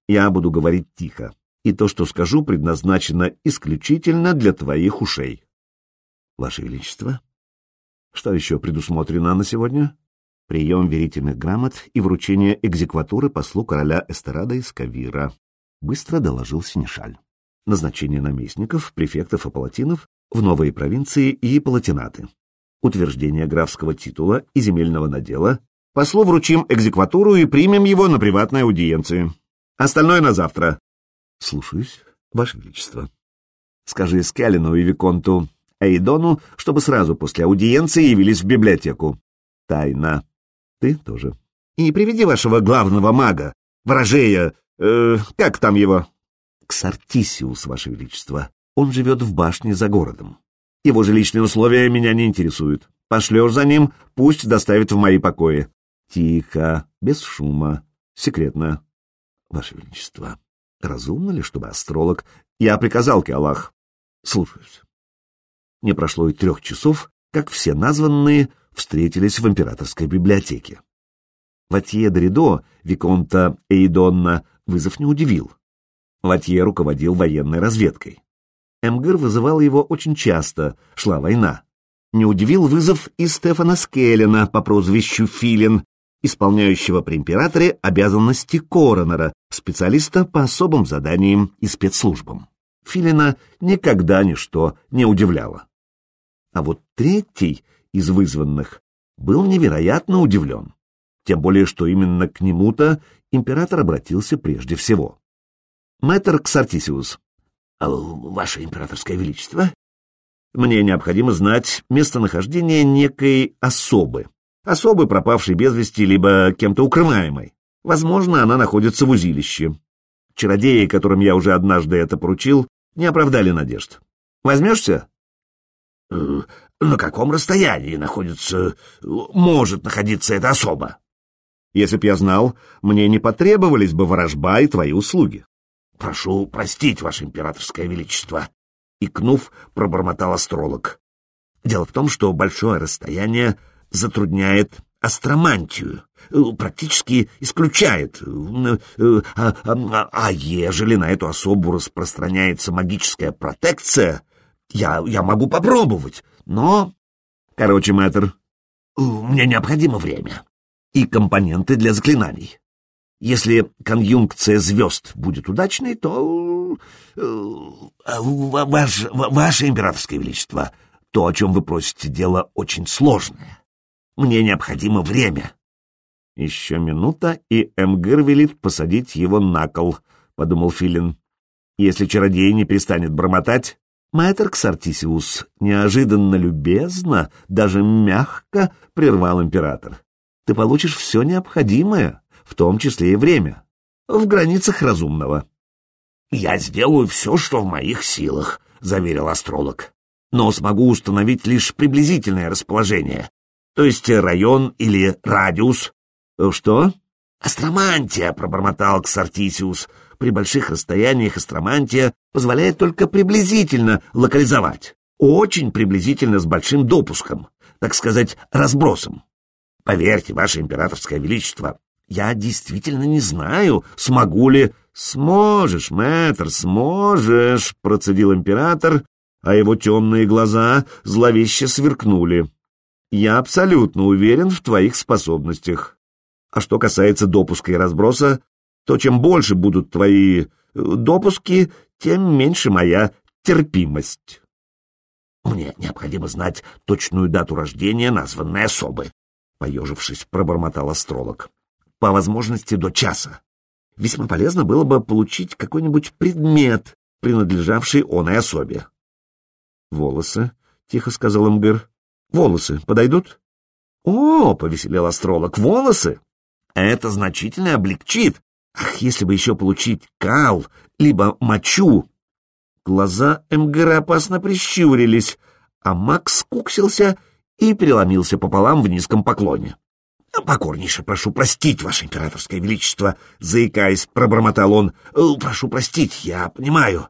Я буду говорить тихо, и то, что скажу, предназначено исключительно для твоих ушей». «Ваше Величество, что еще предусмотрено на сегодня?» Прием верительных грамот и вручение экзекватуры послу короля Эстерада из Кавира, быстро доложил Синишаль. Назначение наместников, префектов и палатинов в новые провинции и палатинаты. Утверждение графского титула и земельного надела. Послу вручим экзекватуру и примем его на приватной аудиенции. Остальное на завтра. Слушаюсь, Ваше Величество. Скажи Скалину и Виконту Эйдону, чтобы сразу после аудиенции явились в библиотеку. Тайна. Ты тоже. И приведи вашего главного мага, ворожея, э, как там его? Ксартисиус, ваше величество. Он живет в башне за городом. Его же личные условия меня не интересуют. Пошлешь за ним, пусть доставит в мои покои. Тихо, без шума, секретно. Ваше Величество, разумно ли, чтобы астролог... Я приказал, Киалах. Слушаюсь. Не прошло и трех часов, как все названные встретились в императорской библиотеке. Ватье Доридо, Виконта Эйдонна, вызов не удивил. Ватье руководил военной разведкой. Эмгыр вызывал его очень часто, шла война. Не удивил вызов и Стефана Скеллена по прозвищу Филин, исполняющего при императоре обязанности коронера, специалиста по особым заданиям и спецслужбам. Филина никогда ничто не удивляло. А вот третий из вызванных, был невероятно удивлен. Тем более, что именно к нему-то император обратился прежде всего. «Мэтр Ксартисиус, а, ваше императорское величество, мне необходимо знать местонахождение некой особы, особы, пропавшей без вести, либо кем-то укрываемой. Возможно, она находится в узилище. Чародеи, которым я уже однажды это поручил, не оправдали надежд. Возьмешься? Э, на каком расстоянии находится, может находиться эта особа? Если б я знал, мне не потребовались бы ворожба и твои услуги. Прошу простить, ваше императорское величество. Икнув, пробормотал астролог. Дело в том, что большое расстояние затрудняет астромантию, практически исключает. А, а, а, а ежели на эту особу распространяется магическая протекция, я, я могу попробовать, но... Короче, мэтр, мне необходимо время и компоненты для заклинаний. Если конъюнкция звезд будет удачной, то... Э, ваше, ваше императорское величество, то, о чем вы просите, дело очень сложное. Мне необходимо время. Еще минута, и Эмгыр велит посадить его на кол, — подумал Филин. Если чародей не перестанет бормотать, Мэтр Ксартисиус неожиданно любезно, даже мягко прервал император. Ты получишь все необходимое, в том числе и время, в границах разумного. «Я сделаю все, что в моих силах», — заверил астролог. «Но смогу установить лишь приблизительное расположение, то есть район или радиус». «Что?» «Астромантия», — пробормотал Ксартисиус. «При больших расстояниях астромантия позволяет только приблизительно локализовать. Очень приблизительно с большим допуском, так сказать, разбросом. Поверьте, ваше императорское величество, я действительно не знаю, смогу ли... Сможешь, мэтр, сможешь, процедил император, а его темные глаза зловеще сверкнули. Я абсолютно уверен в твоих способностях. А что касается допуска и разброса, то чем больше будут твои э, допуски, тем меньше моя терпимость. Мне необходимо знать точную дату рождения названной особы, поежившись, пробормотал астролог. По возможности до часа. Весьма полезно было бы получить какой-нибудь предмет, принадлежавший оной особе. «Волосы», — тихо сказал Мгыр. «Волосы подойдут?» «О!» — повеселел астролог. «Волосы? Это значительно облегчит. Ах, если бы еще получить кал, либо мочу!» Глаза Мгыра опасно прищурились, а Макс скуксился и переломился пополам в низком поклоне. «Покорнейше прошу простить, Ваше Императорское Величество!» — заикаясь, пробормотал он. «Э, «Прошу простить, я понимаю.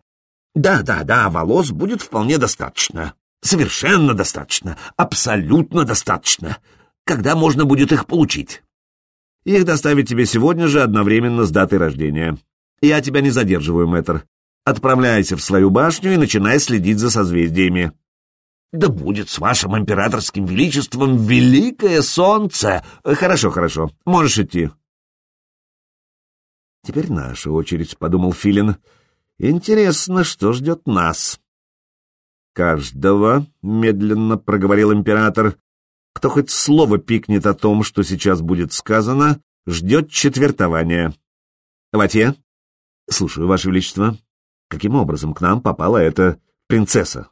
Да, да, да, волос будет вполне достаточно. Совершенно достаточно. Абсолютно достаточно. Когда можно будет их получить?» «Их доставить тебе сегодня же одновременно с датой рождения. Я тебя не задерживаю, мэтр. Отправляйся в свою башню и начинай следить за созвездиями. Да будет с вашим императорским величеством великое солнце! Хорошо, хорошо, можешь идти. Теперь наша очередь, — подумал Филин. Интересно, что ждет нас. Каждого, — медленно проговорил император, — кто хоть слово пикнет о том, что сейчас будет сказано, ждет четвертования. Ватье? Слушаю, Ваше Величество. Каким образом к нам попала эта принцесса?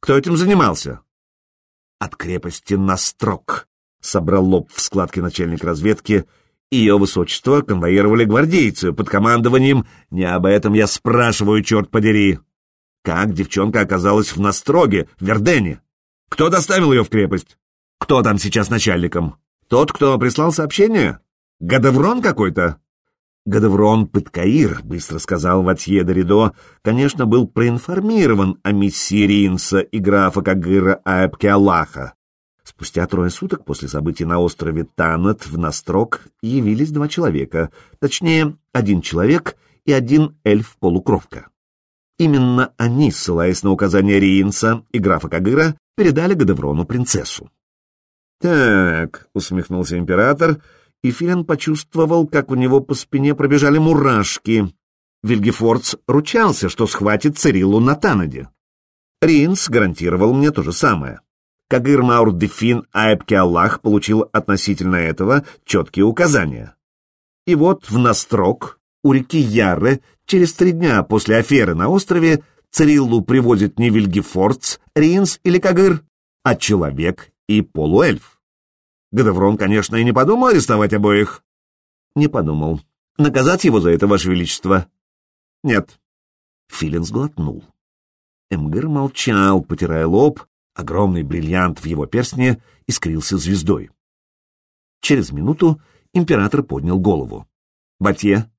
Кто этим занимался? От крепости Настрок, собрал лоб в складке начальник разведки. Ее высочество конвоировали гвардейцы под командованием «Не об этом я спрашиваю, черт подери!» Как девчонка оказалась в Настроге, в Вердене? Кто доставил ее в крепость? Кто там сейчас начальником? Тот, кто прислал сообщение? Гадеврон какой-то? Гадеврон Пыткаир, быстро сказал Ватье Доридо, конечно, был проинформирован о миссии Ринса и графа Кагыра Аэбки Аллаха. Спустя трое суток после событий на острове Танат в Настрок явились два человека, точнее, один человек и один эльф-полукровка. Именно они, ссылаясь на указания Риинса и графа Кагыра, передали Гадеврону принцессу. «Так», — усмехнулся император, — и Филин почувствовал, как у него по спине пробежали мурашки. Вильгефордс ручался, что схватит Цириллу на Танаде. Ринс гарантировал мне то же самое. Кагыр Маур Дефин Аэбки Аллах получил относительно этого четкие указания. И вот в Настрок, у реки Яры, через три дня после аферы на острове, Цириллу привозит не Вильгефордс, Ринс или Кагыр, а человек и полуэльф. Гадеврон, конечно, и не подумал арестовать обоих. Не подумал. Наказать его за это, Ваше Величество? Нет. Филин сглотнул. Эмгер молчал, потирая лоб, огромный бриллиант в его перстне искрился звездой. Через минуту император поднял голову. «Батье,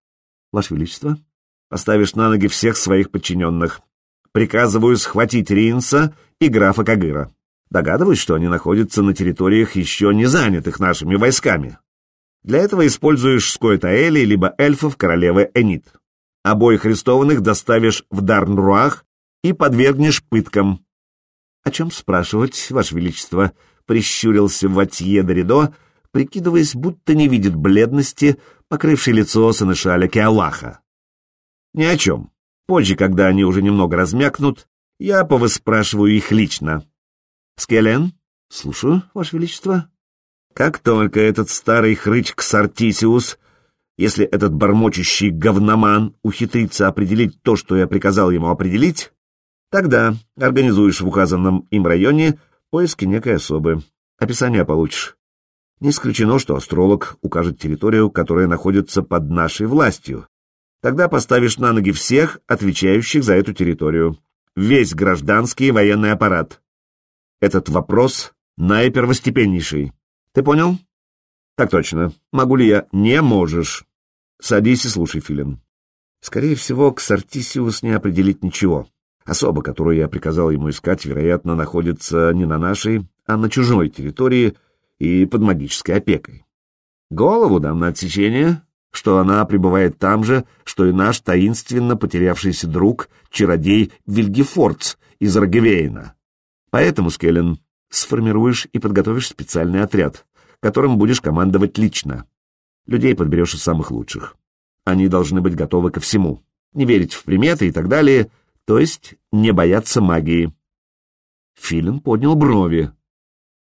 Ваше Величество, поставишь на ноги всех своих подчиненных. Приказываю схватить Ринса и графа Кагыра. Догадываюсь, что они находятся на территориях, еще не занятых нашими войсками. Для этого используешь Скойтаэли либо эльфов королевы Энит. Обоих арестованных доставишь в Дарнруах и подвергнешь пыткам. — О чем спрашивать, Ваше Величество? — прищурился Ватье Доридо, прикидываясь, будто не видит бледности, покрывшей лицо Санышаля Киалаха. — Ни о чем. Позже, когда они уже немного размякнут, я повыспрашиваю их лично. Скелен? Слушаю, Ваше Величество. Как только этот старый хрычк Сартисиус, если этот бормочущий говноман ухитрится определить то, что я приказал ему определить, тогда организуешь в указанном им районе поиски некой особы. Описание получишь. Не исключено, что астролог укажет территорию, которая находится под нашей властью. Тогда поставишь на ноги всех, отвечающих за эту территорию. Весь гражданский и военный аппарат. Этот вопрос наипервостепеннейший. Ты понял? Так точно. Могу ли я? Не можешь. Садись и слушай, Филин. Скорее всего, к Сартисиус не определить ничего. Особа, которую я приказал ему искать, вероятно, находится не на нашей, а на чужой территории и под магической опекой. Голову дам на отсечение, что она пребывает там же, что и наш таинственно потерявшийся друг, чародей Вильгефордс из Рогевейна. Поэтому, Скеллен, сформируешь и подготовишь специальный отряд, которым будешь командовать лично. Людей подберешь из самых лучших. Они должны быть готовы ко всему, не верить в приметы и так далее, то есть не бояться магии. Филин поднял брови.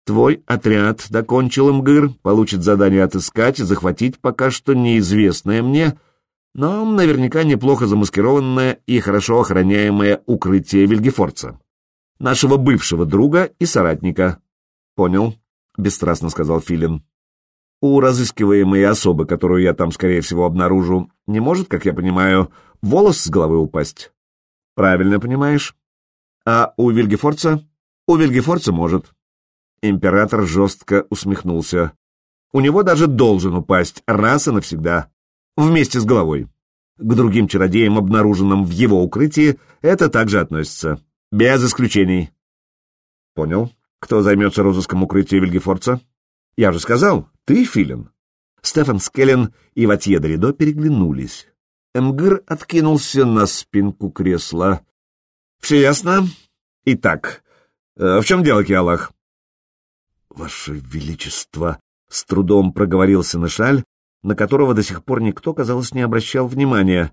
Твой отряд, докончил МГИР, получит задание отыскать и захватить пока что неизвестное мне, но наверняка неплохо замаскированное и хорошо охраняемое укрытие Вильгефорца нашего бывшего друга и соратника. Понял, бесстрастно сказал Филин. У разыскиваемой особы, которую я там, скорее всего, обнаружу, не может, как я понимаю, волос с головы упасть. Правильно понимаешь? А у Вильгефорца? У Вильгефорца может. Император жестко усмехнулся. У него даже должен упасть раз и навсегда. Вместе с головой. К другим чародеям, обнаруженным в его укрытии, это также относится. Без исключений. Понял. Кто займется розыском укрытия Вильгефорца? Я же сказал, ты, Филин. Стефан Скеллен и Ватье Доридо переглянулись. Эмгр откинулся на спинку кресла. Все ясно? Итак, э, в чем дело, Киалах? Ваше Величество, с трудом проговорился Нашаль, на которого до сих пор никто, казалось, не обращал внимания.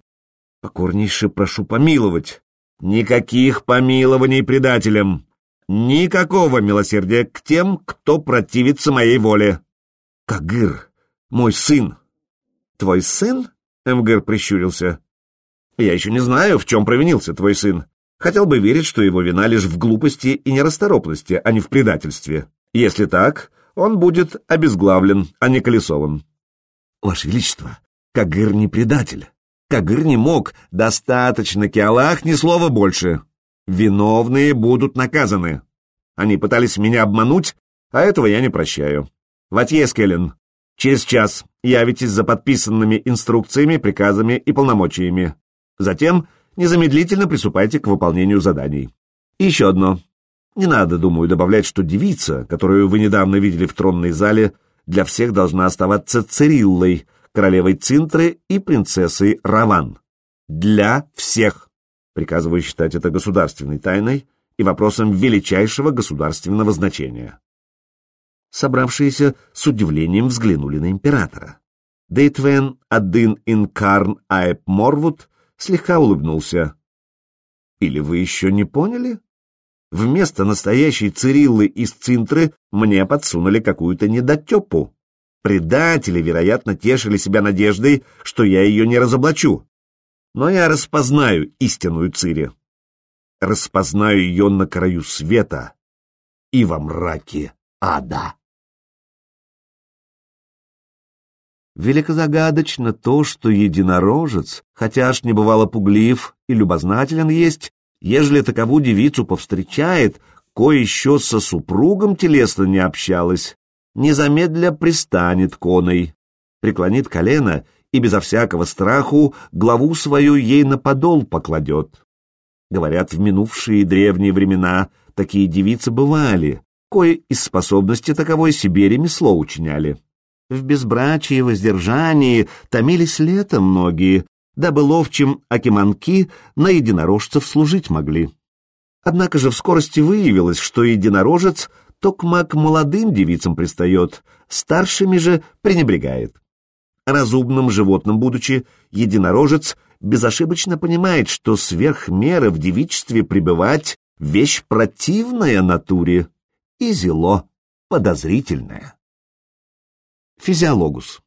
Покорнейше прошу помиловать. Никаких помилований предателям. Никакого милосердия к тем, кто противится моей воле. Кагыр, мой сын. Твой сын? Эмгер прищурился. Я еще не знаю, в чем провинился твой сын. Хотел бы верить, что его вина лишь в глупости и нерасторопности, а не в предательстве. Если так, он будет обезглавлен, а не колесован. Ваше Величество, Кагыр не предатель. Кагыр не мог. Достаточно, Киалах, ни слова больше. Виновные будут наказаны. Они пытались меня обмануть, а этого я не прощаю. Ватье Скеллен, через час явитесь за подписанными инструкциями, приказами и полномочиями. Затем незамедлительно приступайте к выполнению заданий. И еще одно. Не надо, думаю, добавлять, что девица, которую вы недавно видели в тронной зале, для всех должна оставаться Цириллой, королевой Цинтры и принцессой Раван. Для всех. Приказываю считать это государственной тайной и вопросом величайшего государственного значения. Собравшиеся с удивлением взглянули на императора. Дейтвен Адын Инкарн Аэп Морвуд слегка улыбнулся. «Или вы еще не поняли? Вместо настоящей Цириллы из Цинтры мне подсунули какую-то недотепу. Предатели, вероятно, тешили себя надеждой, что я ее не разоблачу. Но я распознаю истинную Цири. Распознаю ее на краю света и во мраке ада. Великозагадочно то, что единорожец, хотя аж не бывало пуглив и любознателен есть, ежели такову девицу повстречает, кое еще со супругом телесно не общалась, незамедля пристанет коной, преклонит колено и безо всякого страху главу свою ей на подол покладет. Говорят, в минувшие древние времена такие девицы бывали, кое из способности таковой себе ремесло учиняли. В безбрачии и воздержании томились лето многие, дабы ловчим акиманки на единорожцев служить могли. Однако же в скорости выявилось, что единорожец Токма к молодым девицам пристает, старшими же пренебрегает. Разумным животным будучи, единорожец безошибочно понимает, что сверх меры в девичестве пребывать — вещь противная натуре и зело подозрительная. физиологус.